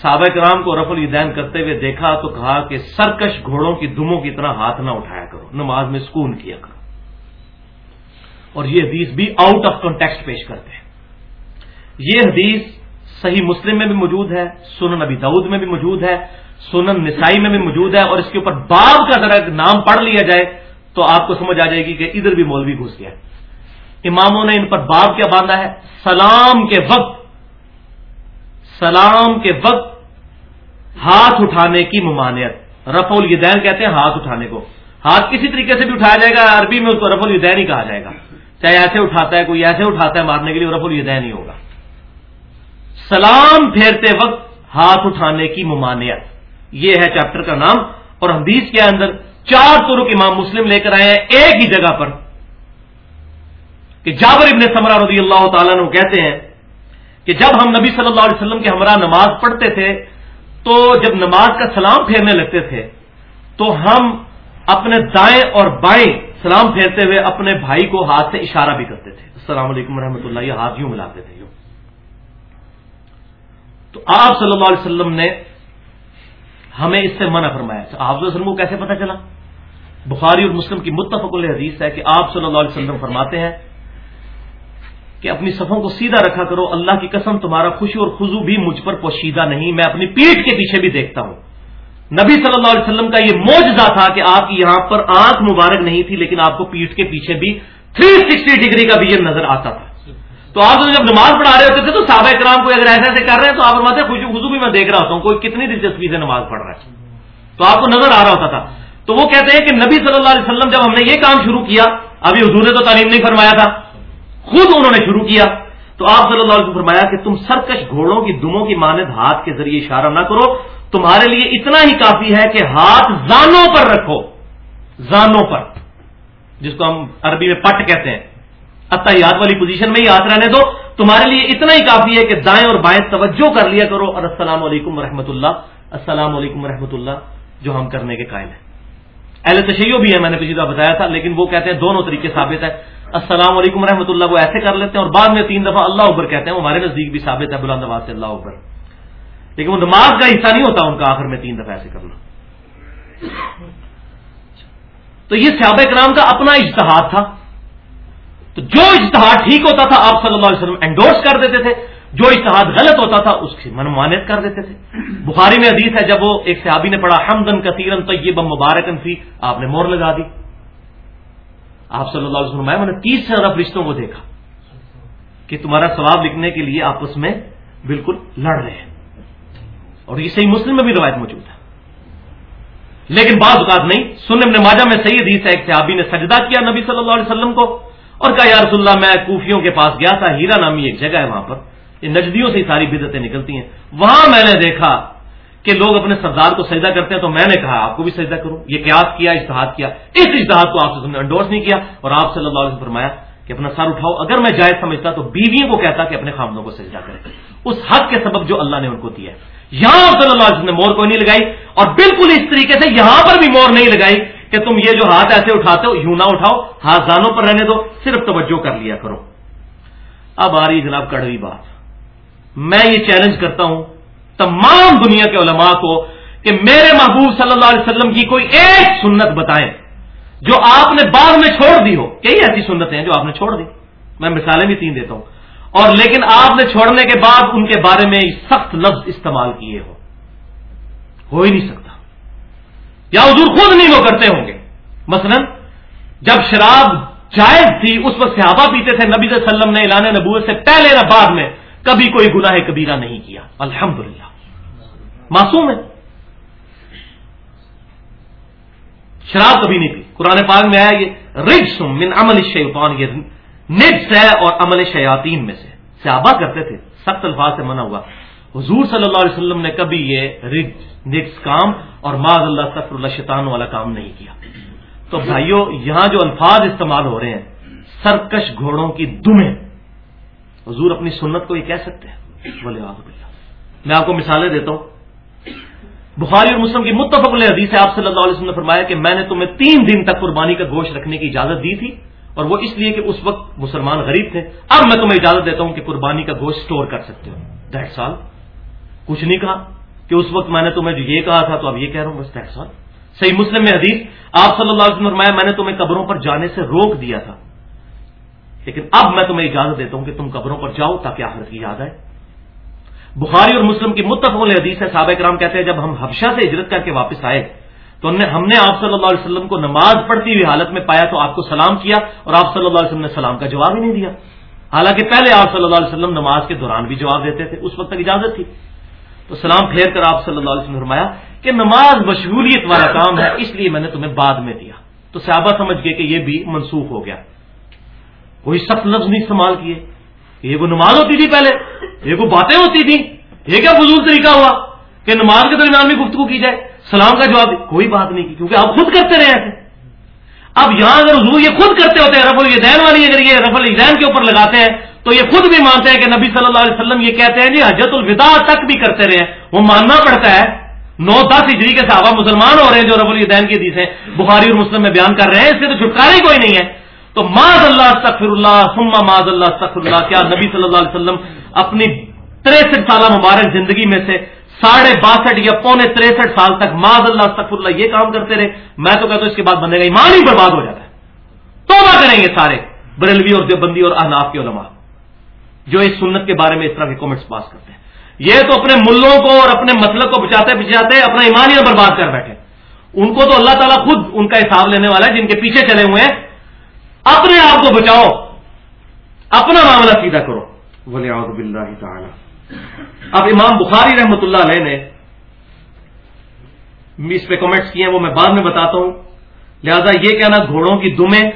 صحابہ کرام کو رف الدین کرتے ہوئے دیکھا تو کہا کہ سرکش گھوڑوں کی دموں کی طرح ہاتھ نہ اٹھایا کرو، نماز میں سکون کیا کرو۔ اور یہ حدیث بھی آؤٹ آف کنٹیکسٹ پیش کرتے ہیں۔ یہ حدیث صحیح مسلم میں بھی موجود ہے، سنن نبی دعود میں بھی موجود ہے، سنن نسائی میں بھی موجود ہے، اور اس کے اوپر باب کا اگر نام پڑھ لیا جائے تو آپ کو سمجھ آ جائے گی کہ ادھر بھی مولوی گھس گیا۔ اماموں نے ان پر باب کیا باندھا ہے، سلام کے وقت، سلام کے وقت ہاتھ اٹھانے کی ممانعت۔ رف الدین کہتے ہیں ہاتھ اٹھانے کو۔ ہاتھ کسی طریقے سے بھی اٹھایا جائے گا، عربی میں اس کو رف الدین ہی کہا جائے گا۔ چاہے ایسے اٹھاتا ہے، کوئی ایسے اٹھاتا ہے مارنے کے لیے رف الدین ہی ہوگا۔ سلام پھیرتے وقت ہاتھ اٹھانے کی ممانعت۔ یہ ہے چیپٹر کا نام اور حدیث کے اندر چار ترک امام مسلم لے کر آئے ہیں ایک ہی جگہ پر کہ جابر ابن سمرا رضی اللہ تعالیٰ نے کہتے ہیں کہ جب ہم نبی صلی اللہ علیہ وسلم کے ہمراہ نماز پڑھتے تھے تو جب نماز کا سلام پھیرنے لگتے تھے تو ہم اپنے دائیں اور بائیں سلام پھیرتے ہوئے اپنے بھائی کو ہاتھ سے اشارہ بھی کرتے تھے۔ السلام علیکم ورحمۃ اللہ۔ یہ ہاتھ یوں ملاتے تھے۔ تو آپ صلی اللہ علیہ وسلم نے ہمیں اس سے منع فرمایا آپ وسلم کو کیسے پتا چلا؟ بخاری اور مسلم کی متفق حدیث ہے کہ آپ صلی اللہ علیہ وسلم فرماتے ہیں کہ اپنی صفوں کو سیدھا رکھا کرو، اللہ کی قسم، تمہارا خوشی اور خزو بھی مجھ پر پوشیدہ نہیں، میں اپنی پیٹھ کے پیچھے بھی دیکھتا ہوں۔ نبی صلی اللہ علیہ وسلم کا یہ موجزہ تھا کہ آپ کی یہاں پر آنکھ مبارک نہیں تھی، لیکن آپ کو پیٹھ کے پیچھے بھی 360 ڈگری کا بھی یہ نظر آتا تھا۔ تو آپ جب نماز پڑھا رہے ہوتے تھے تو صحابہ کرام کو اگر ایسے ایسے کر رہے ہیں تو آپ فرماتے خوشی خزو بھی میں دیکھ رہا ہوتا ہوں، کوئی کتنی دلچسپی سے نماز پڑھ رہا ہے۔ تو آپ کو نظر آ رہا ہوتا تھا۔ تو وہ کہتے ہیں کہ نبی صلی اللہ علیہ وسلم جب ہم نے یہ کام شروع کیا، ابھی حضور نے تو تعلیم نہیں فرمایا تھا، خود انہوں نے شروع کیا۔ تو آپ صلی اللہ علیہ وسلم فرمایا کہ تم سرکش گھوڑوں کی دموں کی مانند ہاتھ کے ذریعے اشارہ نہ کرو، تمہارے لیے اتنا ہی کافی ہے کہ ہاتھ زانوں پر رکھو۔ زانوں پر، جس کو ہم عربی میں پٹ کہتے ہیں۔ اتحیات والی پوزیشن میں ہی ہاتھ رہنے دو۔ تمہارے لیے اتنا ہی کافی ہے کہ دائیں اور بائیں توجہ کر لیا کرو۔ اور السلام علیکم ورحمۃ اللہ السلام علیکم ورحمۃ اللہ جو ہم کرنے کے قائل ہیں۔ اہل تشیع بھی ہے میں نے پچھلی دفعہ بتایا تھا، لیکن وہ کہتے ہیں دونوں طریقے ثابت ہے السلام علیکم رحمۃ اللہ وہ ایسے کر لیتے ہیں اور بعد میں تین دفعہ اللہ اوپر کہتے ہیں، وہ ہمارے نزدیک بھی ثابت ہے، بلند آباد سے اللہ اوپر لیکن وہ نماز کا حصہ نہیں ہوتا ان کا آخر میں تین دفعہ ایسے کرنا۔ تو یہ صحابہ کرام کا اپنا اجتہاد تھا۔ تو جو اجتہاد ٹھیک ہوتا تھا، آپ صلی اللہ علیہ وسلم انڈورس کر دیتے تھے۔ جو اشتہاد غلط ہوتا تھا، اس کی منمانت کر دیتے تھے۔ بخاری میں حدیث ہے، جب وہ ایک صحابی نے پڑھا، حمدن کثیرن تو یہ مبارکن سی آپ نے مور لگا دی۔ آپ صلی اللہ علیہ وسلم میں نے تیس سے زیادہ فرشتوں کو دیکھا کہ تمہارا ثواب لکھنے کے لیے آپس میں بالکل لڑ رہے ہیں۔ اور یہ صحیح مسلم میں بھی روایت موجود ہے۔ لیکن بعض اوقات نہیں سنم نے ماجہ میں صحیح حدیث ہے، ایک صحابی نے سجدہ کیا نبی صلی اللہ علیہ وسلم کو۔ اور کہا، یا رسول اللہ، میں کوفیوں کے پاس گیا تھا، ہیرا نامی ایک جگہ ہے وہاں پر، یہ نجدیوں سے ہی ساری بدتیں نکلتی ہیں۔ وہاں میں نے دیکھا کہ لوگ اپنے سردار کو سجدہ کرتے ہیں، تو میں نے کہا، آپ کو بھی سجدہ کروں؟ یہ قیاس کیا اشتہاد کیا۔ اس اشتہاد کو آپ سے انڈورس نہیں کیا اور آپ صلی اللہ علیہ وسلم فرمایا کہ اپنا سر اٹھاؤ۔ اگر میں جائز سمجھتا تو بیویوں کو کہتا کہ اپنے خامدوں کو سجدہ کریں۔ اس حق کے سبب جو اللہ نے ان کو دیا یہاں صلی اللہ علیہ وسلم نے مور کوئی نہیں لگائی اور بالکل اس طریقے سے یہاں پر بھی مور نہیں لگائی۔ کہ تم یہ جو ہاتھ ایسے اٹھاتے ہو، یوں نہ اٹھاؤ، ہاتھ دانوں پر رہنے دو، صرف توجہ کر لیا کرو۔ اب آ رہی جناب کڑوی بات۔ میں یہ چیلنج کرتا ہوں تمام دنیا کے علماء کو کہ میرے محبوب صلی اللہ علیہ وسلم کی کوئی ایک سنت بتائیں جو آپ نے بعد میں چھوڑ دی ہو۔ کئی ایسی سنتیں ہیں جو آپ نے چھوڑ دی۔ میں مثالیں بھی تین دیتا ہوں۔ اور لیکن آپ نے چھوڑنے کے بعد ان کے بارے میں سخت لفظ استعمال کیے ہو۔ ہو ہی نہیں سکتا۔ یا حضور خود نہیں وہ کرتے ہوں گے۔ مثلا جب شراب جائز تھی، اس وقت صحابہ پیتے تھے، نبی صلی اللہ علیہ وسلم نے اعلان نبوت سے پہلے نہ بعد میں کبھی کوئی گناہ کبیرہ نہیں کیا۔ الحمدللہ۔ معصوم ہے۔ شراب کبھی نہیں پی۔ قرآن پاک میں آیا یہ رج من عمل شیطان یہ نجس ہے اور عمل شیاطین میں سے۔ صحابہ کرتے تھے، سخت الفاظ سے منع ہوا۔ حضور صلی اللہ علیہ وسلم نے کبھی یہ رج کام اور معذ اللہ سفر اللہ شیطان والا کام نہیں کیا۔ تو بھائیوں یہاں جو الفاظ استعمال ہو رہے ہیں، سرکش گھوڑوں کی دمیں۔ حضور اپنی سنت کو یہ کہہ سکتے ہیں۔ بولے میں آپ کو مثالیں دیتا ہوں۔ بخاری اور مسلم کی متفق حدیث ہے، آپ صلی اللہ علیہ وسلم نے فرمایا کہ میں نے تمہیں تین دن تک قربانی کا گوشت رکھنے کی اجازت دی تھی، اور وہ اس لیے کہ اس وقت مسلمان غریب تھے۔ اب میں تمہیں اجازت دیتا ہوں کہ قربانی کا گوشت سٹور کر سکتے ہو۔ دیٹ سال۔ کچھ نہیں کہا کہ اس وقت میں نے تمہیں جو یہ کہا تھا تو اب یہ کہہ رہا ہوں، بس دیٹ صحیح مسلم میں حدیث، آپ صلی اللہ علیہ وسلم فرمایا، میں نے تمہیں قبروں پر جانے سے روک دیا تھا۔ لیکن اب میں تمہیں اجازت دیتا ہوں کہ تم قبروں پر جاؤ تاکہ آخر کی یاد آئے۔ بخاری اور مسلم کی متفق حدیث ہے، صحابہ کرام کہتے ہیں، جب ہم حبشہ سے ہجرت کر کے واپس آئے، تو ہم نے آپ صلی اللہ علیہ وسلم کو نماز پڑھتی ہوئی حالت میں پایا تو آپ کو سلام کیا اور آپ صلی اللہ علیہ وسلم نے سلام کا جواب ہی نہیں دیا۔ حالانکہ پہلے آپ صلی اللہ علیہ وسلم نماز کے دوران بھی جواب دیتے تھے، اس وقت تک اجازت تھی۔ تو سلام پھیر کر آپ صلی اللہ علیہ وسلم فرمایا کہ نماز مشغولیت والا کام ہے، اس لیے میں نے تمہیں بعد میں دیا۔ تو صحابہ سمجھ گئے کہ یہ بھی منسوخ ہو گیا۔ کوئی سخت لفظ نہیں استعمال کیے۔ یہ وہ نماز ہوتی تھی پہلے، یہ وہ باتیں ہوتی تھیں۔ یہ کیا فضول طریقہ ہوا کہ نماز کے درمیان میں گفتگو کی جائے؟ سلام کا جواب کوئی بات نہیں کی، کیونکہ آپ خود کرتے رہے ایسے اب یہاں اگر حضور یہ خود کرتے ہوتے ہیں رف الدین والی اگر یہ رف الدین کے اوپر لگاتے ہیں تو یہ خود بھی مانتے ہیں کہ نبی صلی اللہ علیہ وسلم یہ کہتے ہیں جی حجت الوداع تک بھی کرتے رہے وہ ماننا پڑتا ہے۔ نو دس ہجری کے صحابہ مسلمان ہو رہے ہیں جو رف الدین کی حدیث ہیں بخاری اور مسلم میں بیان کر رہے ہیں، اس سے تو چھٹکارا ہی کوئی نہیں ہے۔ تو ماض اللہ تخر اللہ سما ماض اللہ تخر اللہ کیا نبی صلی اللہ علیہ وسلم اپنی تریسٹھ سالہ مبارک زندگی میں سے ساڑھے باسٹھ یا پونے تریسٹھ سال تک ماض اللہ تخر اللہ یہ کام کرتے رہے۔ میں تو کہتا ہوں، اس کے بعد بنے گا ایمان ہی برباد ہو جاتا ہے۔ تو کریں گے سارے، بریلوی اور دیوبندی اور احناف کے علماء۔ جو اس سنت کے بارے میں اس طرح کے کامنٹس پاس کرتے ہیں۔ یہ تو اپنے ملوں کو اور اپنے مسلک کو بچاتے بچاتے اپنا ایمان ہی برباد کر بیٹھے۔ ان کو تو اللہ تعالیٰ خود ان کا حساب لینے والا ہے، جن کے پیچھے چلے ہوئے ہیں۔ اپنے آپ کو بچاؤ، اپنا معاملہ سیدھا کرو۔ بولے تعالی اب امام بخاری رحمت اللہ علیہ نے اس پہ کمنٹس کیے ہیں، وہ میں بعد میں بتاتا ہوں۔ لہذا یہ کہنا، گھوڑوں کی دمیں،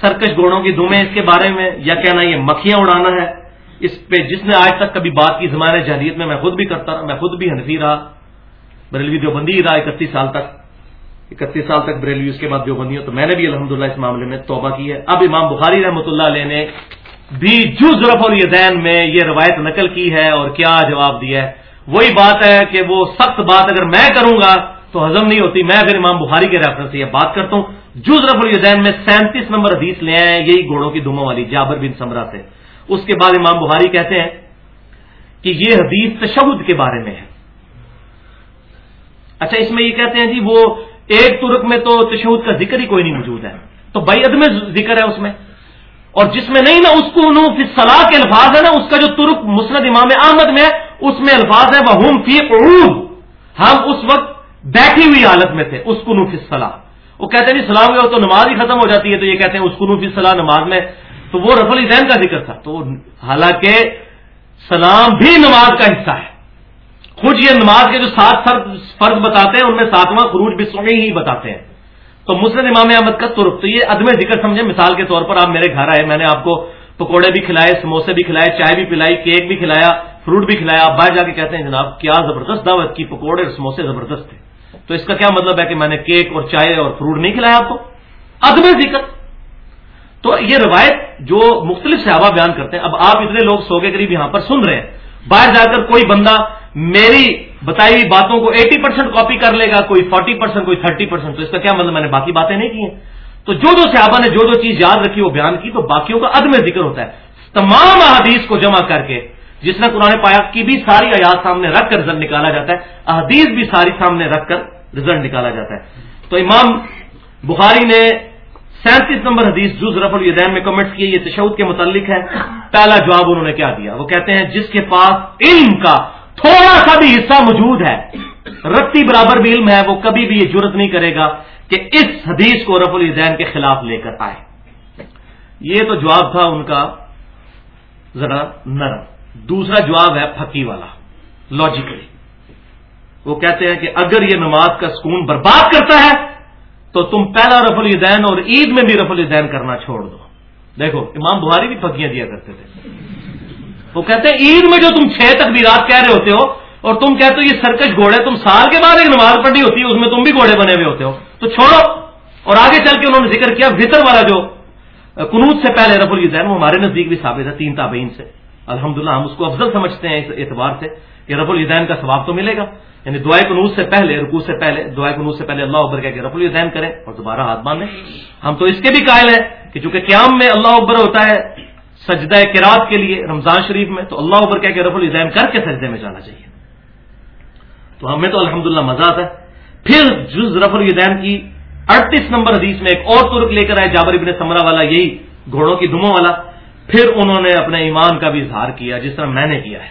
سرکش گھوڑوں کی دمیں اس کے بارے میں، یا کہنا یہ مکھیاں اڑانا ہے۔ اس پہ جس نے آج تک کبھی بات کی زمانے جہلیت میں میں خود بھی کرتا رہا، میں خود بھی حنفی رہا، بریلوی دیوبندی ہی رہا، اکتیس سال تک، اکتیس سال تک بریلوی، اس کے بعد دیوبندی ہوں تو میں نے بھی الحمدللہ اس معاملے میں توبہ کی ہے۔ اب امام بخاری رحمۃ اللہ علیہ نے بھی جز رف الدین میں یہ روایت نقل کی ہے اور کیا جواب دیا ہے۔ وہی بات ہے کہ وہ سخت بات اگر میں کروں گا تو ہزم نہیں ہوتی۔ میں پھر امام بخاری کے ریفرنس سے یہ بات کرتا ہوں۔ جز رف الدین میں سینتیس نمبر حدیث لے آئے ہیں، یہی گھوڑوں کی دموں والی جابر بن سمرا سے۔ اس کے بعد امام بخاری کہتے ہیں کہ یہ حدیث تشہد کے بارے میں ہے۔ اچھا اس میں یہ کہتے ہیں جی وہ ایک ترک میں تو تشہد کا ذکر ہی کوئی نہیں موجود ہے۔ تو بھائی عدم ذکر ہے اس میں۔ اور جس میں نہیں نا اس کو صلاح کے الفاظ ہے نا اس کا جو ترک مسند امام احمد میں ہے، اس میں الفاظ ہے وہ فی قعود۔ ہم اس وقت بیٹھی ہوئی حالت میں تھے اس کو نوف صلاح وہ کہتے ہیں جی سلام گئے تو نماز ہی ختم ہو جاتی ہے، تو یہ کہتے ہیں اس کو نوف صلاح نماز میں تو وہ رف الدین کا ذکر تھا۔ تو حالانکہ سلام بھی نماز کا حصہ ہے۔ خود یہ نماز کے جو سات فرض بتاتے ہیں، ان میں ساتواں خروج بھی سونے ہی بتاتے ہیں۔ تو مسلم امام احمد کا ترک، تو یہ عدم ذکر سمجھے مثال کے طور پر آپ میرے گھر آئے، میں نے آپ کو پکوڑے بھی کھلائے، سموسے بھی کھلائے، چائے بھی پلائی، کیک بھی کھلایا، فروٹ بھی کھلایا۔ آپ باہر جا کے کہتے ہیں، جناب، کیا زبردست دعوت کی، پکوڑے اور سموسے زبردست تھے تو اس کا کیا مطلب ہے کہ میں نے کیک اور چائے اور فروٹ نہیں کھلایا آپ کو؟ عدم ذکر۔ تو یہ روایت جو مختلف صحابہ بیان کرتے ہیں، اب آپ اتنے لوگ سو کے قریب یہاں پر سن رہے ہیں۔ باہر جا کر کوئی بندہ میری بتائی ہوئی باتوں کو ایٹی پرسینٹ کاپی کر لے گا، کوئی فورٹی پرسینٹ کوئی تھرٹی پرسینٹ تو اس کا کیا مطلب؟ میں نے باقی باتیں نہیں کی ہیں۔ تو جو جو صحابہ نے جو جو چیز یاد رکھی، وہ بیان کی، تو باقیوں کا عدم ذکر ہوتا ہے۔ تمام احادیث کو جمع کر کے، جس نے قرآن پایا کی بھی ساری آیات سامنے رکھ کر رزلٹ نکالا جاتا ہے، احادیث بھی ساری سامنے رکھ کر رزلٹ نکالا جاتا ہے۔ تو امام بخاری نے سینتیس نمبر حدیث جز رف الدین میں کمنٹس کیے یہ تشود کے متعلق ہے۔ پہلا جواب انہوں نے کیا دیا؟ وہ کہتے ہیں جس کے پاس علم کا تھوڑا سا بھی حصہ موجود ہے رتی برابر بھی علم ہے وہ کبھی بھی یہ ضرورت نہیں کرے گا کہ اس حدیث کو رف الدین کے خلاف لے کر آئے۔ یہ تو جواب تھا ان کا ذرا نرم۔ دوسرا جواب ہے پھکی والا لاجیکلی وہ کہتے ہیں کہ اگر یہ نماز کا سکون برباد کرتا ہے تو تم پہلا رف الدین اور عید میں بھی رف الدین کرنا چھوڑ دو۔ دیکھو، امام بہاری بھی پھکیاں دیا کرتے تھے۔ وہ کہتے ہیں، عید میں جو تم چھ تک کہہ رہے ہوتے ہو اور تم کہتے ہو یہ سرکش گھوڑے، تم سال کے بعد ایک نماز پڑھنی ہوتی ہے، اس میں تم بھی گھوڑے بنے ہوئے ہوتے ہو۔ تو چھوڑو۔ اور آگے چل کے انہوں نے ذکر کیا، وطر والا جو کنوت سے پہلے رف الدین وہ ہمارے نزدیک بھی ثابت ہے، تین تابعین سے۔ الحمدللہ، ہم اس کو افضل سمجھتے ہیں اس اعتبار سے کہ رف الدین کا ثواب تو ملے گا۔ یعنی دعائیں کنوز سے پہلے رکو سے پہلے دعائیں کنوز سے پہلے اللہ ابر کہ رف الدین کریں اور دوبارہ ہاتھ باندھیں ہم تو اس کے بھی قائل ہیں کہ چونکہ قیام میں اللہ ابر ہوتا ہے سجدہ کراط کے لیے رمضان شریف میں، تو اللہ ابر کہ رف الدین کر کے سجدے میں جانا چاہیے۔ تو ہمیں تو الحمدللہ مزہ آتا ہے۔ پھر جز رف الدین کی اڑتیس نمبر حدیث میں ایک اور ترک لے کر آئے، جابر ابن سمرا والا، یہی گھوڑوں کی دموں والا۔ پھر انہوں نے اپنے ایمان کا بھی اظہار کیا، جس طرح میں نے کیا ہے۔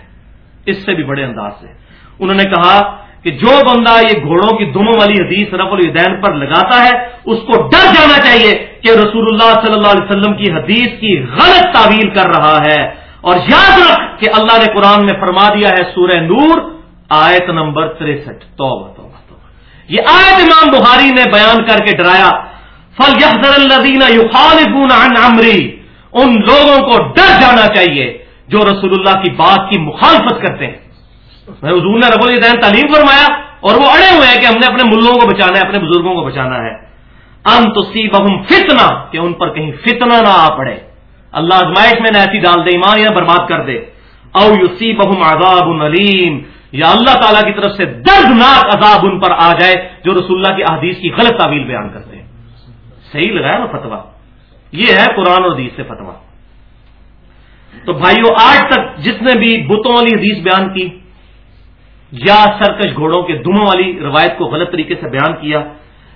اس سے بھی بڑے انداز سے۔ انہوں نے کہا کہ جو بندہ یہ گھوڑوں کی دموں والی حدیث رف الدین پر لگاتا ہے، اس کو ڈر جانا چاہیے کہ رسول اللہ صلی اللہ علیہ وسلم کی حدیث کی غلط تعویل کر رہا ہے۔ اور یاد رکھ کہ اللہ نے قرآن میں فرما دیا ہے سورہ نور، آیت نمبر تریسٹھ۔ تو یہ آیت امام بخاری نے بیان کر کے ڈرایا فل یحدین عمری ان لوگوں کو ڈر جانا چاہیے جو رسول اللہ کی بات کی مخالفت کرتے ہیں۔ حضور نے رب الدین تعلیم فرمایا اور وہ اڑے ہوئے ہیں کہ ہم نے اپنے ملوں کو بچانا ہے، اپنے بزرگوں کو بچانا ہے۔ ان تو سی بہم فتنا کہ ان پر کہیں فتنا نہ آ پڑے۔ اللہ ازمائش میں نہ ایسی ڈال دے، ایمان یا برباد کر دے۔ او یو سی بہم عذاب العلیم یا اللہ تعالیٰ کی طرف سے دردناک عذاب ان پر آ جائے جو رسول اللہ کی احادیث کی غلط تعویل بیان کرتے ہیں۔ صحیح لگایا نا فتوا یہ ہے قرآن اور حدیث سے فتوا تو بھائیو، آج تک جس نے بھی بتوں والی حدیث بیان کی یا سرکش گھوڑوں کے دموں والی روایت کو غلط طریقے سے بیان کیا،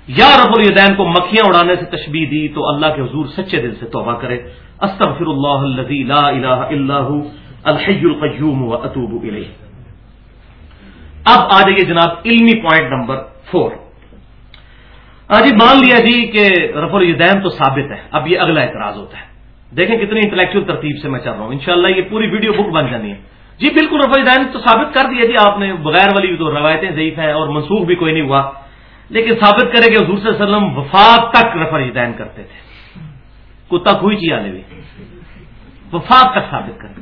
یا رب الدین کو مکھیاں اڑانے سے تشبیح دی تو اللہ کے حضور سچے دل سے توبہ کرے۔ استغفر اللہ لا الہ الا الحی القیوم و الیہ۔ اب آ جائیے جناب علمی پوائنٹ نمبر فور۔ جی مان لیا جی کہ رف الدین تو ثابت ہے، اب یہ اگلا اعتراض ہوتا ہے۔ دیکھیں کتنی انٹلیکچل ترتیب سے میں چل رہا ہوں۔ انشاءاللہ یہ پوری ویڈیو بک بن جانی ہے۔ جی بالکل رفع دین تو ثابت کر دیا جی آپ نے بغیر والی تو روایتیں ضعیف ہیں اور منسوخ بھی کوئی نہیں ہوا۔ لیکن ثابت کرے کہ حضور صلی اللہ علیہ وسلم وفات تک رفع دین کرتے تھے۔ کتا ہوئی چی آنے بھی۔ وفات تک ثابت کرتے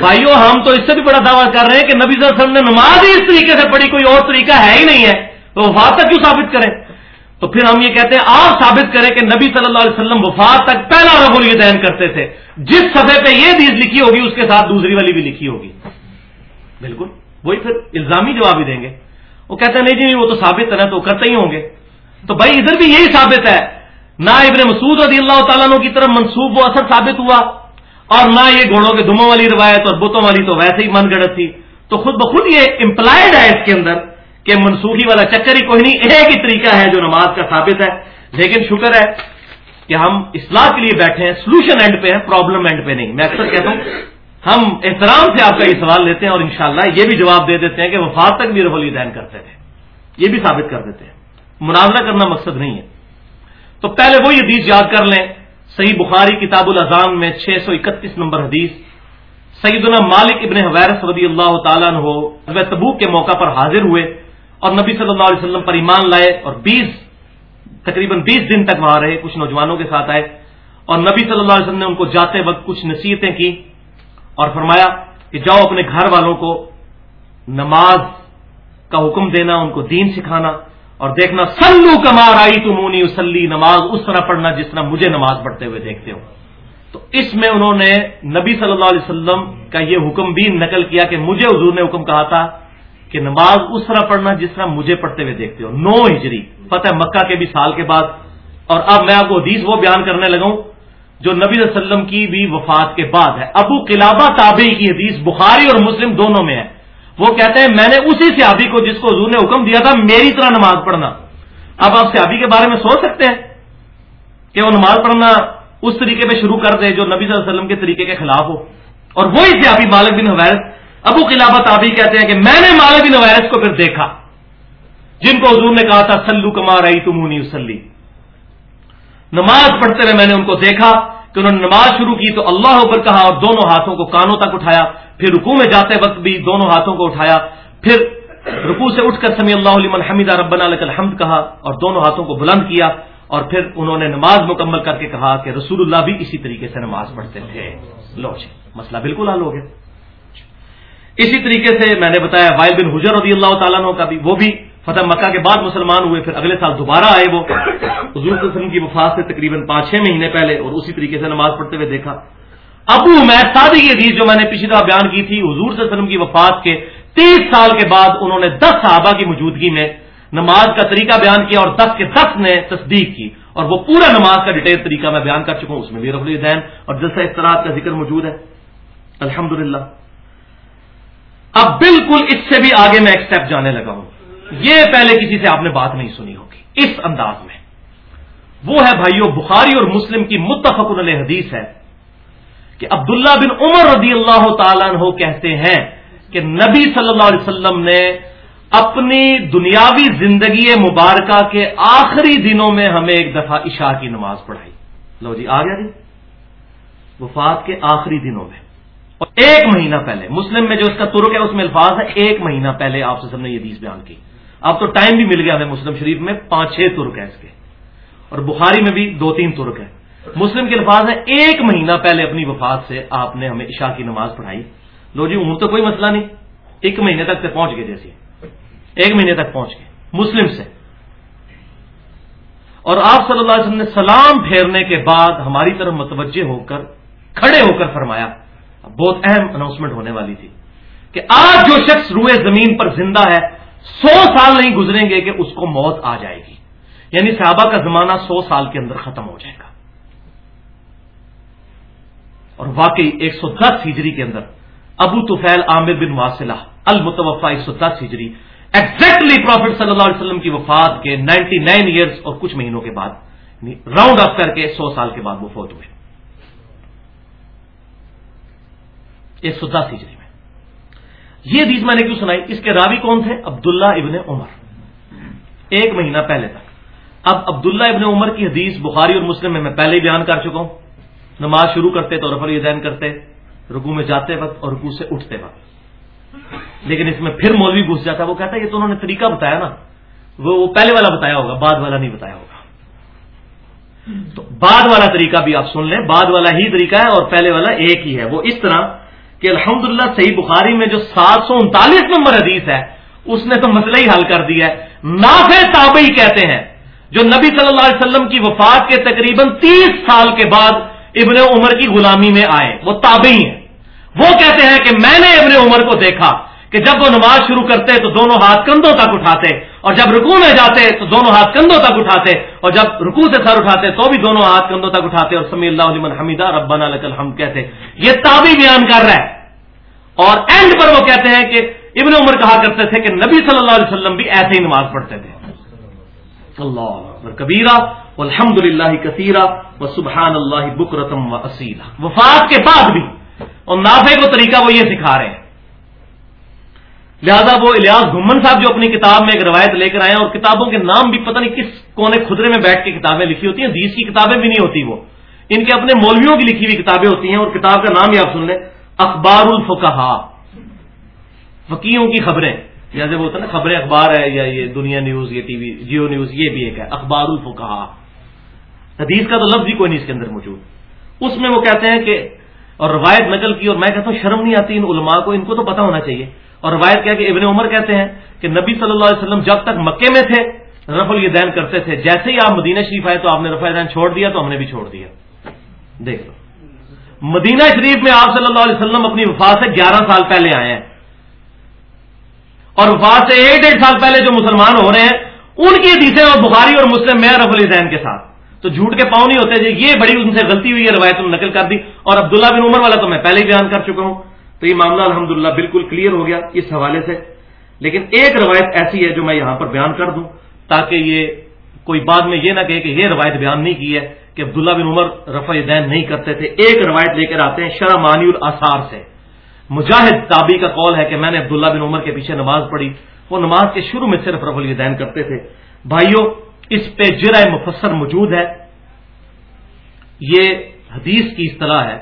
بھائیو، ہم تو اس سے بھی بڑا دعویٰ کر رہے ہیں کہ نبی صلی اللہ علیہ وسلم نے نماز ہی اس طریقے سے پڑھی، کوئی اور طریقہ ہے ہی نہیں ہے۔ تو وفات تک کیوں ثابت کریں؟ تو پھر ہم یہ کہتے ہیں، آپ ثابت کریں کہ نبی صلی اللہ علیہ وسلم وفات تک پہلا رب الدین کرتے تھے۔ جس سفے پہ یہ چیز لکھی ہوگی، اس کے ساتھ دوسری والی بھی لکھی ہوگی۔ بالکل، وہی پھر الزامی جواب ہی دیں گے۔ وہ کہتے ہیں، نہیں جی وہ تو ثابت ہے تو کرتے ہی ہوں گے۔ تو بھائی، ادھر بھی یہی ثابت ہے۔ نہ ابن مسعود رضی اللہ تعالیٰ کی طرف منسوب وہ اثر ثابت ہوا، اور نہ یہ گھوڑوں کے دموں والی روایت اور بتوں والی تو ویسے ہی من گڑت تھی۔ تو خود بخود یہ امپلائڈ ہے اس کے اندر کہ منسوخی والا چکر ہی کوئی نہیں، ایک ہی طریقہ ہے جو نماز کا ثابت ہے۔ لیکن شکر ہے کہ ہم اصلاح کے لیے بیٹھے ہیں سولوشن اینڈ پہ ہیں پرابلم اینڈ پہ نہیں۔ میں اکثر کہتا ہوں، ہم احترام سے آپ کا یہ سوال لیتے ہیں اور انشاءاللہ یہ بھی جواب دے دیتے ہیں کہ وفات تک بھی رب دین کرتے تھے۔ یہ بھی ثابت کر دیتے ہیں۔ مناظرہ کرنا مقصد نہیں ہے۔ تو پہلے وہی حدیث یاد کر لیں۔ صحیح بخاری کتاب الاذان میں چھ سو اکتیس نمبر حدیث۔ سیدنا مالک ابن حویرس رضی اللہ تعالیٰ نے تبوک کے موقع پر حاضر ہوئے۔ اور نبی صلی اللہ علیہ وسلم پر ایمان لائے اور بیس تقریباً بیس دن تک وہاں رہے، کچھ نوجوانوں کے ساتھ آئے۔ اور نبی صلی اللہ علیہ وسلم نے ان کو جاتے وقت کچھ نصیحتیں کی اور فرمایا کہ جاؤ اپنے گھر والوں کو نماز کا حکم دینا، ان کو دین سکھانا اور دیکھنا سلو کمار آئی تمونی اسلی نماز اس طرح پڑھنا جس طرح مجھے نماز پڑھتے ہوئے دیکھتے ہو۔ تو اس میں انہوں نے نبی صلی اللہ علیہ وسلم کا یہ حکم بھی نقل کیا کہ مجھے حضور نے حکم کہا تھا کہ نماز اس طرح پڑھنا جس طرح مجھے پڑھتے ہوئے دیکھتے ہو۔ نو ہجری۔ فتح مکہ کے بھی سال کے بعد۔ اور اب میں آپ کو حدیث وہ بیان کرنے لگا جو نبی صلی اللہ علیہ وسلم کی بھی وفات کے بعد ہے۔ ابو قلابہ تابعی کی حدیث بخاری اور مسلم دونوں میں ہے۔ وہ کہتے ہیں، میں نے اسی سیابی کو جس کو حضور نے حکم دیا تھا میری طرح نماز پڑھنا۔ اب آپ سیابی کے بارے میں سوچ سکتے ہیں کہ وہ نماز پڑھنا اس طریقے پہ شروع کر دے جو نبی صلی اللہ علیہ وسلم کے طریقے کے خلاف ہو۔ اور وہی سیابی مالک بن حویرت ابو خلافت آبی کہتے ہیں کہ میں نے مالک بن حویرت کو پھر دیکھا، جن کو حضور نے کہا تھا سلو کمار آئی تمونی اسلی نماز پڑھتے ہوئے میں نے ان کو دیکھا کہ انہوں نے نماز شروع کی تو اللہ اوپر کہا اور دونوں ہاتھوں کو کانوں تک اٹھایا، پھر رکو میں جاتے وقت بھی دونوں ہاتھوں کو اٹھایا، پھر رکو سے اٹھ کر سمی اللہ علیہ حمیدہ ربنا لک الحمد کہا اور دونوں ہاتھوں کو بلند کیا اور پھر انہوں نے نماز مکمل کر کے کہا کہ رسول اللہ بھی اسی طریقے سے نماز پڑھتے تھے۔ لو جی مسئلہ بالکل حل ہو گیا۔ اسی طریقے سے میں نے بتایا وائل بن حجر رضی اللہ تعالیٰ کا بھی وہ بھی فتح مکہ کے بعد مسلمان ہوئے، پھر اگلے سال دوبارہ آئے وہ۔ حضور وسلم کی وفات سے تقریباً پانچ چھ مہینے پہلے اور اسی طریقے سے نماز پڑھتے ہوئے دیکھا۔ ابو میں سادی حدیث جو میں نے پچھلی دفعہ بیان کی تھی، حضور صلی اللہ علیہ وسلم کی وفات کے تیس سال کے بعد انہوں نے دس صحابہ کی موجودگی میں نماز کا طریقہ بیان کیا اور دس کے دس نے تصدیق کی۔ اور وہ پورا نماز کا ڈیٹیل طریقہ میں بیان کر چکا ہوں، اس میں بھی رفل الدین اور جلسہ اختلاط کا ذکر موجود ہے۔ الحمد اب بالکل اس سے بھی آگے میں ایک اسٹیپ جانے لگا ہوں۔ یہ پہلے کسی سے آپ نے بات نہیں سنی ہوگی۔ اس انداز میں۔ وہ ہے بھائیو، بخاری اور مسلم کی متفق علیہ حدیث ہے کہ عبداللہ بن عمر رضی اللہ تعالیٰ عنہ کہتے ہیں کہ نبی صلی اللہ علیہ وسلم نے اپنی دنیاوی زندگی مبارکہ کے آخری دنوں میں ہمیں ایک دفعہ عشاء کی نماز پڑھائی۔ لو جی آ گیا جی۔ وفات کے آخری دنوں میں۔ اور ایک مہینہ پہلے، مسلم میں جو اس کا ترک ہے، اس میں الفاظ ہے ایک مہینہ پہلے آپ سے نے یہ حدیث بیان کی۔ اب تو ٹائم بھی مل گیا ہمیں مسلم شریف میں، پانچ چھ ترک ہے اس کے۔ اور بخاری میں بھی دو تین ترک ہے مسلم کے الفاظ ہے ایک مہینہ پہلے اپنی وفات سے آپ نے ہمیں عشاء کی نماز پڑھائی۔ لو جی عمر تو کوئی مسئلہ نہیں۔ ایک مہینے تک سے پہنچ گئے جیسے۔ ایک مہینے تک پہنچ گئے۔ مسلم سے۔ اور آپ صلی اللہ علیہ وسلم نے سلام پھیرنے کے بعد ہماری طرف متوجہ ہو کر، کھڑے ہو کر فرمایا بہت اہم اناؤنسمنٹ ہونے والی تھی کہ آج جو شخص روئے زمین پر زندہ ہے، سو سال نہیں گزریں گے کہ اس کو موت آ جائے گی۔ یعنی صحابہ کا زمانہ سو سال کے اندر ختم ہو جائے گا۔ اور واقعی ایک سو دس ہجری کے اندر ابو توفیل عامر بن واصلہ المتوفا ایک سو دس ہجری ایگزیکٹلی پروفٹ صلی اللہ علیہ وسلم کی وفات کے نائنٹی نائن ایئرس اور کچھ مہینوں کے بعد راؤنڈ یعنی اپ کر کے سو سال کے بعد وہ فوت ہوئے۔ ایک سو دس ہجری میں۔ یہ حدیث میں نے کیوں سنائی؟ اس کے راوی کون تھے؟ عبداللہ ابن عمر۔ ایک مہینہ پہلے تک۔ اب عبداللہ ابن عمر کی حدیث بخاری اور مسلم میں میں پہلے ہی بیان کر چکا ہوں۔ نماز شروع کرتے تو رفل دین کرتے رکو میں جاتے وقت اور رکو سے اٹھتے وقت۔ لیکن اس میں پھر مولوی گھس جاتا، وہ کہتا ہے، یہ تو انہوں نے طریقہ بتایا نا۔ وہ پہلے والا بتایا ہوگا، بعد والا نہیں بتایا ہوگا۔ تو بعد والا طریقہ بھی آپ سن لیں۔ بعد والا ہی طریقہ ہے اور پہلے والا ایک ہی ہے۔ وہ اس طرح کہ الحمد للہ صحیح بخاری میں جو سات سو انتالیس نمبر حدیث ہے، اس نے تو مسئلہ ہی حل کر دیا ہے۔ نافع تابعی کہتے ہیں، جو نبی صلی اللہ علیہ وسلم کی وفات کے تقریباً تیس سال کے بعد ابن عمر کی غلامی میں آئے، وہ تابعی ہیں۔ وہ کہتے ہیں کہ میں نے ابن عمر کو دیکھا کہ جب وہ نماز شروع کرتے تو دونوں ہاتھ کندھوں تک اٹھاتے اور جب رکو میں جاتے تو دونوں ہاتھ کندھوں تک اٹھاتے اور جب رکو سے سر اٹھاتے تو بھی دونوں ہاتھ کندھوں تک اٹھاتے اور سمی اللہ علیہ حمیدہ ربنا لک الحمد کہتے۔ یہ تابی بیان کر رہا ہے اور اینڈ پر وہ کہتے ہیں کہ ابن عمر کہا کرتے تھے کہ نبی صلی اللہ علیہ وسلم بھی ایسے ہی نماز پڑھتے تھے۔ اللہ کبیرہ الحمد للہ کثیرہ و سبحان اللہ بکرتم و اسیلہ وفات کے بعد بھی۔ اور نافے کو طریقہ وہ یہ سکھا رہے ہیں۔ لہذا وہ الیاس گھمن صاحب جو اپنی کتاب میں ایک روایت لے کر آئے ہیں، اور کتابوں کے نام بھی پتہ نہیں کس کونے خدرے میں بیٹھ کے کتابیں لکھی ہوتی ہیں دیس کی کتابیں بھی نہیں ہوتی وہ۔ ان کے اپنے مولویوں کی لکھی ہوئی کتابیں ہوتی ہیں، اور کتاب کا نام ہی آپ سن لیں اخبار الفقہ فقیوں کی خبریں جیسے وہ ہوتا ہے نا، خبریں اخبار ہے، یا یہ دنیا نیوز، یہ ٹی وی، جیو نیوز، یہ بھی ایک ہے اخبار الفقہ حدیث کا تو لفظ ہی کوئی نہیں اس کے اندر موجود۔ اس میں وہ کہتے ہیں کہ، اور روایت نقل کی، اور میں کہتا ہوں شرم نہیں آتی ان علماء کو، ان کو تو پتا ہونا چاہیے۔ اور روایت کیا کہ ابن عمر کہتے ہیں کہ نبی صلی اللہ علیہ وسلم جب تک مکے میں تھے رف الدین کرتے تھے۔ جیسے ہی آپ مدینہ شریف آئے تو آپ نے رفع الدین چھوڑ دیا تو ہم نے بھی چھوڑ دیا۔ دیکھ لو۔ مدینہ شریف میں آپ صلی اللہ علیہ وسلم اپنی وفات سے گیارہ سال پہلے آئے ہیں۔ اور وفات سے ایک ڈیڑھ سال پہلے جو مسلمان ہو رہے ہیں، ان کی حدیثیں اور بخاری اور مسلم میں رف الدین کے ساتھ۔ تو جھوٹ کے پاؤں نہیں ہوتے جی یہ بڑی ان سے غلطی ہوئی ہے، روایت نقل کر دی۔ اور عبداللہ بن عمر والا تو میں پہلے ہی بیان کر چکا ہوں۔ تو یہ معاملہ الحمدللہ بالکل کلیئر ہو گیا اس حوالے سے۔ لیکن ایک روایت ایسی ہے جو میں یہاں پر بیان کر دوں، تاکہ یہ کوئی بعد میں یہ نہ کہے کہ یہ روایت بیان نہیں کی ہے کہ عبداللہ بن عمر رفع دین نہیں کرتے تھے۔ ایک روایت لے کر آتے ہیں شرح مانی الاثار سے۔ مجاہد تابی کا قول ہے کہ میں نے عبداللہ بن عمر کے پیچھے نماز پڑھی۔ وہ نماز کے شروع میں صرف رف الدین کرتے تھے۔ بھائیوں اس پہ جرائے مفسر موجود ہے۔ یہ حدیث کی اصطلاح ہے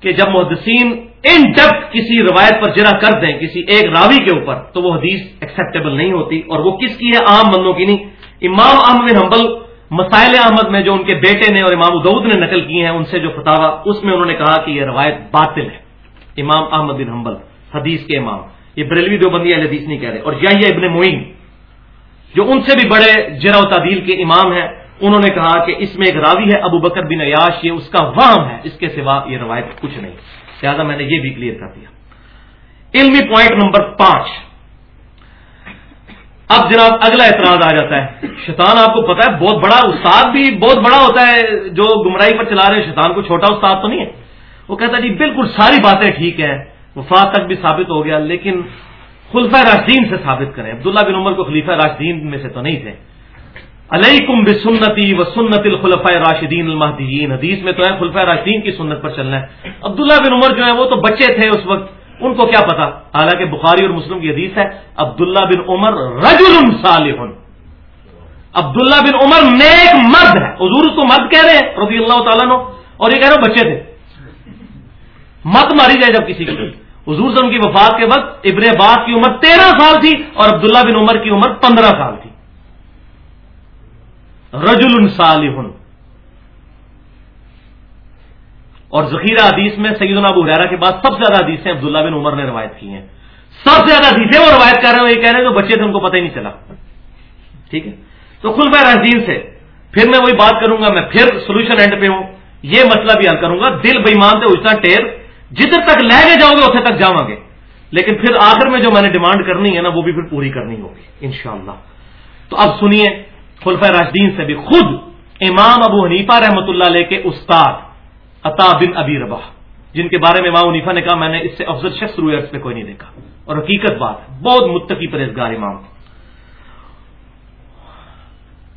کہ جب محدثین ان جب کسی روایت پر جرا کر دیں کسی ایک راوی کے اوپر، تو وہ حدیث ایکسیپٹیبل نہیں ہوتی۔ اور وہ کس کی ہے؟ عام بندوں کی نہیں۔ امام احمد بن حنبل مسائل احمد میں جو ان کے بیٹے نے اور امام ادود نے نقل کی ہیں، ان سے جو فتوا اس میں انہوں نے کہا کہ یہ روایت باطل ہے۔ امام احمد بن حنبل، حدیث کے امام۔ یہ بریلوی دیوبندی اہل حدیث نہیں کہہ رہے۔ اور یہی ابن معین، جو ان سے بھی بڑے جرا و تعدیل کے امام ہیں، انہوں نے کہا کہ اس میں ایک راوی ہے، ابو بکر بن عیاش، یہ اس کا وام ہے۔ اس کے سوا یہ روایت کچھ نہیں۔ لہٰذا میں نے یہ بھی کلیئر کر دیا۔ علمی پوائنٹ نمبر پانچ۔ اب جناب اگلا اعتراض آ جاتا ہے۔ شیطان آپ کو پتا ہے، بہت بڑا استاد بھی بہت بڑا ہوتا ہے، جو گمراہی پر چلا رہے ہیں۔ شیطان کو چھوٹا استاد تو نہیں ہے۔ وہ کہتا ہے جی بالکل ساری باتیں ٹھیک ہیں۔ وفات تک بھی ثابت ہو گیا، لیکن خلفہ راشدین سے ثابت کریں۔ عبداللہ بن عمر کو خلیفہ راشدین میں سے تو نہیں تھے۔ علیکم بسنتی و سنت الخلفۂ راشدین المحدین حدیث میں تو ہے خلفۂ راشدین کی سنت پر چلنا ہے۔ عبداللہ بن عمر جو ہے وہ تو بچے تھے اس وقت۔ ان کو کیا پتا؟ حالانکہ بخاری اور مسلم کی حدیث ہے، عبداللہ بن عمر رجل صالح۔ عبداللہ بن عمر نیک مرد ہے۔ حضور اس کو مرد کہہ رہے ہیں، رضی اللہ تعالیٰ نو اور یہ کہہ رہے بچے تھے۔ مت ماری جائے جب کسی کی۔ حضور صلی کی وفات کے وقت ابن عباس کی عمر تیرہ سال تھی اور عبداللہ بن عمر کی عمر پندرہ سال تھی۔ رجل صالح اور ذخیرہ حدیث میں سیدنا ابو حرا کے بعد سب سے زیادہ حدیثیں عبداللہ بن عمر نے روایت کی ہیں۔ سب سے زیادہ حدیثیں وہ روایت کر رہے ہیں یہ کہہ رہے ہیں جو بچے تھے، ان کو پتہ ہی نہیں چلا۔ ٹھیک ہے؟ تو خلفہ رحدین سے پھر میں وہی بات کروں گا، میں پھر سولوشن اینڈ پہ ہوں۔ یہ مسئلہ بھی حل کروں گا۔ دل بےمان سے اچھا ٹیر جدھر تک لے کے جاؤ گے اتنے تک جاؤں گے لیکن پھر آخر میں جو میں نے ڈیمانڈ کرنی ہے نا، وہ بھی پھر پوری کرنی ہوگی، انشاءاللہ۔ تو اب سنیے خلفۂ راشدین سے بھی خود امام ابو حنیفہ رحمۃ اللہ علیہ کے استاد عطا بن ابی ربا جن کے بارے میں امام حنیفہ نے کہا، میں نے اس سے افضل شخص روئے پہ کوئی نہیں دیکھا۔ اور حقیقت بات ہے، بہت متقی پرہزگار امام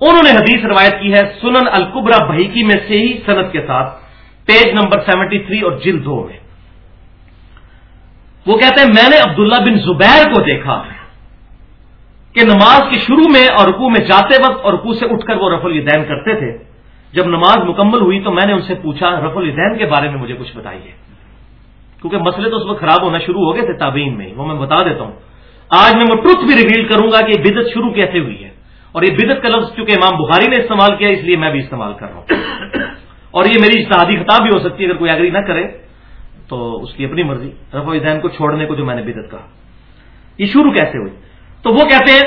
انہوں نے حدیث روایت کی ہے، سنن القبرا بہیکی میں سے ہی صنعت کے ساتھ، پیج نمبر سیونٹی تھری اور جلد دو میں۔ وہ کہتے ہیں، میں نے عبداللہ بن زبیر کو دیکھا کہ نماز کے شروع میں اور رکوع میں جاتے وقت اور رکوع سے اٹھ کر وہ رف الدین کرتے تھے۔ جب نماز مکمل ہوئی تو میں نے ان سے پوچھا رف الدین کے بارے میں مجھے کچھ بتائیے۔ کیونکہ مسئلے تو اس وقت خراب ہونا شروع ہو گئے تھے تابعین میں وہ میں بتا دیتا ہوں۔ آج میں وہ ٹروتھ بھی ریویل کروں گا کہ یہ بدت شروع کیسے ہوئی ہے۔ اور یہ بدت کا لفظ چونکہ امام بخاری نے استعمال کیا، اس لیے میں بھی استعمال کر رہا ہوں۔ اور یہ میری اشتہادی خطاب بھی ہو سکتی ہے اگر کوئی اگری نہ کرے، تو اس کی اپنی مرضی رف الدین کو چھوڑنے کو جو میں نے بدت کہا۔ یہ شروع کیسے ہوئی؟ تو وہ کہتے ہیں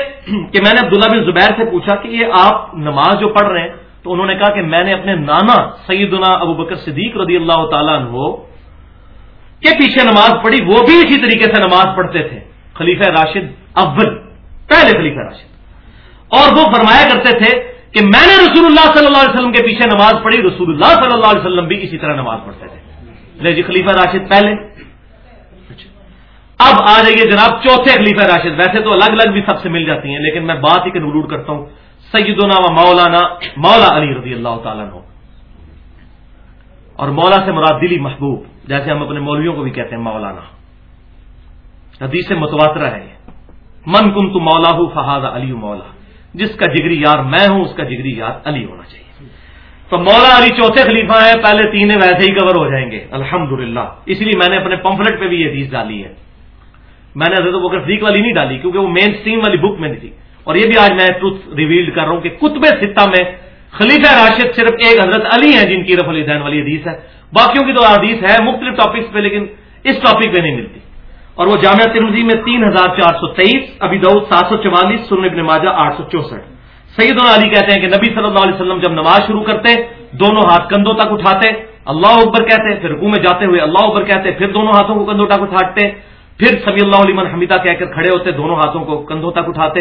کہ میں نے عبداللہ بن زبیر سے پوچھا کہ یہ آپ نماز جو پڑھ رہے ہیں، تو انہوں نے کہا کہ میں نے اپنے نانا سیدنا ابو بکر صدیق رضی اللہ تعالیٰ عنہ کے پیچھے نماز پڑھی، وہ بھی اسی طریقے سے نماز پڑھتے تھے۔ خلیفہ راشد اول، پہلے خلیفہ راشد۔ اور وہ فرمایا کرتے تھے کہ میں نے رسول اللہ صلی اللہ علیہ وسلم کے پیچھے نماز پڑھی رسول اللہ صلی اللہ علیہ وسلم بھی اسی طرح نماز پڑھتے تھے۔ جی خلیفہ راشد پہلے۔ اب آ جائیے جناب چوتھے خلیفہ راشد۔ ویسے تو الگ الگ بھی سب سے مل جاتی ہیں، لیکن میں بات ہی کنکلوڈ کرتا ہوں۔ سیدنا و مولانا مولا علی رضی اللہ تعالیٰ عنہ۔ اور مولا سے مراد دلی محبوب، جیسے ہم اپنے مولویوں کو بھی کہتے ہیں، مولانا۔ حدیث سے متواترا ہے۔ من کم تو مولا ہوں فہاد علی مولا۔ جس کا جگری یار میں ہوں، اس کا جگری یار علی ہونا چاہیے۔ تو مولا علی چوتھے خلیفہ ہیں، پہلے تین ویسے ہی کور ہو جائیں گے۔ الحمد اس لیے میں نے اپنے پمفلٹ پہ بھی یہ حدیث ڈالی ہے۔ میں نے حضرت بکر صدیق والی نہیں ڈالی کیونکہ وہ مین اسٹریم والی بک میں نہیں تھی۔ اور یہ بھی آج میں ٹروتھ ریویلڈ کر رہا ہوں کہ کتب ستہ میں خلیفہ راشد صرف ایک حضرت علی ہیں جن کی رف الدین والی حدیث ہے۔ باقیوں کی تو حدیث ہے مختلف ٹاپکس پہ، لیکن اس ٹاپک پہ نہیں ملتی۔ اور وہ جامعہ ترمزی میں تین ہزار چار سو تیئیس ابھی دعود سات سو چوالیس سن ابن ماجہ آٹھ سو چونسٹھ۔ سعید علی کہتے ہیں کہ نبی صلی اللہ علیہ وسلم جب نماز شروع کرتے، دونوں ہاتھ کندھوں تک اٹھاتے، اللہ اکبر کہتے، پھر رکوع میں جاتے ہوئے اللہ اکبر کہتے، پھر دونوں ہاتھوں کو کندھوں تک اٹھاتے۔ پھر سمی اللہ علیہ حمیدہ کہہ کر کھڑے ہوتے، دونوں ہاتھوں کو کندھوں تک اٹھاتے،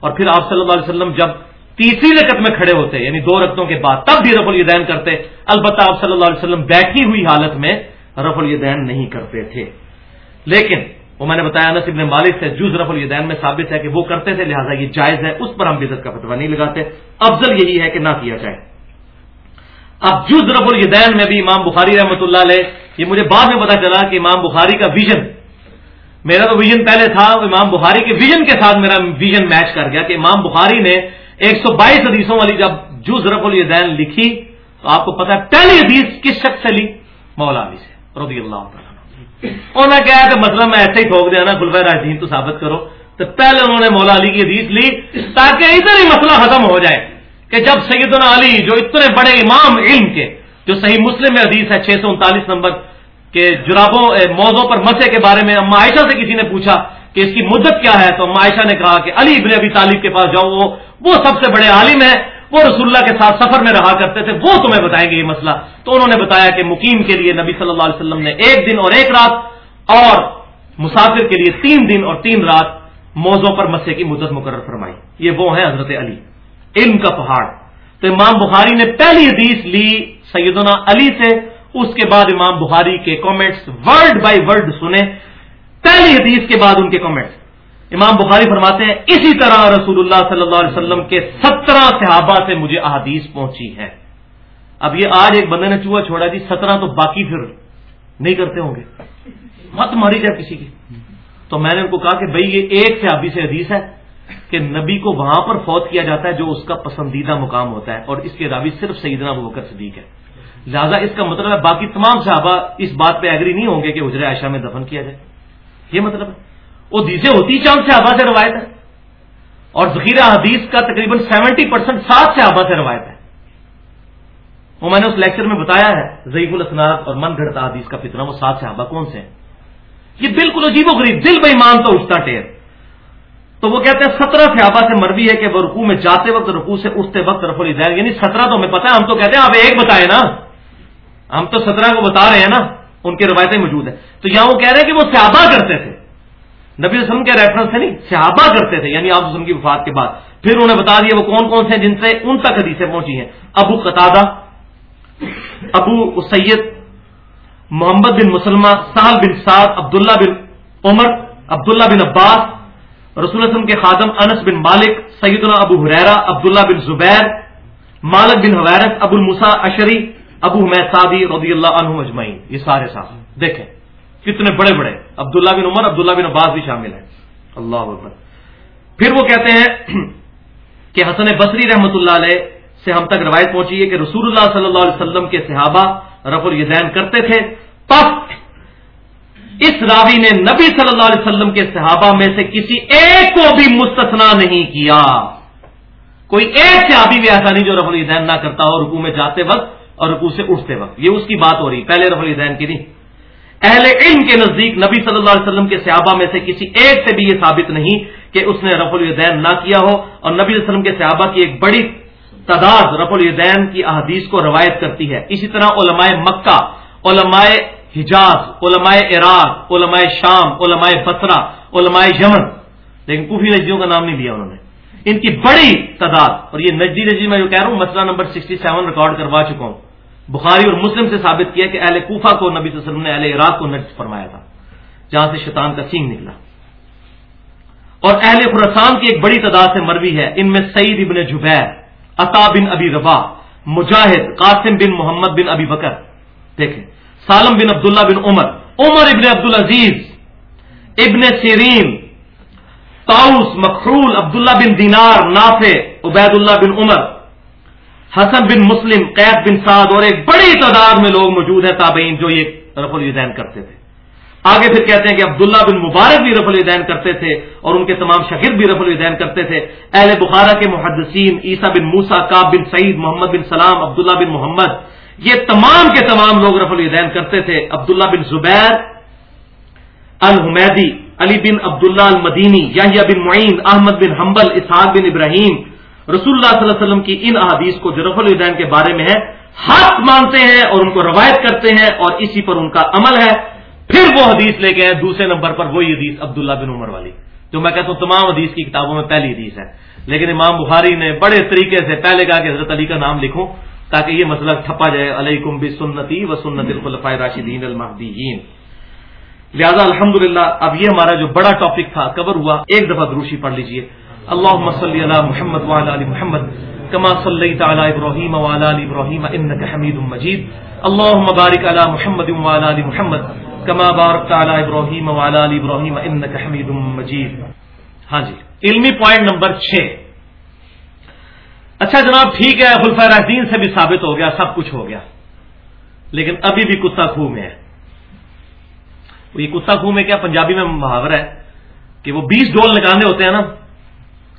اور پھر آپ صلی اللہ علیہ وسلم جب تیسری رکت میں کھڑے ہوتے یعنی دو رقطوں کے بعد، تب بھی رف الدین کرتے۔ البتہ آپ صلی اللہ علیہ وسلم بیٹھی ہوئی حالت میں رف الدین نہیں کرتے تھے۔ لیکن وہ میں نے بتایا نصب ابن مالک سے جز رف الدین میں ثابت ہے کہ وہ کرتے تھے، لہٰذا یہ جائز ہے، اس پر ہم بدت کا فتوا نہیں لگاتے۔ افضل یہی ہے کہ نہ کیا جائے۔ اب جز رف الدین میں بھی امام بخاری رحمۃ اللہ علیہ، یہ مجھے بعد میں پتا چلا کہ امام بخاری کا ویژن میرا تو ویژن پہلے تھا، امام بخاری کے ویژن کے ساتھ میرا ویژن میچ کر گیا کہ امام بخاری نے ایک سو بائیس حدیثوں والی جب جز رف الدین لکھی، تو آپ کو پتا پہلی حدیث کس شخص سے لی؟ مولا علی سے رضی اللہ تعالیٰ انہوں نے کہا کہ مطلب میں ایسے ہی ٹھوک دیا نا گلفہ راجدین تو ثابت کرو۔ تو پہلے انہوں نے مولا علی کی حدیث لی تاکہ ادھر ہی مسئلہ ختم ہو جائے کہ جب سیدنا علی، جو اتنے بڑے امام علم کے، جو صحیح مسلم میں حدیث ہے، چھ سو انتالیس نمبر کے جرابوں موضوع پر مسے کے بارے میں اما عائشہ سے کسی نے پوچھا کہ اس کی مدت کیا ہے، تو عائشہ نے کہا کہ علی ابن ابی طالب کے پاس جاؤ، وہ وہ سب سے بڑے عالم ہیں، وہ رسول اللہ کے ساتھ سفر میں رہا کرتے تھے، وہ تمہیں بتائیں گے یہ مسئلہ۔ تو انہوں نے بتایا کہ مقیم کے لیے نبی صلی اللہ علیہ وسلم نے ایک دن اور ایک رات اور مسافر کے لیے تین دن اور تین رات موزوں پر مسے کی مدت مقرر فرمائی۔ یہ وہ ہیں حضرت علی۔ علم کا پہاڑ۔ تو امام بخاری نے پہلی حدیث لی سیدنا علی سے اس کے بعد امام بخاری کے کامنٹس ورڈ بائی ورڈ سنے پہلی حدیث کے بعد ان کے کامنٹس امام بخاری فرماتے ہیں، اسی طرح رسول اللہ صلی اللہ علیہ وسلم کے سترہ صحابہ سے مجھے احادیث پہنچی ہے اب یہ آج ایک بندے نے چوہا چھوڑا جی سترہ تو باقی پھر نہیں کرتے ہوں گے۔ مت ماری جائے کسی کی۔ تو میں نے ان کو کہا کہ بھائی، یہ ایک صحابی سے حدیث ہے کہ نبی کو وہاں پر فوت کیا جاتا ہے جو اس کا پسندیدہ مقام ہوتا ہے اور اس کے راوی صرف سیدنا ابو بکر صدیق ہے۔ لہٰذا اس کا مطلب ہے باقی تمام صحابہ اس بات پہ ایگری نہیں ہوں گے کہ حجر عائشہ میں دفن کیا جائے۔ یہ مطلب ہے۔ وہ دیزیں ہوتی چاند سے آبا سے روایت ہے۔ اور ذخیرہ حدیث کا تقریباً سیونٹی پرسینٹ سات سے آبا سے روایت ہے۔ وہ میں نے اس لیکچر میں بتایا ہے، ضعیف الاسناد اور من گھڑتا حدیث کا فتنہ، وہ سات سے آبا کون سے ہیں؟ یہ بالکل عجیب و غریب، دل بھائی مان تو اٹھتا ٹیر تو وہ کہتے ہیں سترہ صحابہ سے مروی ہے کہ وہ رکو میں جاتے وقت رکو سے اٹھتے وقت رف الدین یعنی سترہ تو ہمیں پتا ہے، ہم تو کہتے ہیں آپ ایک بتائے نا۔ ہم تو سترہ کو بتا رہے ہیں نا، ان کی روایتیں موجود ہیں۔ تو یہاں وہ کہہ رہے ہیں کہ وہ صحابہ کرتے تھے۔ نبی وسلم کے ریفرنس سے نہیں، صحابہ کرتے تھے یعنی آپ وسلم کی وفات کے بعد۔ پھر انہوں نے بتا دیا وہ کون کون سے جن سے ان تک حدیثیں پہنچی ہیں۔ ابو قطادہ، ابو سید، محمد بن مسلمہ، سہل بن سعد، عبداللہ بن عمر، عبداللہ بن عباس، رسول وسلم کے خادم انس بن مالک، سیدنا ابو حریرا عبداللہ بن زبیر، مالک بن حویرت، ابو المسا اشری ابو حمید رضی اللہ عنہ مجمعین یہ سارے صاحب دیکھیں، کتنے بڑے بڑے عبداللہ بن عمر، عبداللہ بن عباس بھی شامل ہیں۔ اللہ اکبر۔ پھر وہ کہتے ہیں کہ حسن بصری رحمت اللہ علیہ سے ہم تک روایت پہنچی ہے کہ رسول اللہ صلی اللہ علیہ وسلم کے صحابہ رف الدین کرتے تھے۔ پس اس راوی نے نبی صلی اللہ علیہ وسلم کے صحابہ میں سے کسی ایک کو بھی مستثنا نہیں کیا۔ کوئی ایک صحابی بھی ایسا نہیں جو رف الدین نہ کرتا ہو رکو میں جاتے وقت اور رکو سے اٹھتے وقت۔ یہ اس کی بات ہو رہی پہلے رف الدین کی نہیں۔ اہل علم کے نزدیک نبی صلی اللہ علیہ وسلم کے صحابہ میں سے کسی ایک سے بھی یہ ثابت نہیں کہ اس نے رف الدین نہ کیا ہو۔ اور نبی علیہ وسلم کے صحابہ کی ایک بڑی تعداد رف الدین کی احادیث کو روایت کرتی ہے۔ اسی طرح علماء مکہ، علماء حجاز، علماء عراق، علماء شام، علماء بسرا علماء یمن۔ لیکن کفی نجدیوں کا نام نہیں لیا انہوں نے۔ ان کی بڑی تعداد، اور یہ نجدی نجی میں جو کہہ رہا ہوں، مسئلہ نمبر سکسٹی سیون ریکارڈ کروا چکا ہوں۔ بخاری اور مسلم سے ثابت کیا کہ اہل کوفہ کو نبی صلی اللہ علیہ وسلم نے اہل عراق کو نجس فرمایا تھا، جہاں سے شیطان کا سینگ نکلا۔ اور اہل خراسان کی ایک بڑی تعداد سے مروی ہے، ان میں سعید ابن جبیر، عطا بن ابی ربا مجاہد، قاسم بن محمد بن ابی بکر، دیکھیں۔ سالم بن عبداللہ بن عمر عمر ابن عبد العزیز ابن سیرین تاؤس مخرول عبداللہ بن دینار، نافع عبید اللہ بن عمر حسن بن مسلم، قید بن سعد اور ایک بڑی تعداد میں لوگ موجود ہیں، تابعین جو یہ رف الدین کرتے تھے۔ آگے پھر کہتے ہیں کہ عبداللہ بن مبارک بھی رف الدین کرتے تھے اور ان کے تمام شکر بھی رف الدین کرتے تھے۔ اہل بخارا کے محدثین عیسیٰ بن موسا کاب بن سعید، محمد بن سلام، عبداللہ بن محمد، یہ تمام کے تمام لوگ رف الدین کرتے تھے۔ عبداللہ بن زبیر، الحمیدی، علی بن عبداللہ المدینی یاہیا بن معین، احمد بن حنبل، اسحاق بن ابراہیم رسول اللہ صلی اللہ علیہ وسلم کی ان احادیث کو جو رف الدین کے بارے میں ہے، حق مانتے ہیں اور ان کو روایت کرتے ہیں اور اسی پر ان کا عمل ہے۔ پھر وہ حدیث لے کے ہیں دوسرے نمبر پر وہی حدیث عبداللہ بن عمر والی۔ جو میں کہتا ہوں تمام حدیث کی کتابوں میں پہلی حدیث ہے۔ لیکن امام بخاری نے بڑے طریقے سے پہلے کہا کہ حضرت علی کا نام لکھوں تاکہ یہ مسئلہ ٹھپا جائے۔ علیہ بھی سنتی و سنت الخلفۂ راشدین المحدین لہٰذا الحمد اب یہ ہمارا جو بڑا ٹاپک تھا کور ہوا، ایک دفعہ دروشی پڑھ لیجیے۔ اللهم صل على محمد وعلى ال محمد كما صليت على ابراهيم وعلى ال ابراهيم انك حميد مجيد. اللهم بارك على محمد وعلى ال محمد كما باركت على ابراهيم وعلى ال ابراهيم انك حميد مجيد. ہاں جی علمی پوائنٹ نمبر چھ۔ اچھا جناب، ٹھیک ہے خلفہ راشدین سے بھی ثابت ہو گیا، سب کچھ ہو گیا۔ لیکن ابھی بھی کتا خوہ میں ہے۔ یہ کتا خوہ میں کیا پنجابی میں محاورہ ہے کہ وہ بیس ڈول نکالنے ہوتے ہیں نا؟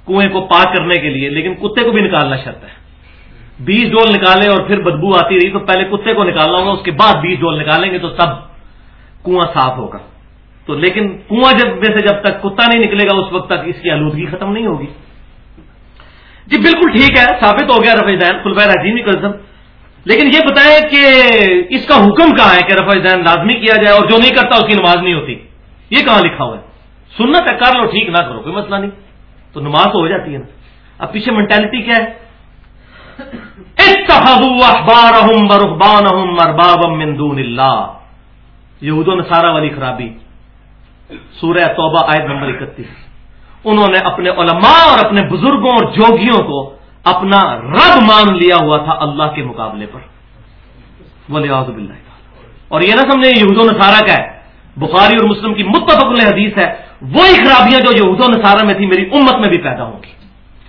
کنویں کو پاک کرنے کے لیے، لیکن کتے کو بھی نکالنا شرط ہے۔ بیس ڈول نکالے اور پھر بدبو آتی رہی تو پہلے کتے کو نکالنا ہوگا، اس کے بعد بیس ڈول نکالیں گے تو تب کنواں صاف ہوگا۔ تو لیکن کنواں جب میں سے جب تک کتا نہیں نکلے گا، اس وقت تک اس کی آلودگی ختم نہیں ہوگی۔ جی بالکل ٹھیک ہے، ثابت ہو گیا رفع دین فلبیر عظیم کرزم لیکن یہ بتائیں کہ اس کا حکم کہاں ہے کہ رفع دین لازمی کیا جائے اور جو نہیں کرتا اس کی نماز نہیں ہوتی؟ یہ کہاں لکھا ہوا ہے؟ سنت ہے، کر لو، ٹھیک نہ کرو، کوئی مسئلہ نہیں۔ تو نماز تو ہو جاتی ہے نا۔ اب پیچھے مینٹلٹی کیا ہے؟ یہود و نصارہ والی خرابی۔ سورہ توبہ آیت نمبر اکتیس۔ انہوں نے اپنے علماء اور اپنے بزرگوں اور جوگیوں کو اپنا رب مان لیا ہوا تھا اللہ کے مقابلے پر۔ بولے اور یہ نہ سمجھے یہود و نصارہ کا ہے۔ بخاری اور مسلم کی متفق حدیث ہے۔ وہی خرابیاں جو یہود و نصارہ میں تھی، میری امت میں بھی پیدا ہوں گی۔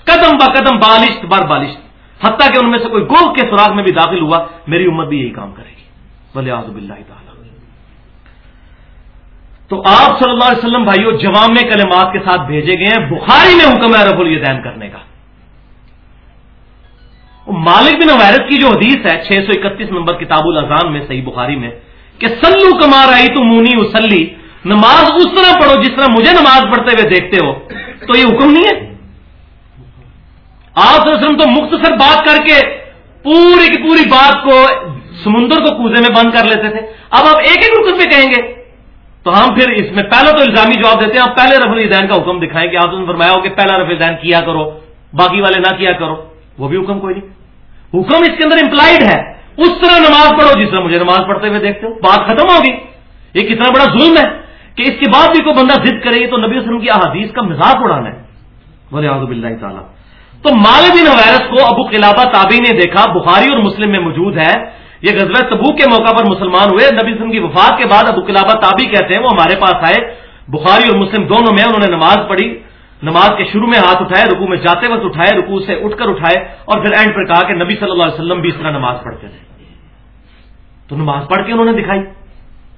قدم با قدم بالشت بار بالشت۔ حتیٰ کہ ان میں سے کوئی گوہ کے سراغ میں بھی داخل ہوا، میری امت بھی یہی کام کرے گی۔ بولے آزب اللہ تعالیٰ۔ تو آپ صلی اللہ علیہ وسلم بھائیو جوام کلمات کے ساتھ بھیجے گئے ہیں۔ بخاری میں حکم ہے رف الدین کرنے کا۔ مالک بن ویرت کی جو حدیث ہے، چھ سو اکتیس نمبر کتاب الازان میں، صحیح بخاری میں، کہ سلو کمار آئی تو مونی اسلی نماز اس طرح پڑھو جس طرح مجھے نماز پڑھتے ہوئے دیکھتے ہو، تو یہ حکم نہیں ہے؟ آپ وسلم تو مختصر بات کر کے پوری کی پوری بات کو سمندر کو کوزے میں بند کر لیتے تھے۔ اب آپ ایک ایک رکن پہ کہیں گے۔ تو ہم پھر اس میں پہلا تو الزامی جواب دیتے ہیں۔ آپ پہلے رف الدین کا حکم دکھائیں کہ آپ نے فرمایا ہو کہ پہلا رف الدین کیا کرو، باقی والے نہ کیا کرو۔ وہ بھی حکم کوئی نہیں۔ حکم اس کے اندر امپلائڈ ہے۔ اس طرح نماز پڑھو جس طرح مجھے نماز پڑھتے ہوئے دیکھتے ہو۔ بات ختم ہوگی۔ یہ کتنا بڑا ظلم ہے۔ کہ اس کے بعد بھی کوئی بندہ ضد کرے تو نبی وسلم کی احادیث کا مزاق اڑانا ہے۔ بولے آزب اللہ تعالیٰ۔ تو مالبین ویرس کو ابو قلابہ تابی نے دیکھا، بخاری اور مسلم میں موجود ہے یہ غزوہ تبو کے موقع پر مسلمان ہوئے۔ نبی وسلم کی وفات کے بعد ابو قلابہ تابی کہتے ہیں، وہ ہمارے پاس آئے۔ بخاری اور مسلم دونوں میں انہوں نے نماز پڑھی۔ نماز کے شروع میں ہاتھ اٹھائے رکو میں جاتے وقت اٹھائے رکو سے اٹھ کر اٹھائے اور پھر اینڈ پر کہا کہ نبی صلی اللہ علیہ وسلم بھی اس طرح نماز پڑھتے تھے تو نماز پڑھ کے انہوں نے دکھائی۔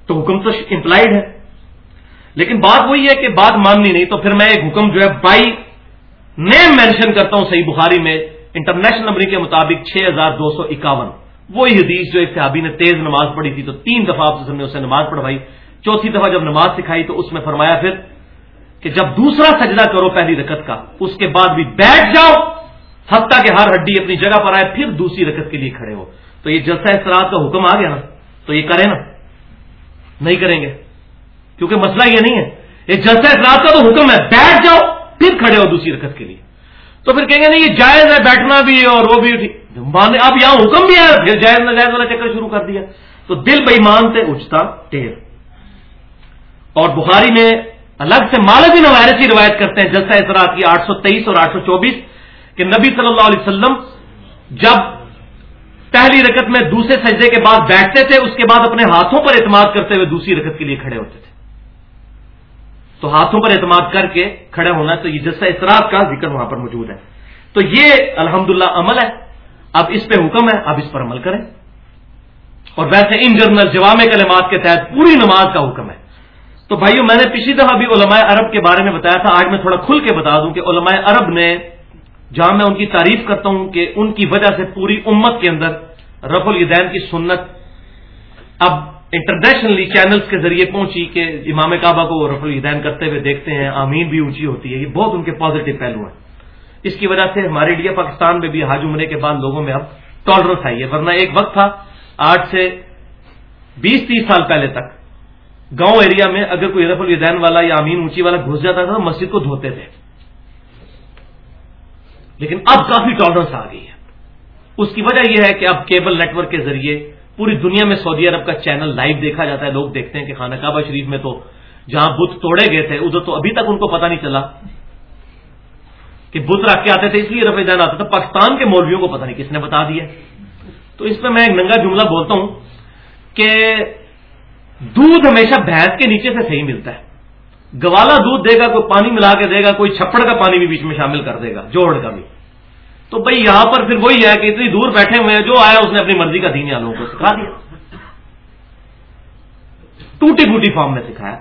تو حکم تو امپلائڈ ہے۔ لیکن بات وہی ہے کہ بات ماننی نہیں، تو پھر میں ایک حکم جو ہے بائی نیم مینشن کرتا ہوں صحیح بخاری میں، انٹرنیشنل نمبر کے مطابق چھ ہزار دو سو اکاون۔ وہی حدیث جو ایک صحابی نے تیز نماز پڑھی تھی، تو تین دفعہ آپ نے اسے نماز پڑھوائی۔ چوتھی دفعہ جب نماز سکھائی، تو اس میں فرمایا پھر کہ جب دوسرا سجدہ کرو پہلی رکت کا، اس کے بعد بھی بیٹھ جاؤ حتیٰ کہ ہر ہڈی اپنی جگہ پر آئے، پھر دوسری رکت کے لیے کھڑے ہو۔ تو یہ جلسہ اثرات کا حکم آ گیا نا؟ تو یہ کریں نا؟ نہیں کریں گے؟ کیونکہ مسئلہ یہ نہیں ہے۔ یہ جلسہ اثرات کا تو حکم ہے۔ بیٹھ جاؤ، پھر کھڑے ہو دوسری رکت کے لیے۔ تو پھر کہیں گے، نہیں، یہ جائز ہے، بیٹھنا بھی اور وہ بھی۔ اب یہاں حکم بھی ہے، پھر جائز نہ جائز والا چکر شروع کر دیا۔ تو دل بےمان سے اچھتا ٹیر اور بخاری میں الگ سے مالک وائرس کی روایت کرتے ہیں، جلسہ اثرات کی آٹھ سو تیئیس اور آٹھ سو چوبیس کہ نبی صلی اللہ علیہ وسلم جب پہلی رکت میں دوسرے سجدے کے بعد بیٹھتے تھے، اس کے بعد اپنے ہاتھوں پر اعتماد کرتے ہوئے دوسری رکت کے لیے کھڑے ہوتے تھے۔ تو ہاتھوں پر اعتماد کر کے کھڑے ہونا تو یہ جلسہ اثرات کا ذکر وہاں پر موجود ہے۔ تو یہ الحمدللہ عمل ہے۔ اب اس پہ حکم ہے، اب اس پر عمل کریں۔ اور ویسے ان جنرل جوام کلمات کے تحت پوری نماز کا حکم ہے۔ تو بھائیو، میں نے پچھلی دفعہ بھی علماء عرب کے بارے میں بتایا تھا، آج میں تھوڑا کھل کے بتا دوں کہ علماء عرب نے جہاں میں ان کی تعریف کرتا ہوں کہ ان کی وجہ سے پوری امت کے اندر رف الدین کی سنت اب انٹرنیشنلی چینلز کے ذریعے پہنچی کہ امام کعبہ کو رف الدین کرتے ہوئے دیکھتے ہیں، آمین بھی اونچی ہوتی ہے، یہ بہت ان کے پازیٹو پہلو ہیں۔ اس کی وجہ سے ہمارے انڈیا پاکستان میں بھی حاج عمرے کے بعد لوگوں میں اب ٹالرنس آئی ہے۔ ورنہ ایک وقت تھا، آج سے بیس تیس سال پہلے تک گاؤں ایریا میں اگر کوئی رف الدین والا یا امین اونچی والا گھس جاتا تھا تو مسجد کو دھوتے تھے۔ لیکن اب کافی ٹالرنس آ گئی ہے۔ اس کی وجہ یہ ہے کہ اب کیبل نیٹ ورک کے ذریعے پوری دنیا میں سعودی عرب کا چینل لائیو دیکھا جاتا ہے، لوگ دیکھتے ہیں کہ خانہ کعبہ شریف میں تو جہاں بت توڑے گئے تھے، ادھر تو ابھی تک ان کو پتا نہیں چلا کہ بت رکھ کے آتے تھے، اس لیے رفع دین آتا تھا۔ پاکستان کے مولویوں کو پتا نہیں کس نے بتا دیا۔ تو اس میں میں ایک ننگا جملہ بولتا ہوں کہ دودھ ہمیشہ بھینس کے نیچے سے صحیح ملتا ہے۔ گوالا دودھ دے گا، کوئی پانی ملا کے دے گا، کوئی چھپڑ کا پانی بھی بیچ میں شامل کر دے گا جوڑ کا بھی۔ تو بھائی یہاں پر پھر وہی ہے کہ اتنی دور بیٹھے ہوئے ہیں جو آیا اس نے اپنی مرضی کا دین والوں کو سکھا دیا۔ ٹوٹی پھوٹی فارم میں سکھایا۔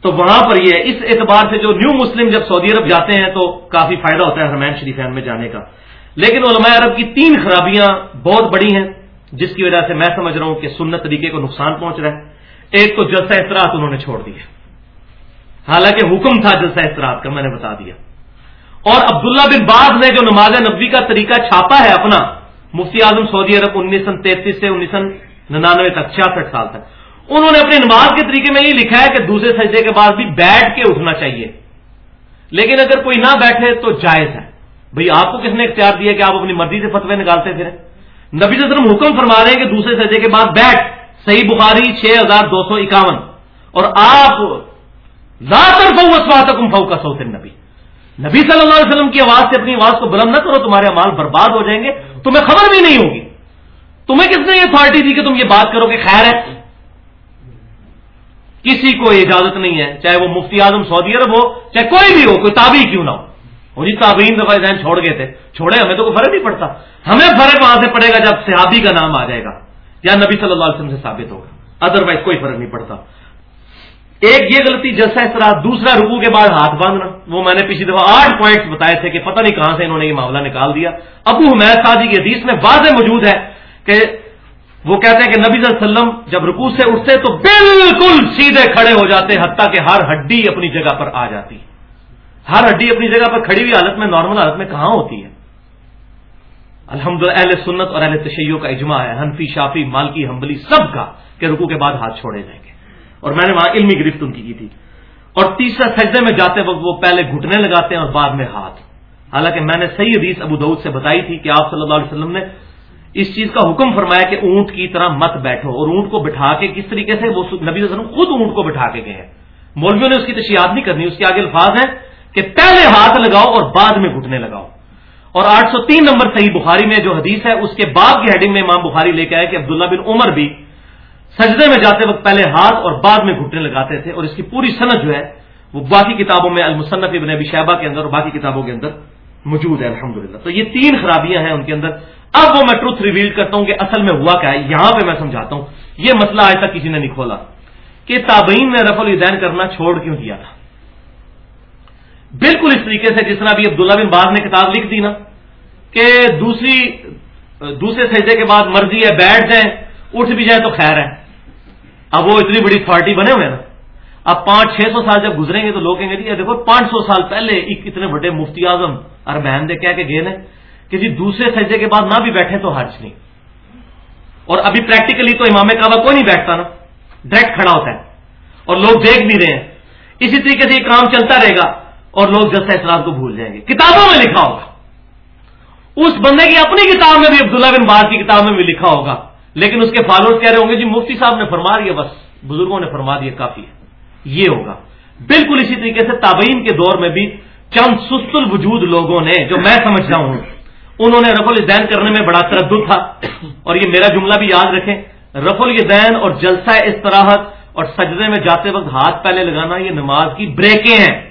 تو وہاں پر یہ اس اعتبار سے جو نیو مسلم جب سعودی عرب جاتے ہیں تو کافی فائدہ ہوتا ہے حرمین شریفین میں جانے کا۔ لیکن علماء عرب کی تین خرابیاں بہت بڑی ہیں، جس کی وجہ سے میں سمجھ رہا ہوں کہ سنت طریقے کو نقصان پہنچ رہا ہے۔ ایک تو جلسہ اطراط انہوں نے چھوڑ دیا۔ حالانکہ حکم تھا جلسہ اطراط کا، میں نے بتا دیا۔ اور عبداللہ بن باز نے جو نماز نبی کا طریقہ چھاپا ہے اپنا، مفتی اعظم سعودی عرب انیس سو تینتیس سے انیس سو ننانوے تک، چھیاسٹھ سال تک۔ انہوں نے اپنی نماز کے طریقے میں یہ لکھا ہے کہ دوسرے سجدے کے بعد بھی بیٹھ کے اٹھنا چاہیے۔ لیکن اگر کوئی نہ بیٹھے تو جائز ہے۔ بھئی آپ کو کس نے اختیار دیا کہ آپ اپنی مرضی سے فتوے نکالتے پھر نبی صلی اللہ علیہ وسلم حکم فرما رہے ہیں کہ دوسرے سجدے کے بعد بیٹھ۔ صحیح بخاری چھ ہزار دو سو اکاون۔ اور آپ زیادہ تر فو کا سوتے نبی صلی اللہ علیہ وسلم کی آواز سے اپنی آواز کو بلند نہ کرو، تمہارے مال برباد ہو جائیں گے، تمہیں خبر بھی نہیں ہوگی۔ تمہیں کس نے یہ اتارٹی دی کہ تم یہ بات کرو کہ خیر ہے؟ کسی کو اجازت نہیں ہے، چاہے وہ مفتی اعظم سعودی عرب ہو، چاہے کوئی بھی ہو، کوئی تابعی کیوں نہ ہو۔ وہ جی تابعین دفعہ ذہن چھوڑ گئے تھے، چھوڑے، ہمیں تو کوئی فرق نہیں پڑتا۔ ہمیں فرق وہاں سے پڑے گا جب صحابی کا نام آ جائے گا، یا نبی صلی اللہ علیہ وسلم سے ثابت ہوگا۔ ادر وائز کوئی فرق نہیں پڑتا۔ ایک یہ غلطی جیسا اس طرح دوسرا رکو کے بعد ہاتھ باندھنا، وہ میں نے پچھلی دفعہ آٹھ پوائنٹس بتائے تھے کہ پتہ نہیں کہاں سے انہوں نے یہ معاملہ نکال دیا۔ ابو حمید سادی کی حدیث میں واضح موجود ہے کہ وہ کہتے ہیں کہ نبی صلی اللہ علیہ وسلم جب رکو سے اٹھتے تو بالکل سیدھے کھڑے ہو جاتے، حتیٰ کہ ہر ہڈی اپنی جگہ پر آ جاتی۔ ہر ہڈی اپنی جگہ پر کھڑی ہوئی حالت میں نارمل حالت میں کہاں ہوتی ہے؟ الحمد اہل سنت اور اہل تشیعوں کا اجماع ہے، حنفی، شافی، مالکی، حنبلی، سب کا کہ رکو کے بعد ہاتھ چھوڑے جائیں گے۔ اور میں نے وہاں علمی گرفت ان کی کی تھی۔ اور تیسرا سجدے میں جاتے وقت وہ پہلے گھٹنے لگاتے ہیں اور بعد میں ہاتھ۔ حالانکہ میں نے صحیح حدیث ابو دعود سے بتائی تھی کہ آپ صلی اللہ علیہ وسلم نے اس چیز کا حکم فرمایا کہ اونٹ کی طرح مت بیٹھو اور اونٹ کو بٹھا کے کس طریقے سے وہ نبی وسلم خود اونٹ کو بٹھا کے گئے۔ ہیں مولویوں نے اس کی تشیات نہیں کرنی، اس کے آگے الفاظ ہیں کہ پہلے ہاتھ لگاؤ اور بعد میں گھٹنے لگاؤ۔ اور آٹھ سو تین نمبر صحیح بخاری میں جو حدیث ہے، اس کے بعد کی ہیڈنگ میں امام بخاری لے کے آئے کہ عبداللہ بن عمر بھی سجدے میں جاتے وقت پہلے ہاتھ اور بعد میں گھٹنے لگاتے تھے اور اس کی پوری صنعت جو ہے وہ باقی کتابوں میں المصنف ابن ابی شہبہ کے اندر اور باقی کتابوں کے اندر موجود ہے، الحمدللہ۔ تو یہ تین خرابیاں ہیں ان کے اندر۔ اب وہ میں ٹروتھ ریویل کرتا ہوں کہ اصل میں ہوا کیا ہے، یہاں پہ میں سمجھاتا ہوں۔ یہ مسئلہ آج تک کسی نے نہیں کھولا کہ تابعین نے رف الدین کرنا چھوڑ کیوں دیا تھا۔ بالکل اس طریقے سے جس طرح ابھی عبداللہ بن باز نے کتاب لکھ دی نا کہ دوسری، دوسرے سجدے کے بعد مرضی ہے، بیٹھ جائیں، اٹھ بھی جائیں تو خیر ہے۔ اب وہ اتنی بڑی اتارٹی بنے ہوئے نا۔ اب پانچ چھ سو سال جب گزریں گے تو لوگ کہیں گے جی دیکھو پانچ سو سال پہلے ایک اتنے بڑے مفتی اعظم اور بہن دے کہہ کے گئے نا کہ جی دوسرے سجدے کے بعد نہ بھی بیٹھے تو حرج نہیں۔ اور ابھی پریکٹیکلی تو امام کعبہ کوئی نہیں بیٹھتا نا؟ ڈائریکٹ کھڑا ہوتا ہے۔ اور لوگ دیکھ بھی رہے ہیں۔ اسی طریقے سے یہ کام چلتا رہے گا اور لوگ جیسا اسلام کو بھول جائیں گے۔ کتابوں میں لکھا ہوگا۔ اس بندے کی اپنی کتاب میں بھی عبداللہ بن باز کی کتاب میں بھی لکھا ہوگا۔ لیکن اس کے فالوور کہہ رہے ہوں گے جی مفتی صاحب نے فرما دیا بس بزرگوں نے فرما دیا کافی ہے۔ یہ ہوگا۔ بالکل اسی طریقے سے تابعین کے دور میں بھی چند سست الوجود لوگوں نے، جو میں سمجھتا ہوں، انہوں نے رف الدین کرنے میں بڑا تردد تھا۔ اور یہ میرا جملہ بھی یاد رکھیں رف الدین اور جلسہ استراحت اور سجدے میں جاتے وقت ہاتھ پہلے لگانا، یہ نماز کی بریکیں ہیں۔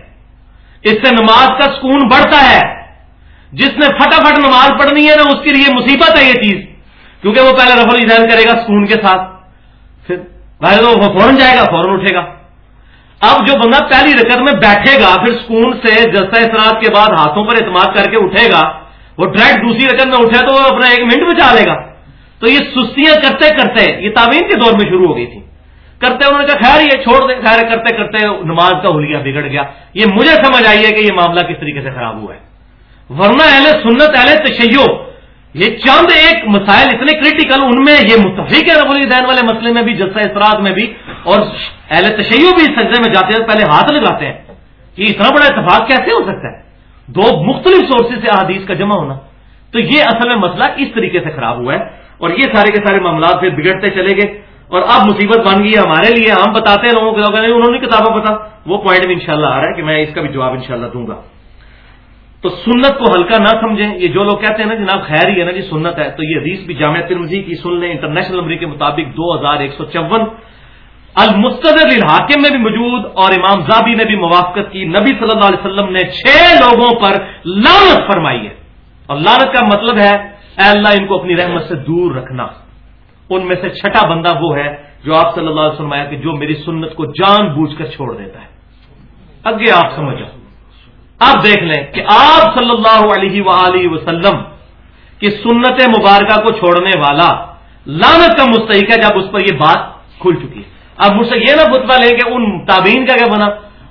اس سے نماز کا سکون بڑھتا ہے۔ جس نے فٹافٹ نماز پڑھنی ہے نا، اس کے لیے مصیبت ہے یہ چیز۔ کیونکہ وہ پہلے رف الدین کرے گا سکون کے ساتھ۔ پھر وہ فوراً جائے گا، فوراً اٹھے گا۔ اب جو بندہ پہلی رکعت میں بیٹھے گا، پھر سکون سے جلسہ اثرات کے بعد ہاتھوں پر اعتماد کر کے اٹھے گا، وہ ڈائریکٹ دوسری رقم میں اٹھے تو وہ اپنا ایک منٹ بچا لے گا۔ تو یہ سستیاں کرتے کرتے، یہ تعوین کے دور میں شروع ہو گئی تھی۔ کرتے انہوں نے کہا، خیر یہ چھوڑ دیں۔ خیر کرتے کرتے نماز کا حلیہ بگڑ گیا۔ یہ مجھے سمجھ آئی ہے کہ یہ معاملہ کس طریقے سے خراب ہوا ہے۔ ورنہ اہل سنت، اہل تشیو یہ چند ایک مسائل اتنے کریٹیکل ان میں یہ متفق ہے رب الدین والے مسئلے میں بھی، جلسہ اثرات میں بھی، اور اہل تشیو بھی سجدے میں جاتے ہیں پہلے ہاتھ لگاتے ہیں کہ اتنا بڑا اتفاق کیسے ہو سکتا ہے؟ دو مختلف سورسز سے احادیث کا جمع ہونا۔ تو یہ اصل میں مسئلہ اس طریقے سے خراب ہوا ہے اور یہ سارے کے سارے معاملات پھر بگڑتے چلے گئے۔ اور اب مصیبت بن گئی ہے ہمارے لیے، ہم بتاتے ہیں لوگوں کو انہوں نے کتابیں پتا وہ پوائنٹ بھی انشاءاللہ آ رہا ہے کہ میں اس کا بھی جواب انشاءاللہ دوں گا۔ تو سنت کو ہلکا نہ سمجھیں۔ یہ جو لوگ کہتے ہیں نا جی جناب خیر ہی ہے نا جی سنت ہے، تو یہ حدیث بھی جامع ترمزی کی سن لیں۔ انٹرنیشنل نمبر کے مطابق دو ہزار ایک سو چون۔ المستر الحاکم میں بھی موجود اور امام زابی نے بھی موافقت کی۔ نبی صلی اللہ علیہ وسلم نے چھ لوگوں پر لانت فرمائی ہے۔ اور لانت کا مطلب ہے، اے اللہ، ان کو اپنی رحمت سے دور رکھنا۔ ان میں سے چھٹا بندہ وہ ہے جو آپ صلی اللہ علیہ وسلم آیا کہ جو میری سنت کو جان بوجھ کر چھوڑ دیتا ہے۔ اگے آپ سمجھو آپ دیکھ لیں کہ آپ صلی اللہ علیہ وآلہ وسلم کی سنت مبارکہ کو چھوڑنے والا لانت کا مستحق ہے جب اس پر یہ بات کھل چکی ہے۔ اب مجھ سے یہ نہ فتوا لیں کہ ان تابعین کا کیا بنا۔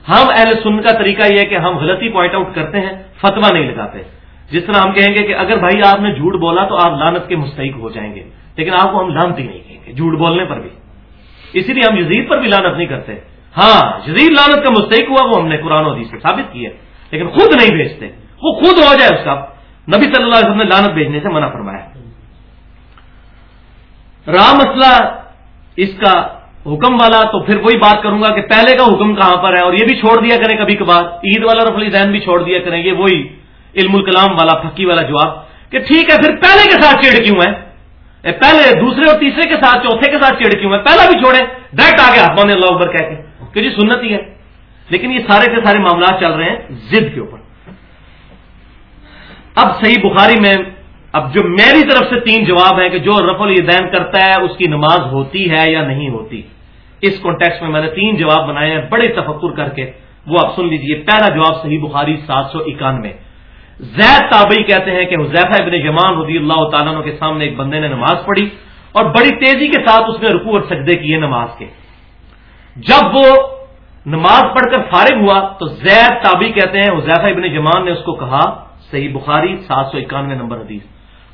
ہم اہل سن کا طریقہ یہ ہے کہ ہم غلطی پوائنٹ آؤٹ کرتے ہیں فتوا نہیں لگاتے۔ جس طرح ہم کہیں گے کہ اگر بھائی آپ نے جھوٹ بولا تو آپ لانت کے مستحق ہو جائیں گے، لیکن آپ کو ہم لانتی نہیں کہیں گے۔ جھوٹ بولنے پر بھی۔ اسی لیے ہم یزید پر بھی لانت نہیں کرتے۔ ہاں یزید لانت کا مستحق ہوا، وہ ہم نے قرآن و حدیث سے ثابت کیا لیکن خود نہیں بھیجتے۔ وہ خود ہو جائے اس کا۔ نبی صلی اللہ علیہ وسلم نے لانت بھیجنے سے منع فرمایا۔ رام مسئلہ اس کا حکم والا، تو پھر وہی بات کروں گا کہ پہلے کا حکم کہاں پر ہے اور یہ بھی چھوڑ دیا کریں کبھی کبھار۔ عید والا رفلی دین بھی چھوڑ دیا کریں، یہ وہی علم الکلام والا پھکی والا جواب۔ کہ ٹھیک ہے، پھر پہلے کے ساتھ چیڑ کیوں ہے پہلے دوسرے اور تیسرے کے ساتھ، چوتھے کے ساتھ چیڑ کیوں ہے پہلا بھی چھوڑے ڈائریکٹ آ گیا اللہ اکبر کہہ کے۔ کہ جی سنت ہی ہے۔ لیکن یہ سارے کے سارے معاملات چل رہے ہیں ضد کے اوپر۔ اب صحیح بخاری میں، اب جو میری طرف سے تین جواب ہیں کہ جو رف الدین کرتا ہے، اس کی نماز ہوتی ہے یا نہیں ہوتی؟ اس کانٹیکس میں میں نے تین جواب بنائے ہیں، بڑے تفکر کر کے۔ وہ آپ سن لیجیے، پہلا جواب صحیح بخاری سات سو اکانوے زید تابعی کہتے ہیں کہ حضیفہ ابن جمان رضی اللہ تعالیٰ کے سامنے ایک بندے نے نماز پڑھی اور بڑی تیزی کے ساتھ اس نے رکوع اور سجدے کیے نماز کے۔ جب وہ نماز پڑھ کر فارغ ہوا تو زید تابی کہتے ہیں حضیفہ ابن جمان نے اس کو کہا، صحیح بخاری سات سو اکانوے نمبر حدیث۔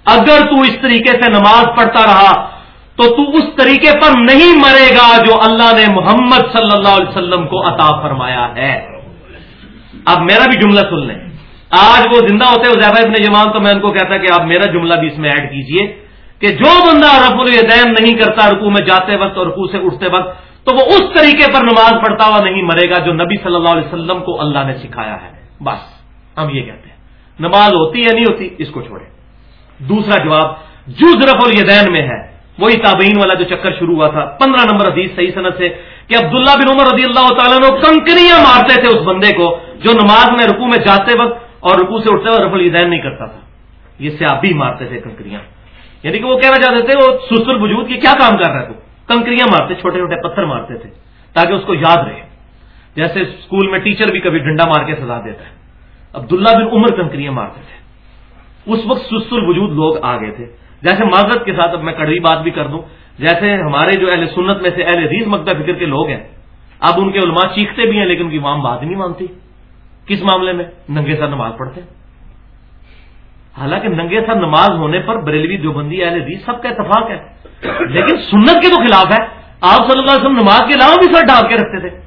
اگر تو اس طریقے سے نماز پڑھتا رہا تو تو اس طریقے پر نہیں مرے گا جو اللہ نے محمد صلی اللہ علیہ وسلم کو عطا فرمایا ہے۔ اب میرا بھی جملہ سن لیں۔ آج وہ زندہ ہوتے ہیں زیادہ ابن جمان تو میں ان کو کہتا کہ آپ میرا جملہ بھی اس میں ایڈ کیجیے کہ جو بندہ رف الدین نہیں کرتا رکو میں جاتے وقت اور رکو سے اٹھتے وقت تو وہ اس طریقے پر نماز پڑھتا ہوا نہیں مرے گا جو نبی صلی اللہ علیہ وسلم کو اللہ نے سکھایا ہے۔ بس، ہم یہ کہتے ہیں۔ نماز ہوتی یا نہیں ہوتی، اس کو چھوڑے دوسرا جواب جو ضرف الدین میں ہے۔ وہی تابعین والا جو چکر شروع ہوا تھا۔ پندرہ نمبر حدیث صحیح صنعت سے کہ عبداللہ بن عمر رضی اللہ تعالیٰ نے کنکریاں مارتے تھے اس بندے کو جو نماز میں رکو میں جاتے وقت اور رکو سے اٹھتے وقت رف الدین نہیں کرتا تھا۔ یہ سیابی مارتے تھے کنکریاں۔ یعنی کہ وہ کہنا چاہتے تھے، وہ سسر وجود کی کیا کام کر رہا ہے تو؟ کنکریاں مارتے، چھوٹے چھوٹے پتھر مارتے تھے، تاکہ اس کو یاد رہے۔ جیسے اسکول میں ٹیچر بھی کبھی ڈنڈا مار کے سزا دیتا ہے۔ عبداللہ بن عمر کنکریاں مارتے تھے۔ اس وقت سسر وجود لوگ آ گئے تھے۔ جیسے معذرت کے ساتھ اب میں کڑوی بات بھی کر دوں، جیسے ہمارے جو اہل سنت میں سے اہل ریز مکتا فکر کے لوگ ہیں، اب ان کے علماء چیختے بھی ہیں، لیکن ان کی مام بات نہیں مانتی۔ کس معاملے میں؟ ننگے سر نماز پڑھتے۔ ہیں حالانکہ ننگے سر نماز ہونے پر بریلوی جو بندی اہل ریز سب کا اتفاق ہے۔ لیکن سنت کے تو خلاف ہے۔ آپ صلی اللہ علیہ وسلم نماز کے علاوہ بھی سر ڈال کے رکھتے تھے۔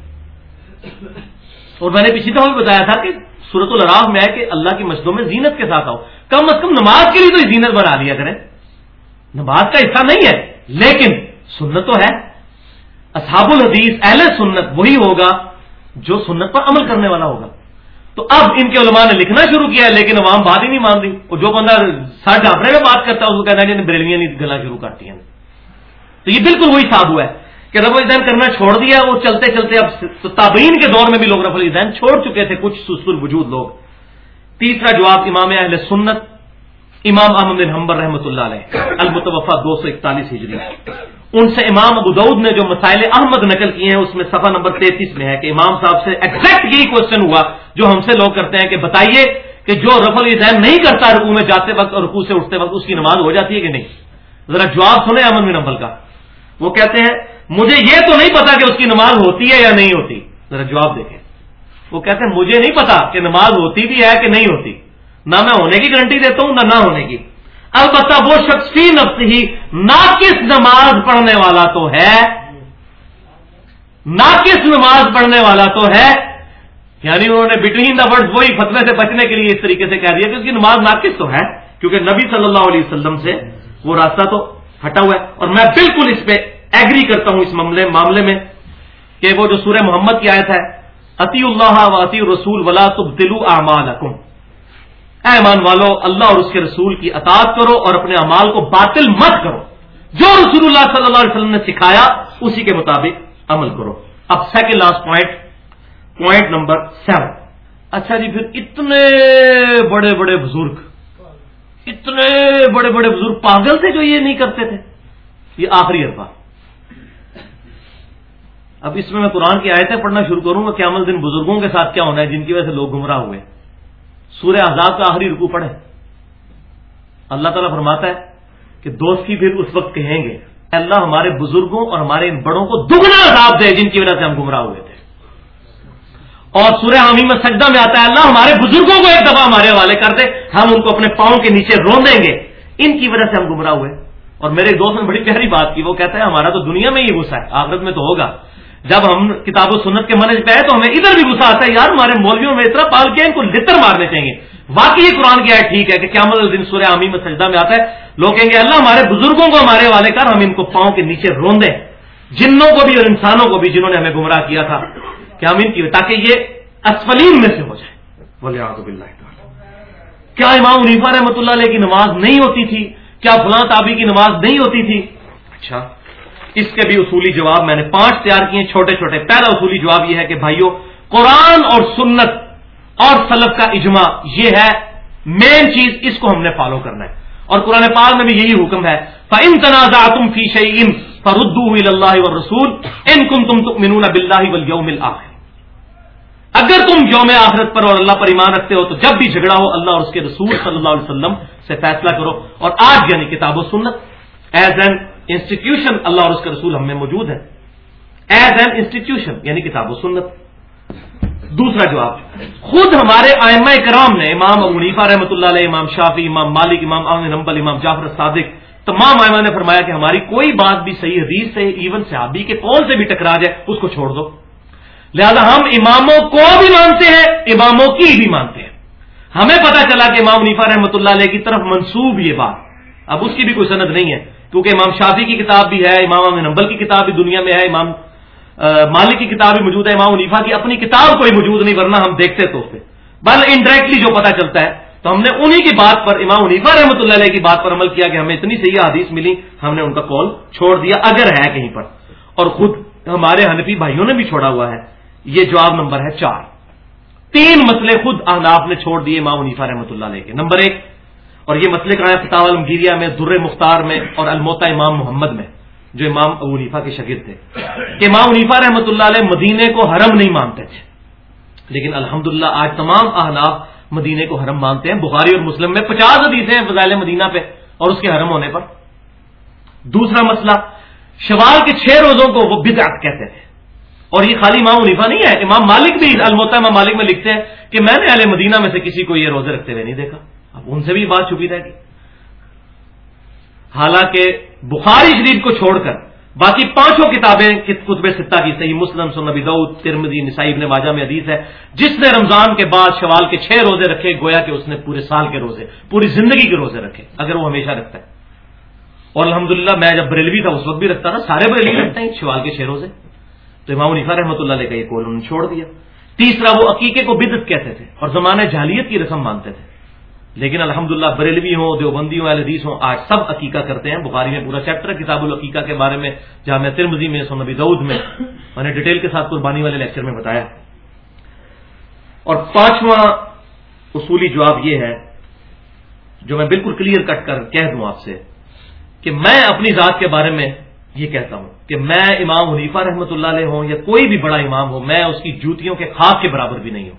اور میں نے پچھلی دفعہ بھی بتایا تھا کہ سورت الراف میں ہے کہ اللہ کی مسجدوں میں زینت کے ساتھ آؤ۔ کم از کم نماز کے لیے تو زینت بنا لیا کریں۔ نماز کا حصہ نہیں ہے، لیکن سنت تو ہے۔ اصحاب الحدیث، اہل سنت، وہی ہوگا جو سنت پر عمل کرنے والا ہوگا۔ تو اب ان کے علماء نے لکھنا شروع کیا ہے، لیکن عوام بات ہی نہیں مانتی اور جو بندہ سر ڈھانپنے میں بات کرتا ہے، اس کو کہنا ہے بریلیاں نہیں گلا شروع کرتی ہیں۔ تو یہ بالکل وہی صاحب ہوا ہے کہ رف الدین کرنا چھوڑ دیا، وہ چلتے چلتے اب تو تابعین کے دور میں بھی لوگ رف الدین چھوڑ چکے تھے، کچھ سسر وجود لوگ۔ تیسرا جواب امام اہل سنت، امام احمد بن حمبر رحمۃ اللہ علیہ المتوفا دو سو اکتالیس ہجری۔ ان سے امام ابو دعود نے جو مسائل احمد نقل کیے ہیں، اس میں صفحہ نمبر تینتیس میں ہے کہ امام صاحب سے ایگزیکٹ یہی کوشچن ہوا، جو ہم سے لوگ کرتے ہیں کہ بتائیے کہ جو رف الدین نہیں کرتا رکو میں جاتے وقت اور رکو سے اٹھتے وقت اس کی نماز ہو جاتی ہے کہ نہیں؟ ذرا جواب سنیں احمد بن حمبل کا۔ وہ کہتے ہیں، مجھے یہ تو نہیں پتا کہ اس کی نماز ہوتی ہے یا نہیں ہوتی۔ ذرا جواب دیکھیں۔ وہ کہتے ہیں، مجھے نہیں پتا کہ نماز ہوتی بھی ہے کہ نہیں ہوتی۔ نہ میں ہونے کی گارنٹی دیتا ہوں، نہ نہ ہونے کی۔ البتہ وہ شخص فی نفس ہی ناقص نماز پڑھنے والا تو ہے۔ ناقص نماز پڑھنے والا تو ہے۔ یعنی انہوں نے بٹوین دا ورڈ وہی فتوے سے بچنے کے لیے اس طریقے سے کہہ دیا کہ اس کی نماز ناقص تو ہے، کیونکہ نبی صلی اللہ علیہ وسلم سے وہ راستہ تو ہٹا ہوا ہے۔ اور میں بالکل اس پہ ایگری کرتا ہوں اس معاملے میں کہ وہ جو سورہ محمد کی آیت ہے عطی اللہ و عطی رسول ولا تب دلو اعمال اے ایمان والو، اللہ اور اس کے رسول کی اطاعت کرو اور اپنے امال کو باطل مت کرو۔ جو رسول اللہ صلی اللہ علیہ وسلم نے سکھایا، اسی کے مطابق عمل کرو۔ اب second last point point number seven اچھا جی پھر اتنے بڑے بڑے بزرگ اتنے بڑے بڑے بزرگ پاگل تھے جو یہ نہیں کرتے تھے۔ یہ آخری ارفا اب اس میں میں قرآن کی آیتیں پڑھنا شروع کروں گا کہ عمل دن بزرگوں کے ساتھ کیا ہونا ہے، جن کی وجہ سے لوگ گمراہ ہوئے۔ سورہ آزاد کا آخری رکو پڑھے اللہ تعالیٰ فرماتا ہے کہ دوست کی پھر اس وقت کہیں گے۔ اللہ، ہمارے بزرگوں اور ہمارے ان بڑوں کو دگنا عذاب دے، جن کی وجہ سے ہم گمراہ ہوئے۔ اور سورہ حامی میں سجدہ میں آتا ہے، اللہ ہمارے بزرگوں کو ایک دفعہ ہمارے حوالے کر دے، ہم ان کو اپنے پاؤں کے نیچے رو دیں گے۔ ان کی وجہ سے ہم گمراہ ہوئے۔ اور میرے دوست نے بڑی پیاری بات کی، وہ کہتا ہے، ہمارا تو دنیا میں ہی غصہ ہے، آخرت میں تو ہوگا۔ جب ہم کتاب و سنت کے منج پہ آئے تو ہمیں ادھر بھی غصہ آتا ہے، یار ہمارے مولویوں میں اتنا پال کیا ان کو لطر مارنے چاہیے۔ واقعی قرآن کیا ہے ٹھیک ہے کہ کیا مطلب دن سورہ عامی میں سجدہ میں آتا ہے۔ لوگ کہیں گے، اللہ ہمارے بزرگوں کو ہمارے والے کر، ہم ان کو پاؤں کے نیچے روندیں جنوں کو بھی اور انسانوں کو بھی جنہوں نے ہمیں گمراہ کیا تھا۔ کہ ہم ان کی تاکہ یہ اسفلیم میں سے ہو جائے۔ بولے آب کیا امام عنیفا رحمۃ اللہ علیہ کی نماز نہیں ہوتی تھی؟ کیا فلاں تابی کی نماز نہیں ہوتی تھی؟ اچھا اس کے بھی اصولی جواب میں نے پانچ تیار کیے چھوٹے چھوٹے۔ پہلا اصولی جواب یہ ہے کہ بھائیو قرآن اور سنت اور سلف کا اجماع یہ ہے مین چیز اس کو ہم نے فالو کرنا ہے۔ اور قرآن پال میں بھی یہی حکم ہے فن تنازع تم فی شعین فردو اللہ و رسول ان کم تم تمنون بلّہ ولیوم آخر اگر تم یوم آخرت پر اور اللہ پر ایمان رکھتے ہو، تو جب بھی جھگڑا ہو، اللہ اور اس کے رسول صلی اللہ علیہ وسلم سے فیصلہ کرو۔ اور آج یعنی کتاب و سنت، ایز این انسٹیٹیوشن اللہ اور اس کے رسول ہم میں موجود ہے ایز این انسٹیٹیوشن یعنی کتاب و سنت۔ دوسرا جواب، خود ہمارے آئمہ کرام نے امام ابو رحمۃ اللہ علیہ، امام شافی امام مالک، امام امن نمبل امام جعفر صادق تمام آئمہ نے فرمایا کہ ہماری کوئی بات بھی صحیح حدیث سے ایون صحابی کے کون سے بھی ٹکرا جائے، اس کو چھوڑ دو۔ لہذا ہم اماموں کو بھی مانتے ہیں، اماموں کی بھی مانتے ہیں۔ ہمیں پتا چلا کہ امام نیفا رحمۃ اللہ علیہ کی طرف منسوب یہ بات۔ اب اس کی بھی کوئی صنعت نہیں ہے، کیونکہ امام شافی کی کتاب بھی ہے، امام نمبل کی کتاب بھی دنیا میں ہے، امام مالک کی کتاب بھی موجود ہے، امام عنیفا کی اپنی کتاب کوئی موجود نہیں، ورنہ ہم دیکھتے تو اس پہ بل انڈائریکٹلی جو پتا چلتا ہے تو ہم نے انہی کی بات پر، امام عنیفا رحمۃ اللہ علیہ کی بات پر عمل کیا کہ ہمیں اتنی صحیح حدیث ملی، ہم نے ان کا کال چھوڑ دیا، اگر ہے کہیں پر۔ اور خود ہمارے حنفی بھائیوں نے بھی چھوڑا ہوا ہے۔ یہ جواب نمبر ہے چار۔ تین مسئلے خود احناف نے چھوڑ دیے امام عنیفا رحمۃ اللہ علیہ کے۔ نمبر ایک، اور یہ مسئلے کا ہے فتح المگیریا میں، در مختار میں اور الموتا امام محمد میں، جو امام ابو نیفا کے شگرد تھے۔ کہ امام عنیفا رحمۃ اللہ علیہ مدینے کو حرم نہیں مانتے تھے۔ لیکن الحمد آج تمام احناف مدینے کو حرم مانتے ہیں۔ بخاری اور مسلم میں پچاس حدیثیں ہیں فضائل مدینہ پہ اور اس کے حرم ہونے پر۔ دوسرا مسئلہ، شوال کے چھ روزوں کو وہ بدعت کہتے تھے اور یہ خالی امام عنیفا نہیں ہے، امام مالک بھی الموتا، امام مالک میں لکھتے ہیں کہ میں نے اہل مدینہ میں سے کسی کو یہ روزے رکھتے ہوئے نہیں دیکھا۔ اب ان سے بھی بات چھپی رہے گی حالانکہ بخاری شریف کو چھوڑ کر باقی پانچوں کتابیں قطب ستہ کی صحیح مسلم سنبی دعود ترمدی نصائب نے واجہ میں حدیث ہے۔ جس نے رمضان کے بعد شوال کے چھ روزے رکھے، گویا کہ اس نے پورے سال کے روزے، پوری زندگی کے روزے رکھے، اگر وہ ہمیشہ رکھتا ہے۔ اور الحمدللہ میں جب بریلوی تھا، اس وقت بھی رکھتا تھا، سارے بریلوی رکھتے ہیں شوال کے چھ روزے۔ تو امام نفا رحمۃ اللہ علیہ کا یہ کول انہوں نے چھوڑ دیا۔ تیسرا وہ عقیقے کو بدت کہتے تھے اور زمانے جہلیت کی رسم مانتے تھے۔ لیکن الحمدللہ بریلوی ہوں، دیوبندی ہوں حدیث ہوں، آج سب عقیقہ کرتے ہیں۔ بخاری میں پورا چیپٹر کتاب العقیقہ کے بارے میں جامعہ ترمزی میں سونبی دعود میں۔ میں نے ڈیٹیل کے ساتھ قربانی والے لیکچر میں بتایا۔ اور پانچواں اصولی جواب یہ ہے، جو میں بالکل کلیئر کٹ کر کہہ دوں آپ سے، کہ میں اپنی ذات کے بارے میں یہ کہتا ہوں کہ میں امام حنیفہ رحمۃ اللہ علیہ ہوں یا کوئی بھی بڑا امام ہو، میں اس کی جوتیوں کے خواب کے برابر بھی نہیں ہوں۔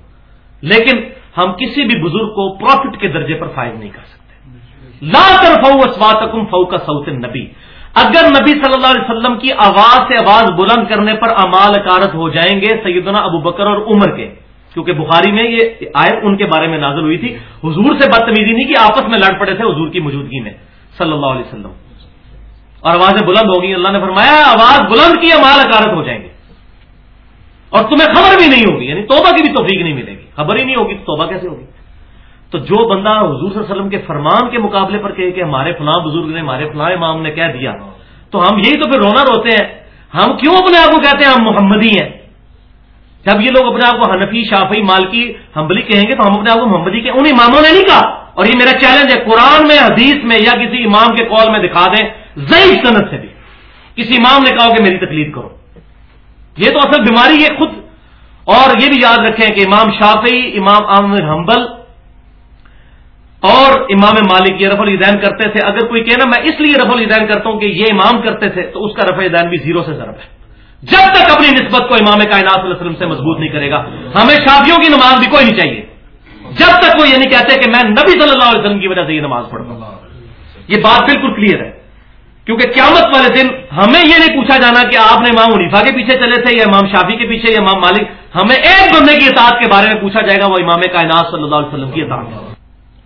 لیکن ہم کسی بھی بزرگ کو پروفٹ کے درجے پر فائد نہیں کر سکتے۔ لا کر فو اسوات فو کا سعود نبی اگر نبی صلی اللہ علیہ وسلم کی آواز سے آواز بلند کرنے پر امال اکارت ہو جائیں گے سیدنا ابو بکر اور عمر کے۔ کیونکہ بخاری میں یہ آئے ان کے بارے میں نازل ہوئی تھی۔ حضور سے بدتمیزی نہیں کہ آپس میں لڑ پڑے تھے حضور کی موجودگی میں صلی اللہ علیہ وسلم۔ اور آوازیں بلند ہوگی اللہ نے فرمایا، آواز بلند کی امال اکارت ہو جائیں گے۔ اور تمہیں خبر بھی نہیں ہوگی یعنی توبہ کی بھی توفیق نہیں ملے گی۔ خبر ہی نہیں ہوگی تو توبہ کیسے ہوگی؟ تو جو بندہ حضور صلی اللہ علیہ وسلم کے فرمان کے مقابلے پر کہے کہ ہمارے فلاں بزرگ نے، ہمارے فلاں امام نے کہہ دیا، تو ہم یہی تو پھر رونا روتے ہیں۔ ہم کیوں اپنے آپ کو کہتے ہیں ہم محمدی ہیں؟ جب یہ لوگ اپنے آپ کو حنفی شافی مالکی ہمبلی کہیں گے تو ہم اپنے آپ کو محمدی کے ان اماموں نے نہیں کہا۔ اور یہ میرا چیلنج ہے، قرآن میں، حدیث میں یا کسی امام کے کال میں دکھا دیں۔ ضعیف صنعت سے بھی۔ کسی امام نے کہا کہ میری تکلیف کرو۔ یہ تو اصل بیماری ہے، خود اور یہ بھی یاد رکھیں کہ امام شافی امام عامر حنبل اور امام مالک یہ رف الدین کرتے تھے۔ اگر کوئی کہنا میں اس لیے رف الدین کرتا ہوں کہ یہ امام کرتے تھے تو اس کا رف الدین بھی زیرو سے ضرب ہے۔ جب تک اپنی نسبت کو امام کائنات صلی اللہ علیہ وسلم سے مضبوط نہیں کرے گا، ہمیں شافیوں کی نماز بھی کوئی نہیں چاہیے۔ جب تک وہ یہ نہیں کہتے کہ میں نبی صلی اللہ علیہ وسلم کی وجہ سے یہ نماز پڑھتا ہوں۔ یہ بات بالکل کلیئر ہے۔ کیونکہ قیامت والے دن ہمیں یہ نہیں پوچھا جانا کہ آپ نے امام عنیفا کے پیچھے چلے تھے یا امام شافی کے پیچھے یا امام مالک ہمیں ایک بندے کی اطاعت کے بارے میں پوچھا جائے گا، وہ امام کائنات صلی اللہ علیہ وسلم کی اطاعت ہے۔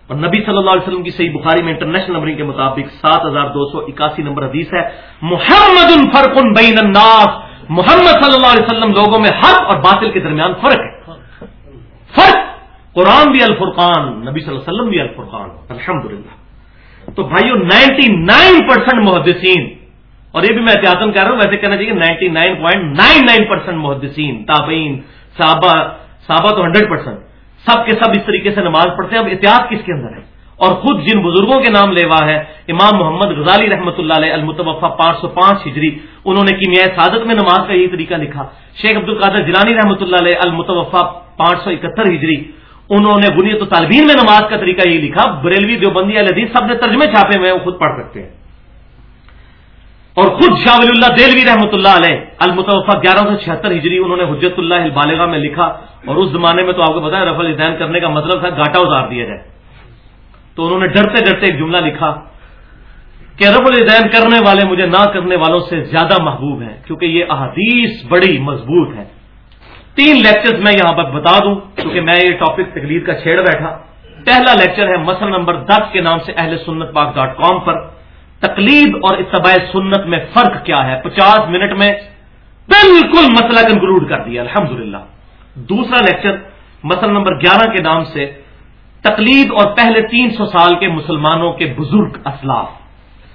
اور نبی صلی اللہ علیہ وسلم کی صحیح بخاری میں انٹرنیشنل نمبرنگ کے مطابق سات ہزار دو سو اکاسی نمبر حدیث ہے، محمد الفرق بین الناس. محمد صلی اللہ علیہ وسلم لوگوں میں حق اور باطل کے درمیان فرق ہے۔ فرق! قرآن بھی الفرقان، نبی صلی اللہ علیہ وسلم بھی الفرقان الحمد تو بھائیو، نائنٹی نائن پرسینٹ محدثین، اور یہ بھی میں احتیاطن کہہ رہا ہوں، ویسے کہنا چاہیے ninety nine point nine nine percent محدثین، تابعین صحابہ صحابہ تو ہنڈریڈ پرسینٹ سب کے سب اس طریقے سے نماز پڑھتے ہیں. اب احتیاط کس کے اندر ہے؟ اور خود جن بزرگوں کے نام لیوا ہے، امام محمد غزالی رحمۃ اللہ علیہ المتوفہ پانچ سو پانچ ہجری، انہوں نے کیمیا سعادت میں نماز کا یہی طریقہ لکھا. شیخ عبد القادر جلانی رحمۃ اللہ علیہ المتوفہ پانچ سو اکہتر ہجری، انہوں نے بنیت و طالبین میں نماز کا طریقہ یہی لکھا. بریلوی دیوبندی الدیز سب نے ترجمے چھاپے ہوئے وہ خود پڑھ سکتے ہیں. اور خود شاہ ولی اللہ دہلوی رحمۃ اللہ علیہ المتوفہ گیارہ سو چھہتر ہجری، انہوں نے حجت اللہ البالغہ میں لکھا اور اس زمانے میں تو آپ کو بتایا رفل الدین کرنے کا مطلب تھا گاٹا اتار دیا جائے۔ تو انہوں نے ڈرتے ڈرتے ایک جملہ لکھا کہ رف الدین کرنے والے مجھے نہ کرنے والوں سے زیادہ محبوب ہیں، کیونکہ یہ احادیث بڑی مضبوط ہے تین لیکچرز میں یہاں پر بتا دوں، کیونکہ میں یہ ٹاپک تقریر کا چھیڑ بیٹھا۔ پہلا لیکچر ہے مسئلہ نمبر دس کے نام سے اہل سنت پاک ڈاٹ کام پر۔ تقلید اور اتباع سنت میں فرق کیا ہے؟ پچاس منٹ میں بالکل مسئلہ کنکلوڈ کر دیا، الحمدللہ۔ دوسرا لیکچر، مسئلہ نمبر گیارہ کے نام سے، تقلید اور پہلے تین سو سال کے مسلمانوں کے بزرگ اسلاف۔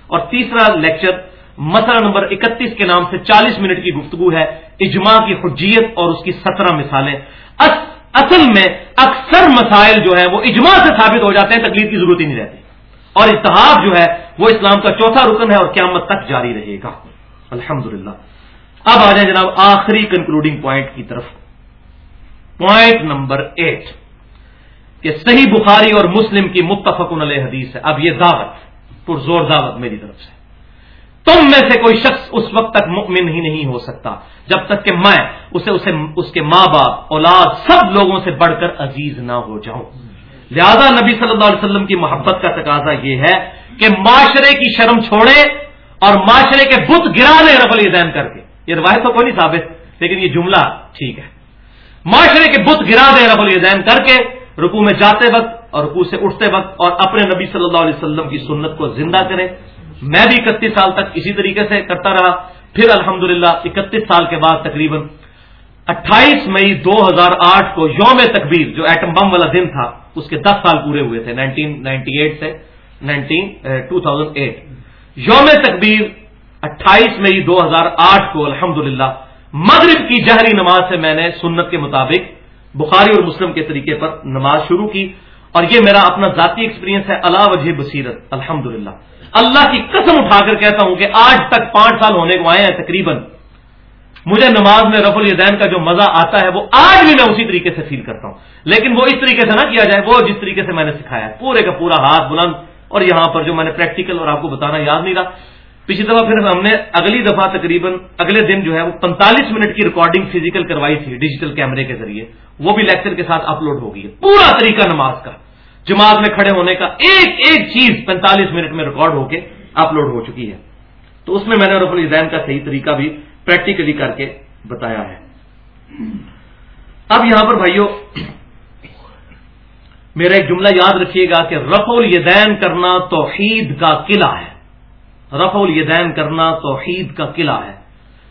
اور تیسرا لیکچر، مسئلہ نمبر اکتیس کے نام سے چالیس منٹ کی گفتگو ہے، اجماع کی حجیت اور اس کی سترہ مثالیں۔ اصل میں اکثر مسائل جو ہے وہ اجماع سے ثابت ہو جاتے ہیں تکلیف کی ضرورت ہی نہیں رہتی۔ اور اتحاد جو ہے وہ اسلام کا چوتھا رکن ہے اور قیامت تک جاری رہے گا۔ الحمد اب آ جائیں جناب آخری کنکلوڈنگ پوائنٹ کی طرف۔ پوائنٹ نمبر ایٹ کہ صحیح بخاری اور مسلم کی متفق علیہ حدیث ہے۔ اب یہ دعوت، پرزور دعوت میری طرف سے۔ تم میں سے کوئی شخص اس وقت تک مؤمن ہی نہیں ہو سکتا جب تک کہ میں اسے اسے، اس کے ماں باپ، اولاد سب لوگوں سے بڑھ کر عزیز نہ ہو جاؤں۔ لہذا نبی صلی اللہ علیہ وسلم کی محبت کا تقاضا یہ ہے کہ معاشرے کی شرم چھوڑے اور معاشرے کے بت گرا لے رف الدین کر کے۔ یہ روایت تو کوئی نہیں ثابت، لیکن یہ جملہ ٹھیک ہے۔ معاشرے کے بت گرا دے رف الدین کر کے رکو میں جاتے وقت اور رکو سے اٹھتے وقت اور اپنے نبی صلی اللہ علیہ وسلم کی سنت کو زندہ کرے۔ میں بھی اکتیس سال تک اسی طریقے سے کرتا رہا۔ پھر الحمد للہ اکتیس سال کے بعد تقریباً اٹھائیس مئی دو ہزار آٹھ کو یوم تکبیر، جو ایٹم بم والا دن تھا اس کے دس سال پورے ہوئے تھے نائنٹین نائنٹی ایٹ سے نائنٹین ٹو تھاؤزینڈ ایٹ یوم تکبیر اٹھائیس مئی دو ہزار آٹھ کو الحمد مغرب کی جہری نماز سے میں نے سنت کے مطابق بخاری اور مسلم کے طریقے پر نماز شروع کی اور یہ میرا اپنا ذاتی ایکسپیرینس ہے اللہ وجہ بصیرت الحمد اللہ کی قسم اٹھا کر کہتا ہوں کہ آج تک پانچ سال ہونے کو آئے ہیں تقریباً مجھے نماز میں رف الدین کا جو مزہ آتا ہے وہ آج بھی میں اسی طریقے سے فیل کرتا ہوں۔ لیکن وہ اس طریقے سے نہ کیا جائے، وہ جس طریقے سے میں نے سکھایا پورے کا پورا ہاتھ بلند اور یہاں پر جو میں نے پریکٹیکل اور آپ کو بتانا یاد نہیں رہا۔ پچھلی دفعہ پھر ہم نے اگلی دفعہ تقریباً اگلے دن جو ہے وہ پینتالیس منٹ کی ریکارڈنگ فزیکل کروائی تھی ڈیجیٹل کیمرے کے ذریعے۔ وہ بھی لیکچر کے ساتھ اپلوڈ ہو گئی ہے۔ پورا طریقہ نماز کا۔ جماعت میں کھڑے ہونے کا ایک ایک چیز پینتالیس منٹ میں ریکارڈ ہو کے اپلوڈ ہو چکی ہے۔ تو اس میں میں نے رف الزین کا صحیح طریقہ بھی پریکٹیکلی کر کے بتایا ہے۔ اب یہاں پر بھائیوں میرا ایک جملہ یاد رکھیے گا کہ رف الیدین کرنا توحید کا قلعہ ہے۔ رف الیدین کرنا توحید کا قلعہ ہے۔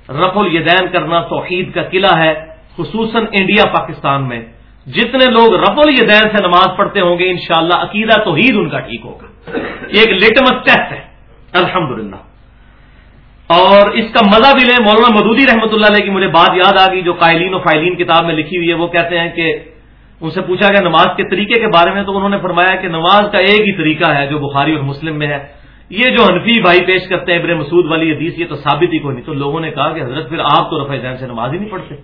رف الیدین کرنا توحید کا قلعہ ہے، خصوصاً انڈیا، پاکستان میں۔ جتنے لوگ رف الیدین سے نماز پڑھتے ہوں گے، انشاءاللہ عقیدہ توحید ان کا ٹھیک ہوگا۔ یہ ایک لیٹمس ٹیسٹ ہے۔ الحمدللہ۔ اور اس کا مزہ بھی لیں۔ مولانا مدودی رحمۃ اللہ علیہ کی مجھے بات یاد آ گئی، جو قائلین و فائلین کتاب میں لکھی ہوئی ہے، وہ کہتے ہیں کہ ان سے پوچھا گیا نماز کے طریقے کے بارے میں، تو انہوں نے فرمایا کہ نماز کا ایک ہی طریقہ ہے جو بخاری اور مسلم میں ہے۔ یہ جو حنفی بھائی پیش کرتے ہیں ابر مسعود والی حدیث، یہ تو ثابت ہی کوئی نہیں۔ تو لوگوں نے کہا کہ حضرت پھر آپ تو رفع جین سے نماز ہی نہیں پڑھتے۔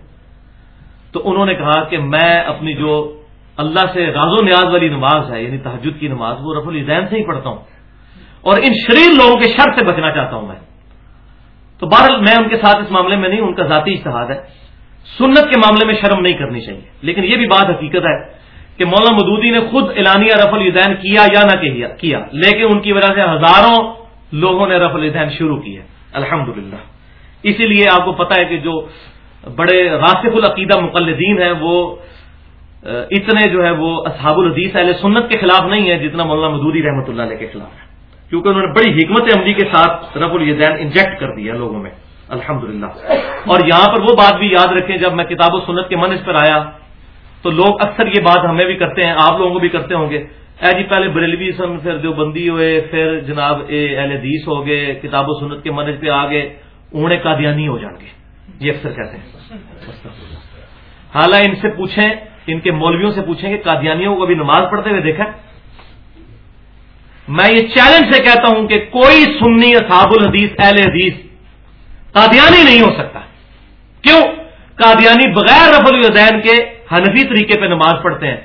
تو انہوں نے کہا کہ میں اپنی جو اللہ سے راز و نیاز والی نماز ہے یعنی تحجد کی نماز، وہ رف الزین سے ہی پڑھتا ہوں۔ اور ان شریر لوگوں کے شر سے بچنا چاہتا ہوں میں۔ تو بہرحال میں ان کے ساتھ اس معاملے میں نہیں ان کا ذاتی اشتہاد ہے۔ سنت کے معاملے میں شرم نہیں کرنی چاہیے۔ لیکن یہ بھی بات حقیقت ہے کہ مولانا مدودی نے خود اعلانیہ رف الدین کیا یا نہ کیا۔ لیکن ان کی وجہ سے ہزاروں لوگوں نے رف الدین شروع کی ہے۔ الحمد اسی لیے آپ کو پتا ہے کہ جو بڑے راسف العقیدہ مقلدین ہیں، وہ اتنے جو ہے وہ اصحاب الحدیث اہل سنت کے خلاف نہیں ہے جتنا مولانا مدودی رحمۃ اللہ علیہ کے خلاف ہے کیونکہ انہوں نے بڑی حکمت عملی کے ساتھ رف الدین انجیکٹ کر دیا لوگوں میں الحمد اور یہاں پر وہ بات بھی یاد رکھیں، جب میں کتاب و سنت کے منج پر آیا، تو لوگ اکثر یہ بات ہمیں بھی کرتے ہیں، آپ لوگوں کو بھی کرتے ہوں گے۔ اے جی پہلے بریلوی سم پھر جو بندی ہوئے، پھر جناب اے اہل حدیث ہو گئے، کتاب و سنت کے منج پہ آ گئے اوڑے قادیانی ہو جان گے۔ یہ اکثر کہتے ہیں۔ حالانکہ ان سے پوچھیں، ان کے مولویوں سے پوچھیں کہ قادیانیوں کو ابھی نماز پڑھتے ہوئے دیکھا؟ میں یہ چیلنج سے کہتا ہوں کہ کوئی سنی اصحاب الحدیث، اہل حدیث قادیانی نہیں ہو سکتا۔ کیوں؟ قادیانی بغیر رف الدین کے حنفی طریقے پہ نماز پڑھتے ہیں۔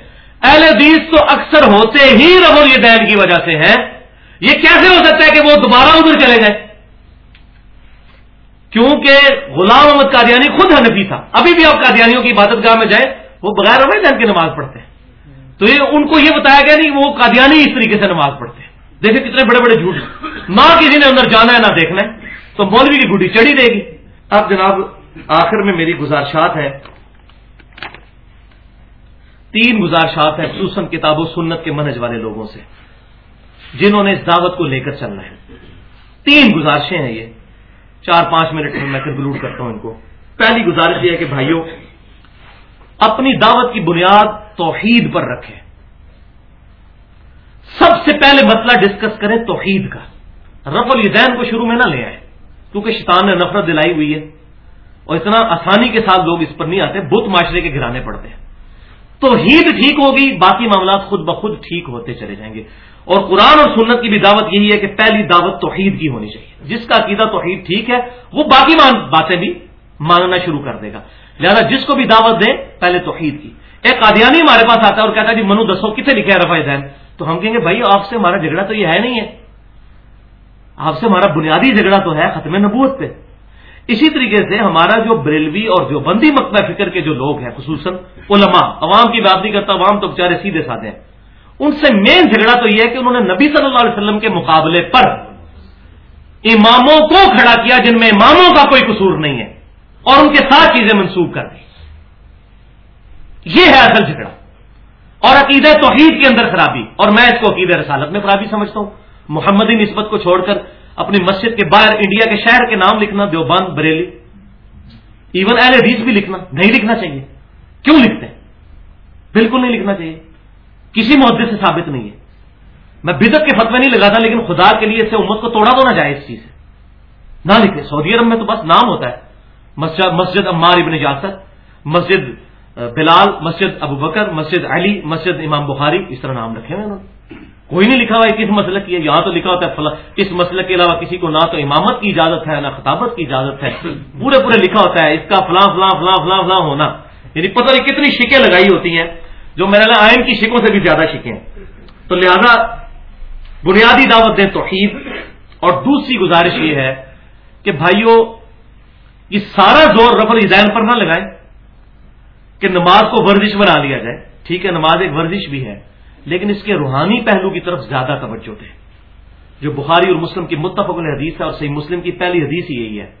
اہل حدیث تو اکثر ہوتے ہی رف الدین کی وجہ سے ہیں۔ یہ کیسے ہو سکتا ہے کہ وہ دوبارہ ادھر چلے گئے کیونکہ غلام احمد قادیانی خود حنفی تھا۔ ابھی بھی آپ قادیانیوں کی عبادت گاہ میں جائیں، وہ بغیر رف الدین کی نماز پڑھتے ہیں۔ تو یہ ان کو یہ بتایا گیا نہیں وہ قادیانی اس طریقے سے نماز پڑھتے ہیں۔ دیکھیں کتنے بڑے بڑے جھوٹ نہ کسی نے اندر جانا ہے نہ دیکھنا ہے، تو مولوی کی گڈی چڑھی دے گی۔ اب جناب، آخر میں میری گزارشات ہیں۔ تین گزارشات ہیں خصوصاً کتاب و سنت کے منج والے لوگوں سے، جنہوں نے اس دعوت کو لے کر چلنا ہے۔ تین گزارشیں ہیں یہ۔ چار پانچ منٹ میں میں کنکلوڈ کرتا ہوں ان کو۔ پہلی گزارش یہ ہے کہ بھائیوں اپنی دعوت کی بنیاد توحید پر رکھیں۔ سب سے پہلے مسئلہ ڈسکس کریں توحید کا۔ رف الدین کو شروع میں نہ لے آئے، کیونکہ شیطان نے نفرت دلائی ہوئی ہے۔ اور اتنا آسانی کے ساتھ لوگ اس پر نہیں آتے، بت معاشرے کے گرانے پڑتے ہیں۔ تو ہید ٹھیک ہوگی، باقی معاملات خود بخود ٹھیک ہوتے چلے جائیں گے۔ اور قرآن اور سنت کی بھی دعوت یہی ہے کہ پہلی دعوت توحید کی ہونی چاہیے۔ جس کا عقیدہ توحید ٹھیک ہے، وہ باقی باتیں بھی ماننا شروع کر دے گا۔ لہٰذا جس کو بھی دعوت دیں، پہلے توحید کی۔ ایک قادیانی ہمارے پاس آتا ہے اور کہتا ہے جی منو دسو کتنے لکھے ہے رفا دین تو ہم کہیں گے بھائی آپ سے ہمارا جھگڑا تو یہ ہے نہیں ہے۔ آپ سے ہمارا بنیادی جھگڑا تو ہے ختم نبوت پہ۔ اسی طریقے سے ہمارا جو بریلوی اور جو بندی مکبہ فکر کے جو لوگ ہیں، خصوصاً علماء، عوام کی بات نہیں کرتا، عوام تو بچارے سیدھے سادے ہیں۔ ان سے مین جھگڑا تو یہ ہے کہ انہوں نے نبی صلی اللہ علیہ وسلم کے مقابلے پر اماموں کو کھڑا کیا جن میں اماموں کا کوئی قصور نہیں ہے اور ان کے ساتھ چیزیں منسوخ کر دی۔ یہ ہے اصل جھگڑا۔ اور عقید توحید کے اندر خرابی۔ اور میں اس کو عقید رسالت میں خرابی سمجھتا ہوں۔ محمدی نسبت کو چھوڑ کر اپنی مسجد کے باہر انڈیا کے شہر کے نام لکھنا، دیوبند، بریلی۔ ایون اہل حدیث بھی لکھنا۔ نہیں لکھنا چاہیے۔ کیوں لکھتے ہیں؟ بالکل نہیں لکھنا چاہیے۔ کسی معدے سے ثابت نہیں ہے۔ میں بدت کے فتوے نہیں لگاتا، لیکن خدا کے لیے اس سے امت کو توڑا تو نہ جائے اس چیز سے۔ نہ لکھے۔ سعودی عرب میں تو بس نام ہوتا ہے۔ مسجد مسجد عمار ابن جاسر مسجد بلال، مسجد ابو بکر، مسجد علی، مسجد امام بخاری، اس طرح نام رکھے ہوئے انہوں نے۔ کوئی نہیں لکھا ہوا ہے کس مسئلہ کی ہے یہاں تو لکھا ہوتا ہے، فلاں، اس مسئلے کے علاوہ کسی کو نہ تو امامت کی اجازت ہے، نہ خطابت کی اجازت ہے۔ پورے پورے لکھا ہوتا ہے، اس کا فلاں فلاں فلاں فلاں فلاں ہونا۔ یعنی پتہ نہیں کتنی شکیں لگائی ہوتی ہیں، جو میرے لیے آئین کی شکوں سے بھی زیادہ شکیں تو لہذا بنیادی دعوت دیں توحید۔ اور دوسری گزارش یہ ہے کہ بھائیوں یہ سارا زور رفل الدین پر نہ لگائیں۔ کہ نماز کو ورزش بنا لیا جائے۔ ٹھیک ہے، نماز ایک ورزش بھی ہے، لیکن اس کے روحانی پہلو کی طرف زیادہ توجہ دے جو بخاری اور مسلم کی متفق حدیث ہے اور صحیح مسلم کی پہلی حدیث یہی ہے۔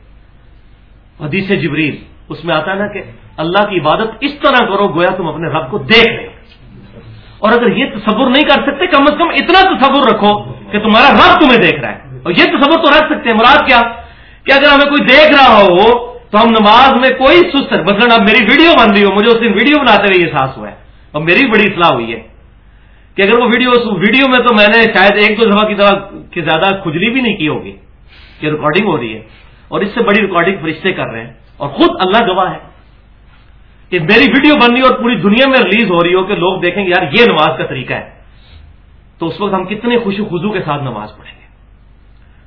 حدیث جبریل، اس میں آتا ہے نا کہ اللہ کی عبادت اس طرح کرو گویا تم اپنے رب کو دیکھ رہے اور اگر یہ تصور نہیں کر سکتے، کم از کم اتنا تصور رکھو کہ تمہارا رب تمہیں دیکھ رہا ہے۔ اور یہ تصور تو رکھ سکتے ہیں، مراد کیا؟ کہ اگر ہمیں کوئی دیکھ رہا ہو تو ہم نماز میں کوئی سست مثلاً اب میری ویڈیو بن رہی ہو، مجھے اس دن ویڈیو بناتے ہوئے احساس ہوا ہے۔ اور میری بڑی اصلاح ہوئی ہے کہ اگر وہ ویڈیو ویڈیو میں تو میں نے شاید ایک دو دفعہ کی طرح کہ زیادہ کھجلی بھی نہیں کی ہوگی کہ ریکارڈنگ ہو رہی ہے۔ اور اس سے بڑی ریکارڈنگ فرشتے کر رہے ہیں۔ اور خود اللہ گواہ ہے کہ میری ویڈیو بن رہی اور پوری دنیا میں ریلیز ہو رہی ہو کہ لوگ دیکھیں گے، یار یہ نماز کا طریقہ ہے۔ تو اس وقت ہم کتنے خوشی خزو کے ساتھ نماز پڑھیں گے۔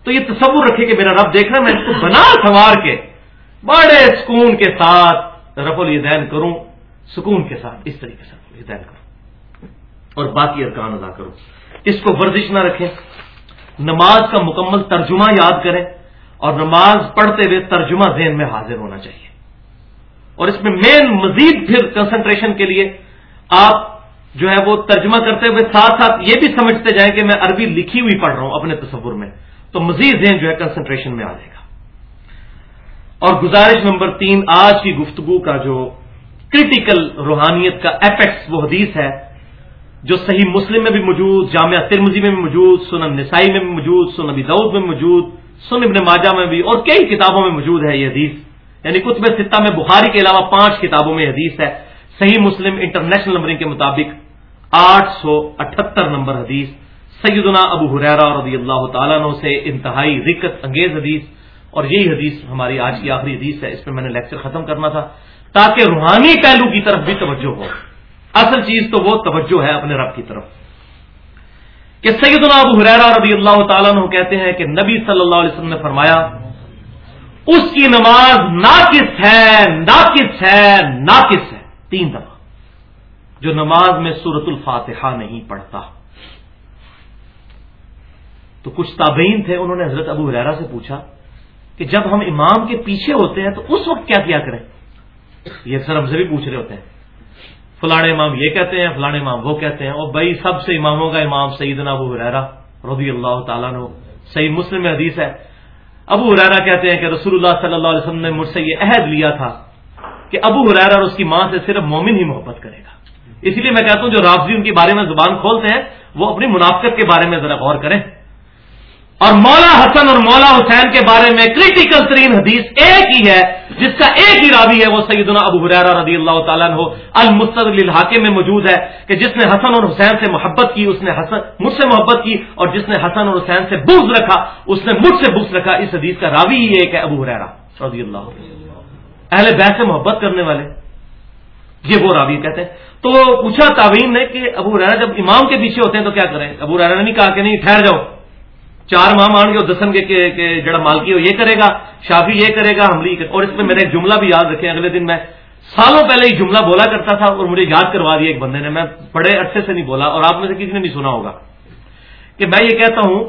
تو یہ تصور رکھے کہ میرا رب دیکھ رہا ہے، میں اس کو بنا سوار کے بڑے سکون کے ساتھ رف الدین کروں، سکون کے ساتھ، اس طریقے سے الدین کروں۔ اور باقی ارکان ادا کرو اس کو ورزش نہ رکھیں۔ نماز کا مکمل ترجمہ یاد کریں۔ اور نماز پڑھتے ہوئے ترجمہ ذہن میں حاضر ہونا چاہیے۔ اور اس میں مین مزید پھر کنسنٹریشن کے لیے آپ جو ہے وہ ترجمہ کرتے ہوئے ساتھ ساتھ یہ بھی سمجھتے جائیں کہ میں عربی لکھی ہوئی پڑھ رہا ہوں اپنے تصور میں۔ تو مزید ذہن جو ہے کنسنٹریشن میں آ جائے گا۔ اور گزارش نمبر تین، آج کی گفتگو کا جو کرٹیکل روحانیت کا ایپیکس وہ حدیث ہے، جو صحیح مسلم میں بھی موجود، جامعہ ترمزی میں بھی موجود، سنن نسائی میں بھی موجود سنبی دعود میں موجود سن ابن ماجہ میں بھی، اور کئی کتابوں میں موجود ہے یہ حدیث۔ یعنی کتب ستہ میں بخاری کے علاوہ پانچ کتابوں میں حدیث ہے۔ صحیح مسلم انٹرنیشنل نمبرنگ کے مطابق آٹھ سو اٹھہتر نمبر حدیث۔ سیدنا ابو حریرا رضی اللہ تعالیٰ عنہ سے انتہائی رکت انگیز حدیث۔ اور یہی حدیث ہماری آج کی آخری حدیث ہے، اس پہ میں نے لیکچر ختم کرنا تھا، تاکہ روحانی پہلو کی طرف بھی توجہ ہو۔ اصل چیز تو وہ توجہ ہے اپنے رب کی طرف۔ کہ سیدنا ابو حریرا رضی اللہ تعالیٰ عنہ کہتے ہیں کہ نبی صلی اللہ علیہ وسلم نے فرمایا، اس کی نماز ناقص ہے ناقص ہے ناقص ہے۔ تین دفعہ۔ جو نماز میں سورت الفاتحہ نہیں پڑھتا۔ تو کچھ تابعین تھے، انہوں نے حضرت ابو حریرا سے پوچھا کہ جب ہم امام کے پیچھے ہوتے ہیں تو اس وقت کیا کیا کریں؟ یہ اکثر ہم سے بھی پوچھ رہے ہوتے ہیں۔ فلانے امام یہ کہتے ہیں فلانے امام وہ کہتے ہیں۔ اور بھائی سب سے اماموں کا امام سیدنا ابو حریرا رضی اللہ تعالیٰ نے صحیح مسلم حدیث ہے۔ ابو حریرا کہتے ہیں کہ رسول اللہ صلی اللہ علیہ وسلم نے مجھ سے یہ عہد لیا تھا کہ ابو حریرا اور اس کی ماں سے صرف مومن ہی محبت کرے گا۔ اس لیے میں کہتا ہوں جو رافضی ان کے بارے میں زبان کھولتے ہیں، وہ اپنی منافقت کے بارے میں ذرا غور کریں۔ اور مولا حسن اور مولا حسین کے بارے میں کریٹیکل ترین حدیث ایک ہی ہے، جس کا ایک ہی راوی ہے، وہ سیدنا ابو حریرا رضی اللہ تعالیٰ عنہ المستد الحاکم میں موجود ہے کہ جس نے حسن اور حسین سے محبت کی، اس نے حسن، مجھ سے محبت کی اور جس نے حسن اور حسین سے بغض رکھا، اس نے مجھ سے بغض رکھا۔ اس حدیث کا راوی ہی ایک ہے ابو حریرا رضی اللہ اہل بیت سے محبت کرنے والے، یہ وہ راوی کہتے ہیں۔ تو پوچھا تعوین نے کہ ابو ریرا جب امام کے پیچھے ہوتے ہیں تو کیا کریں؟ ابو ریرا نے نہیں کہا کہ نہیں، ٹھہر جاؤ۔ چار ماہ مان گے دسن گے کہ جڑا مالکی ہو یہ کرے گا، شافی یہ کرے گا ہم اور اس میں میرا ایک جملہ بھی یاد رکھے اگلے دن میں سالوں پہلے یہ جملہ بولا کرتا تھا اور مجھے یاد کروا دیا ایک بندے نے، میں بڑے عرصے سے نہیں بولا اور آپ میں سے کسی نے نہیں سنا ہوگا کہ میں یہ کہتا ہوں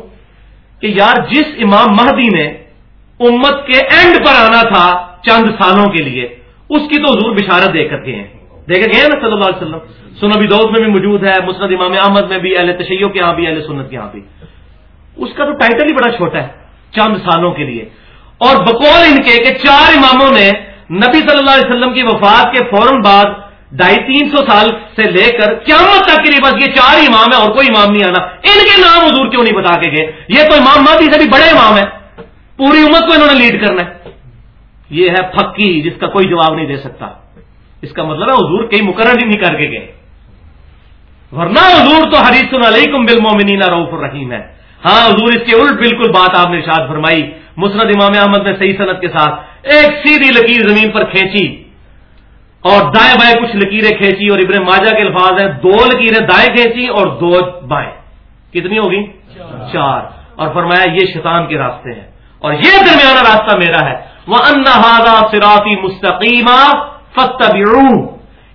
کہ یار، جس امام مہدی نے امت کے اینڈ پر آنا تھا چند سالوں کے لیے، اس کی تو حضور بشارت دے کر کے ہیں۔ دیکھے گئے نا صلی اللہ علیہ وسلم۔ سنبی دود میں بھی موجود ہے، مسند امام احمد میں بھی، اہل تشیع کے یہاں بھی، اہل سنت کے یہاں بھی۔ اس کا تو ٹائٹل ہی بڑا چھوٹا ہے، چند سالوں کے لیے۔ اور بقول ان کے کہ چار اماموں نے نبی صلی اللہ علیہ وسلم کی وفات کے فوراً بعد ڈھائی تین سو سال سے لے کر قیامت تک کے لیے بس یہ چار امام ہے اور کوئی امام نہیں آنا۔ ان کے نام حضور کیوں نہیں بتا کے گئے؟ یہ تو امام مہدی سے بھی بڑے امام ہے پوری امت کو انہوں نے لیڈ کرنا ہے۔ یہ ہے پھکی، جس کا کوئی جواب نہیں دے سکتا۔ اس کا مطلب ہے حضور کئی مقرر ہی نہیں کر کے گئے۔ ورنہ حضور تو حریص علیکم بالمومنین روف الرحیم ہے۔ ہاں حضور، اس کے الٹ بالکل بات آپ نے شاد فرمائی۔ مسرت امام احمد نے صحیح صنعت کے ساتھ ایک سیدھی لکیر زمین پر کھینچی اور دائیں بائیں کچھ لکیریں کھینچی اور ابن ماجہ کے الفاظ ہیں۔ دو لکیریں دائیں کھینچی اور دو بائیں۔ کتنی ہوگی؟ چار۔ اور فرمایا، یہ شیطان کے راستے ہیں۔ اور یہ درمیانہ راستہ میرا ہے۔ وہ انہادا سرافی مستقیمہ فتح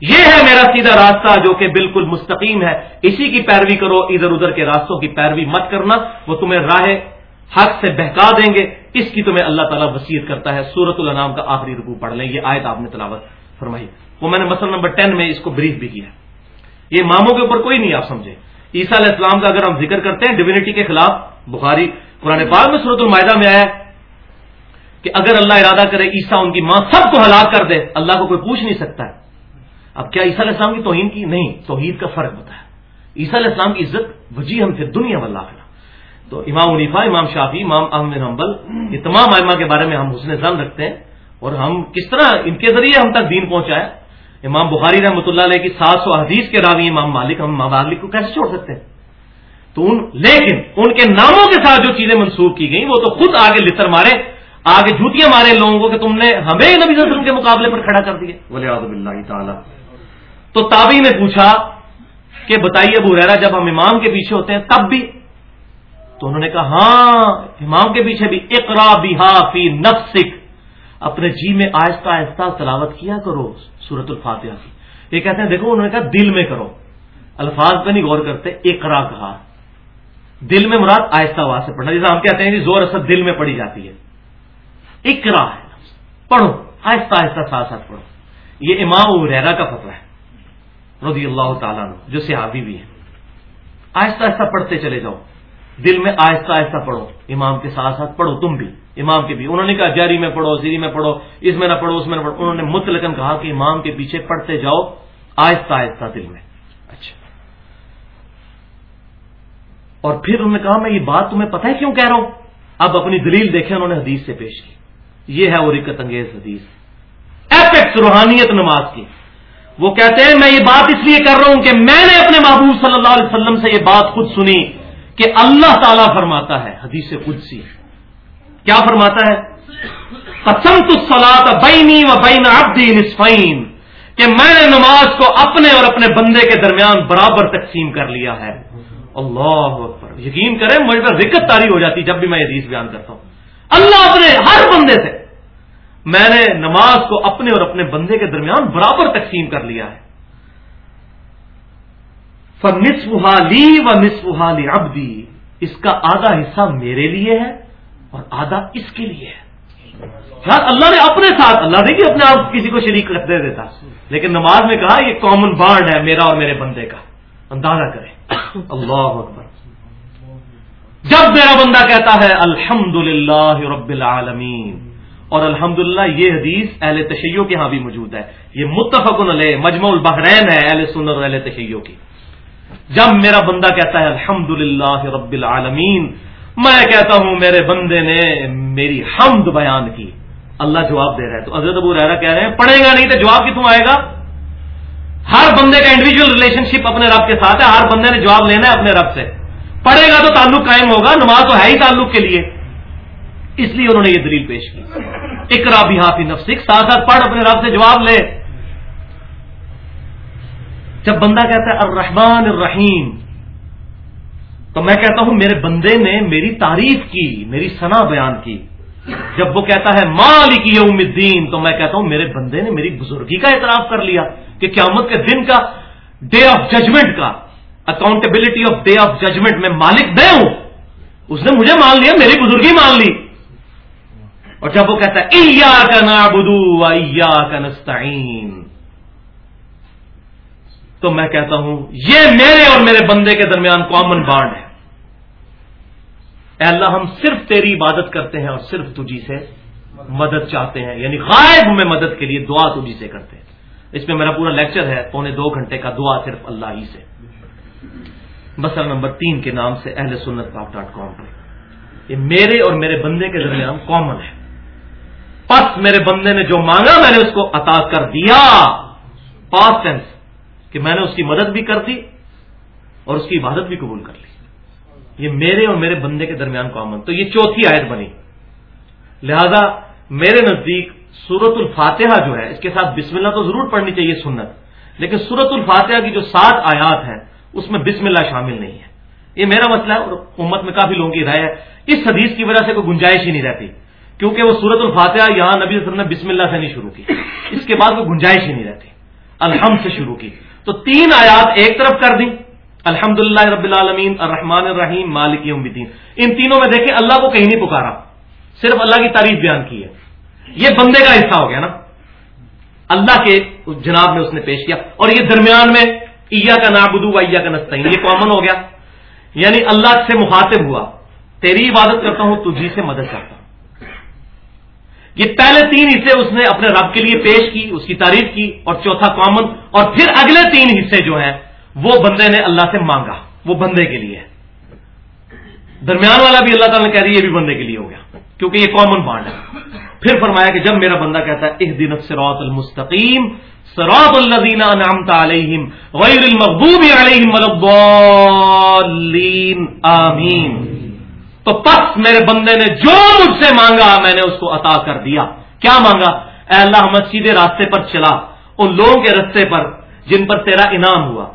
یہ ہے میرا سیدھا راستہ جو کہ بالکل مستقیم ہے۔ اسی کی پیروی کرو، ادھر ادھر کے راستوں کی پیروی مت کرنا۔ وہ تمہیں راہ حق سے بہکا دیں گے۔ اس کی تمہیں اللہ تعالیٰ وسیعت کرتا ہے۔ سورت الانام کا آخری رکو پڑھ لیں۔ یہ آیت آپ نے تلاوت فرمائی۔ وہ میں نے مسئلہ نمبر ٹین میں اس کو بریف بھی کیا یہ ماموں کے اوپر کوئی نہیں آپ سمجھے۔ عیسیٰ علیہ السلام کا اگر ہم ذکر کرتے ہیں ڈیوینٹی کے خلاف، بخاری قرآن پاک میں صورت المائدہ میں آیا کہ اگر اللہ ارادہ کرے، عیسیٰ ان کی ماں سب کو ہلاک کر دے، اللہ کو کوئی پوچھ نہیں سکتا۔ ہے اب کیا عیسیٰ علیہ السلام کی توہین کی؟ نہیں، توحید کا فرق بتایا عیسیٰ علیہ السلام کی عزت وجی ہم پھر دنیا واللہ تو امام عنیفا امام شافی امام احمد حنبل، یہ تمام ائمہ کے بارے میں ہم حسن زن رکھتے ہیں۔ اور ہم کس طرح ان کے ذریعے ہم تک دین پہنچایا امام بخاری رحمۃ اللہ علیہ کی سات سو حدیث کے راوی امام مالک، ہم امام مالک کو کیسے چھوڑ سکتے ہیں؟ تو ان، لیکن ان کے ناموں کے ساتھ جو چیزیں منسوخ کی گئی وہ تو خود آگے لطر مارے، آگے جھوتیاں مارے لوگوں کو کہ تم نے ہمیں نبی صلی اللہ علیہ وسلم کے مقابلے پر کھڑا کر دیے بولے اللہ تعالیٰ۔ تو تابی نے پوچھا کہ بتائیے ابو ریرا جب ہم امام کے پیچھے ہوتے ہیں، تب بھی؟ تو انہوں نے کہا ہاں امام کے پیچھے بھی۔ اقرا بہا فی نفسک۔ اپنے جی میں آہستہ آہستہ تلاوت کیا کرو سورت الفاتحہ کی۔ یہ کہتے ہیں، دیکھو، انہوں نے کہا، دل میں کرو۔ الفاظ پہ نہیں غور کرتے، اقرا کہا۔ دل میں مراد آہستہ آواز سے پڑھنا۔ جیسے ہم کہتے ہیں کہ زور اثر دل میں پڑھی جاتی ہے۔ اقرا ہے۔ پڑھو، آہستہ آہستہ ساتھ ساتھ پڑھو۔ یہ امام ریرا کا فتویٰ ہے۔ رضی اللہ تعالیٰ جو صحابی بھی ہیں۔ آہستہ آہستہ پڑھتے چلے جاؤ۔ دل میں آہستہ آہستہ پڑھو۔ امام کے ساتھ ساتھ پڑھو تم بھی۔ امام کے بھی۔ انہوں نے کہا، جاری میں پڑھو سیری میں پڑھو، اس میں نہ پڑھو، اس میں نہ پڑھو۔ انہوں نے متلقن کہا کہ امام کے پیچھے پڑھتے جاؤ۔ آہستہ آہستہ دل میں۔ اچھا۔ اور پھر انہوں نے کہا، میں یہ بات تمہیں پتہ ہے کیوں کہہ رہا ہوں؟ اب اپنی دلیل دیکھیں، انہوں نے حدیث سے پیش کی۔ یہ ہے وہ رکت انگیز حدیث۔ ایپیکس روحانیت نماز کی۔ وہ کہتے ہیں، میں یہ بات اس لیے کر رہا ہوں کہ میں نے اپنے محبوب صلی اللہ علیہ وسلم سے یہ بات خود سنی کہ اللہ تعالیٰ فرماتا ہے، حدیث قدسی کیا فرماتا ہے؟ قسم تو سلاد بینی و بین عبدی نصفین، کہ میں نے نماز کو اپنے اور اپنے بندے کے درمیان برابر تقسیم کر لیا ہے۔ اللہ اکبر۔ یقین کریں، مجھ پر رکت تاری ہو جاتی جب بھی میں حدیث بیان کرتا ہوں۔ اللہ اپنے ہر بندے سے میں نے نماز کو اپنے اور اپنے بندے کے درمیان برابر تقسیم کر لیا ہے۔ لی و نصف لی ابدی اس کا آدھا حصہ میرے لیے ہے اور آدھا اس کے لیے ہے۔ یار، اللہ نے اپنے ساتھ، اللہ نہیں کہ اپنے آپ کسی کو شریک رکھ دے دیتا۔ لیکن نماز میں کہا، یہ کامن بانڈ ہے میرا اور میرے بندے کا۔ اندازہ کرے اللہ اکبر۔ جب میرا بندہ کہتا ہے الحمد رب العالمین اور الحمد یہ حدیث اہل تشیع کے ہاں بھی موجود ہے۔ یہ متفق علیہ مجمع البحرین ہے اہل سنر اور اہل تشیع کی۔ جب میرا بندہ کہتا ہے الحمد رب العالمین، میں کہتا ہوں میرے بندے نے میری حمد بیان کی۔ اللہ جواب دے رہا ہے۔ تو حضرت ابو رحرا کہہ رہے ہیں پڑھے گا نہیں تو جواب کتوں آئے گا؟ ہر بندے کا انڈیویجل ریلیشن شپ اپنے رب کے ساتھ ہے، ہر بندے نے جواب لینا ہے اپنے رب سے۔ پڑھے گا تو تعلق قائم ہوگا، نماز تو ہے ہی تعلق کے لیے۔ اس لیے انہوں نے یہ دلیل پیش کی۔ اکرا بھی حافی نفسک ساتھ ساتھ پڑھ اپنے رب سے جواب لے۔ جب بندہ کہتا ہے الرحمن الرحیم، تو میں کہتا ہوں میرے بندے نے میری تعریف کی، میری سنا بیان کی۔ جب وہ کہتا ہے مالک یوم الدین، تو میں کہتا ہوں میرے بندے نے میری بزرگی کا اعتراف کر لیا کہ قیامت کے دن کا ڈے آف ججمنٹ کا accountability of day of judgement میں مالک دے ہوں۔ اس نے مجھے مان لیا، میری بزرگی مان لی۔ اور جب وہ کہتا ہے ایا کا نابدو ایا کا نستعین تو میں کہتا ہوں، یہ میرے اور میرے بندے کے درمیان کامن بانڈ ہے۔ اے اللہ، ہم صرف تیری عبادت کرتے ہیں اور صرف تجھی سے مدد چاہتے ہیں۔ یعنی غائب میں مدد کے لیے دعا تجھی سے کرتے ہیں۔ اس میں میرا پورا لیکچر ہے، پونے دو گھنٹے کا دعا صرف اللہ ہی سے۔ مسئلہ نمبر تین کے نام سے اہل سنت پاک ڈاٹ کام پر۔ یہ میرے اور میرے بندے کے درمیان کامن ہے۔ پس میرے بندے نے جو مانگا میں نے اس کو عطا کر دیا۔ پاس ٹینس کہ میں نے اس کی مدد بھی کر دی اور اس کی عبادت بھی قبول کر لی۔ یہ میرے اور میرے بندے کے درمیان کامن تو یہ چوتھی آیت بنی۔ لہذا میرے نزدیک سورت الفاتحہ جو ہے، اس کے ساتھ بسم اللہ تو ضرور پڑھنی چاہیے سنت، لیکن سورت الفاتحہ کی جو سات آیات ہیں، اس میں بسم اللہ شامل نہیں ہے۔ یہ میرا مسئلہ ہے اور امت میں کافی لوگوں کی رائے ہے۔ اس حدیث کی وجہ سے کوئی گنجائش ہی نہیں رہتی۔ کیونکہ وہ سورت الفاتحہ یہاں نبی وسلم نے بسم اللہ سے نہیں شروع کی۔ اس کے بعد کوئی گنجائش ہی نہیں رہتی۔ الحمد سے شروع کی۔ تو تین آیات ایک طرف کر دیں۔ الحمد رب العالمین، الرحمن الرحیم، مالک یوم الدین۔ ان تینوں میں دیکھیں اللہ کو کہیں نہیں پکارا۔ صرف اللہ کی تعریف بیان کی ہے۔ یہ بندے کا حصہ ہو گیا نا۔ اللہ کے جناب میں اس نے پیش کیا۔ اور یہ درمیان میں ایا کا نابدو و کا نستا یہ کامن ہو گیا۔ یعنی اللہ سے مخاطب ہوا۔ تیری عبادت کرتا ہوں، تجھی سے مدد کرتا ہوں۔ یہ پہلے تین حصے اس نے اپنے رب کے لیے پیش کی، اس کی تعریف کی اور چوتھا کامن، اور پھر اگلے تین حصے جو ہیں، وہ بندے نے اللہ سے مانگا، وہ بندے کے لیے۔ درمیان والا بھی اللہ تعالیٰ نے کہہ رہی یہ بھی بندے کے لیے ہو گیا، کیونکہ یہ کامن بانڈ ہے۔ پھر فرمایا کہ جب میرا بندہ کہتا ہے ایک دن سروت المستقیم سراط الذین انعمت علیہم غیر المغضوب علیہم الضالین، آمین۔ تو پس میرے بندے نے جو مجھ سے مانگا میں نے اس کو عطا کر دیا۔ کیا مانگا؟ اے اللہ، ہم سیدھے راستے پر چلا۔ ان لوگوں کے رستے پر جن پر تیرا انعام ہوا۔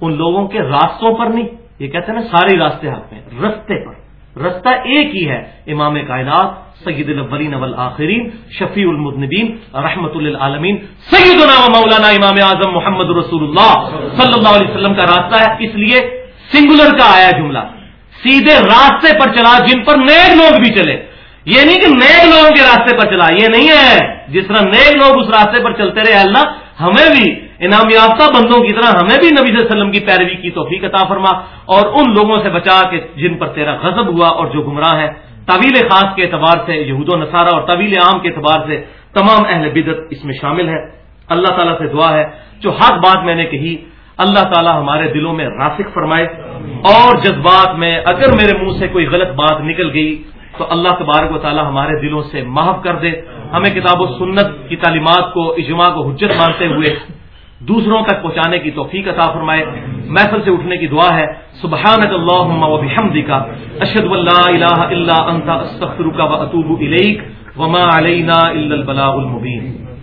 ان لوگوں کے راستوں پر نہیں، یہ کہتے ہیں نا سارے راستے حق میں رستے پر۔ رستہ ایک ہی ہے۔ امام کائنات، سید الاولین والآخرین، شفیع المذنبین، رحمت للعالمین۔ سیدنا و مولانا امام اعظم محمد رسول اللہ صلی اللہ علیہ وسلم کا راستہ ہے۔ اس لیے سنگولر کا آیا جملہ۔ سیدھے راستے پر چلا جن پر نیک لوگ بھی چلے۔ یہ نہیں کہ نیک لوگوں کے راستے پر چلا، یہ نہیں ہے۔ جس طرح نیک لوگ اس راستے پر چلتے رہے، اللہ ہمیں بھی، انعام یافتہ بندوں کی طرح ہمیں بھی نبی صلی اللہ علیہ وسلم کی پیروی کی توفیق عطا فرما اور ان لوگوں سے بچا کہ جن پر تیرا غضب ہوا اور جو گمراہ ہے طویل خاص کے اعتبار سے یہود و نصارہ اور طویل عام کے اعتبار سے تمام اہل بدت اس میں شامل ہے اللہ تعالیٰ سے دعا ہے، جو حق بات میں نے کہی اللہ تعالیٰ ہمارے دلوں میں راسک فرمائے اور جذبات میں اگر میرے منہ سے کوئی غلط بات نکل گئی تو اللہ تبارک و تعالیٰ ہمارے دلوں سے محف کر دے۔ ہمیں کتاب و سنت کی تعلیمات کو، اجماع کو حجت مانتے ہوئے دوسروں تک پہنچانے کی توفیق عطا فرمائے۔ محفل سے اٹھنے کی دعا ہے۔ سبحانک اللہم و بحمدک، اشہد واللہ الہ الا انت، استغفرک و اتوب الیک، وما علینا الا البلاغ المبین۔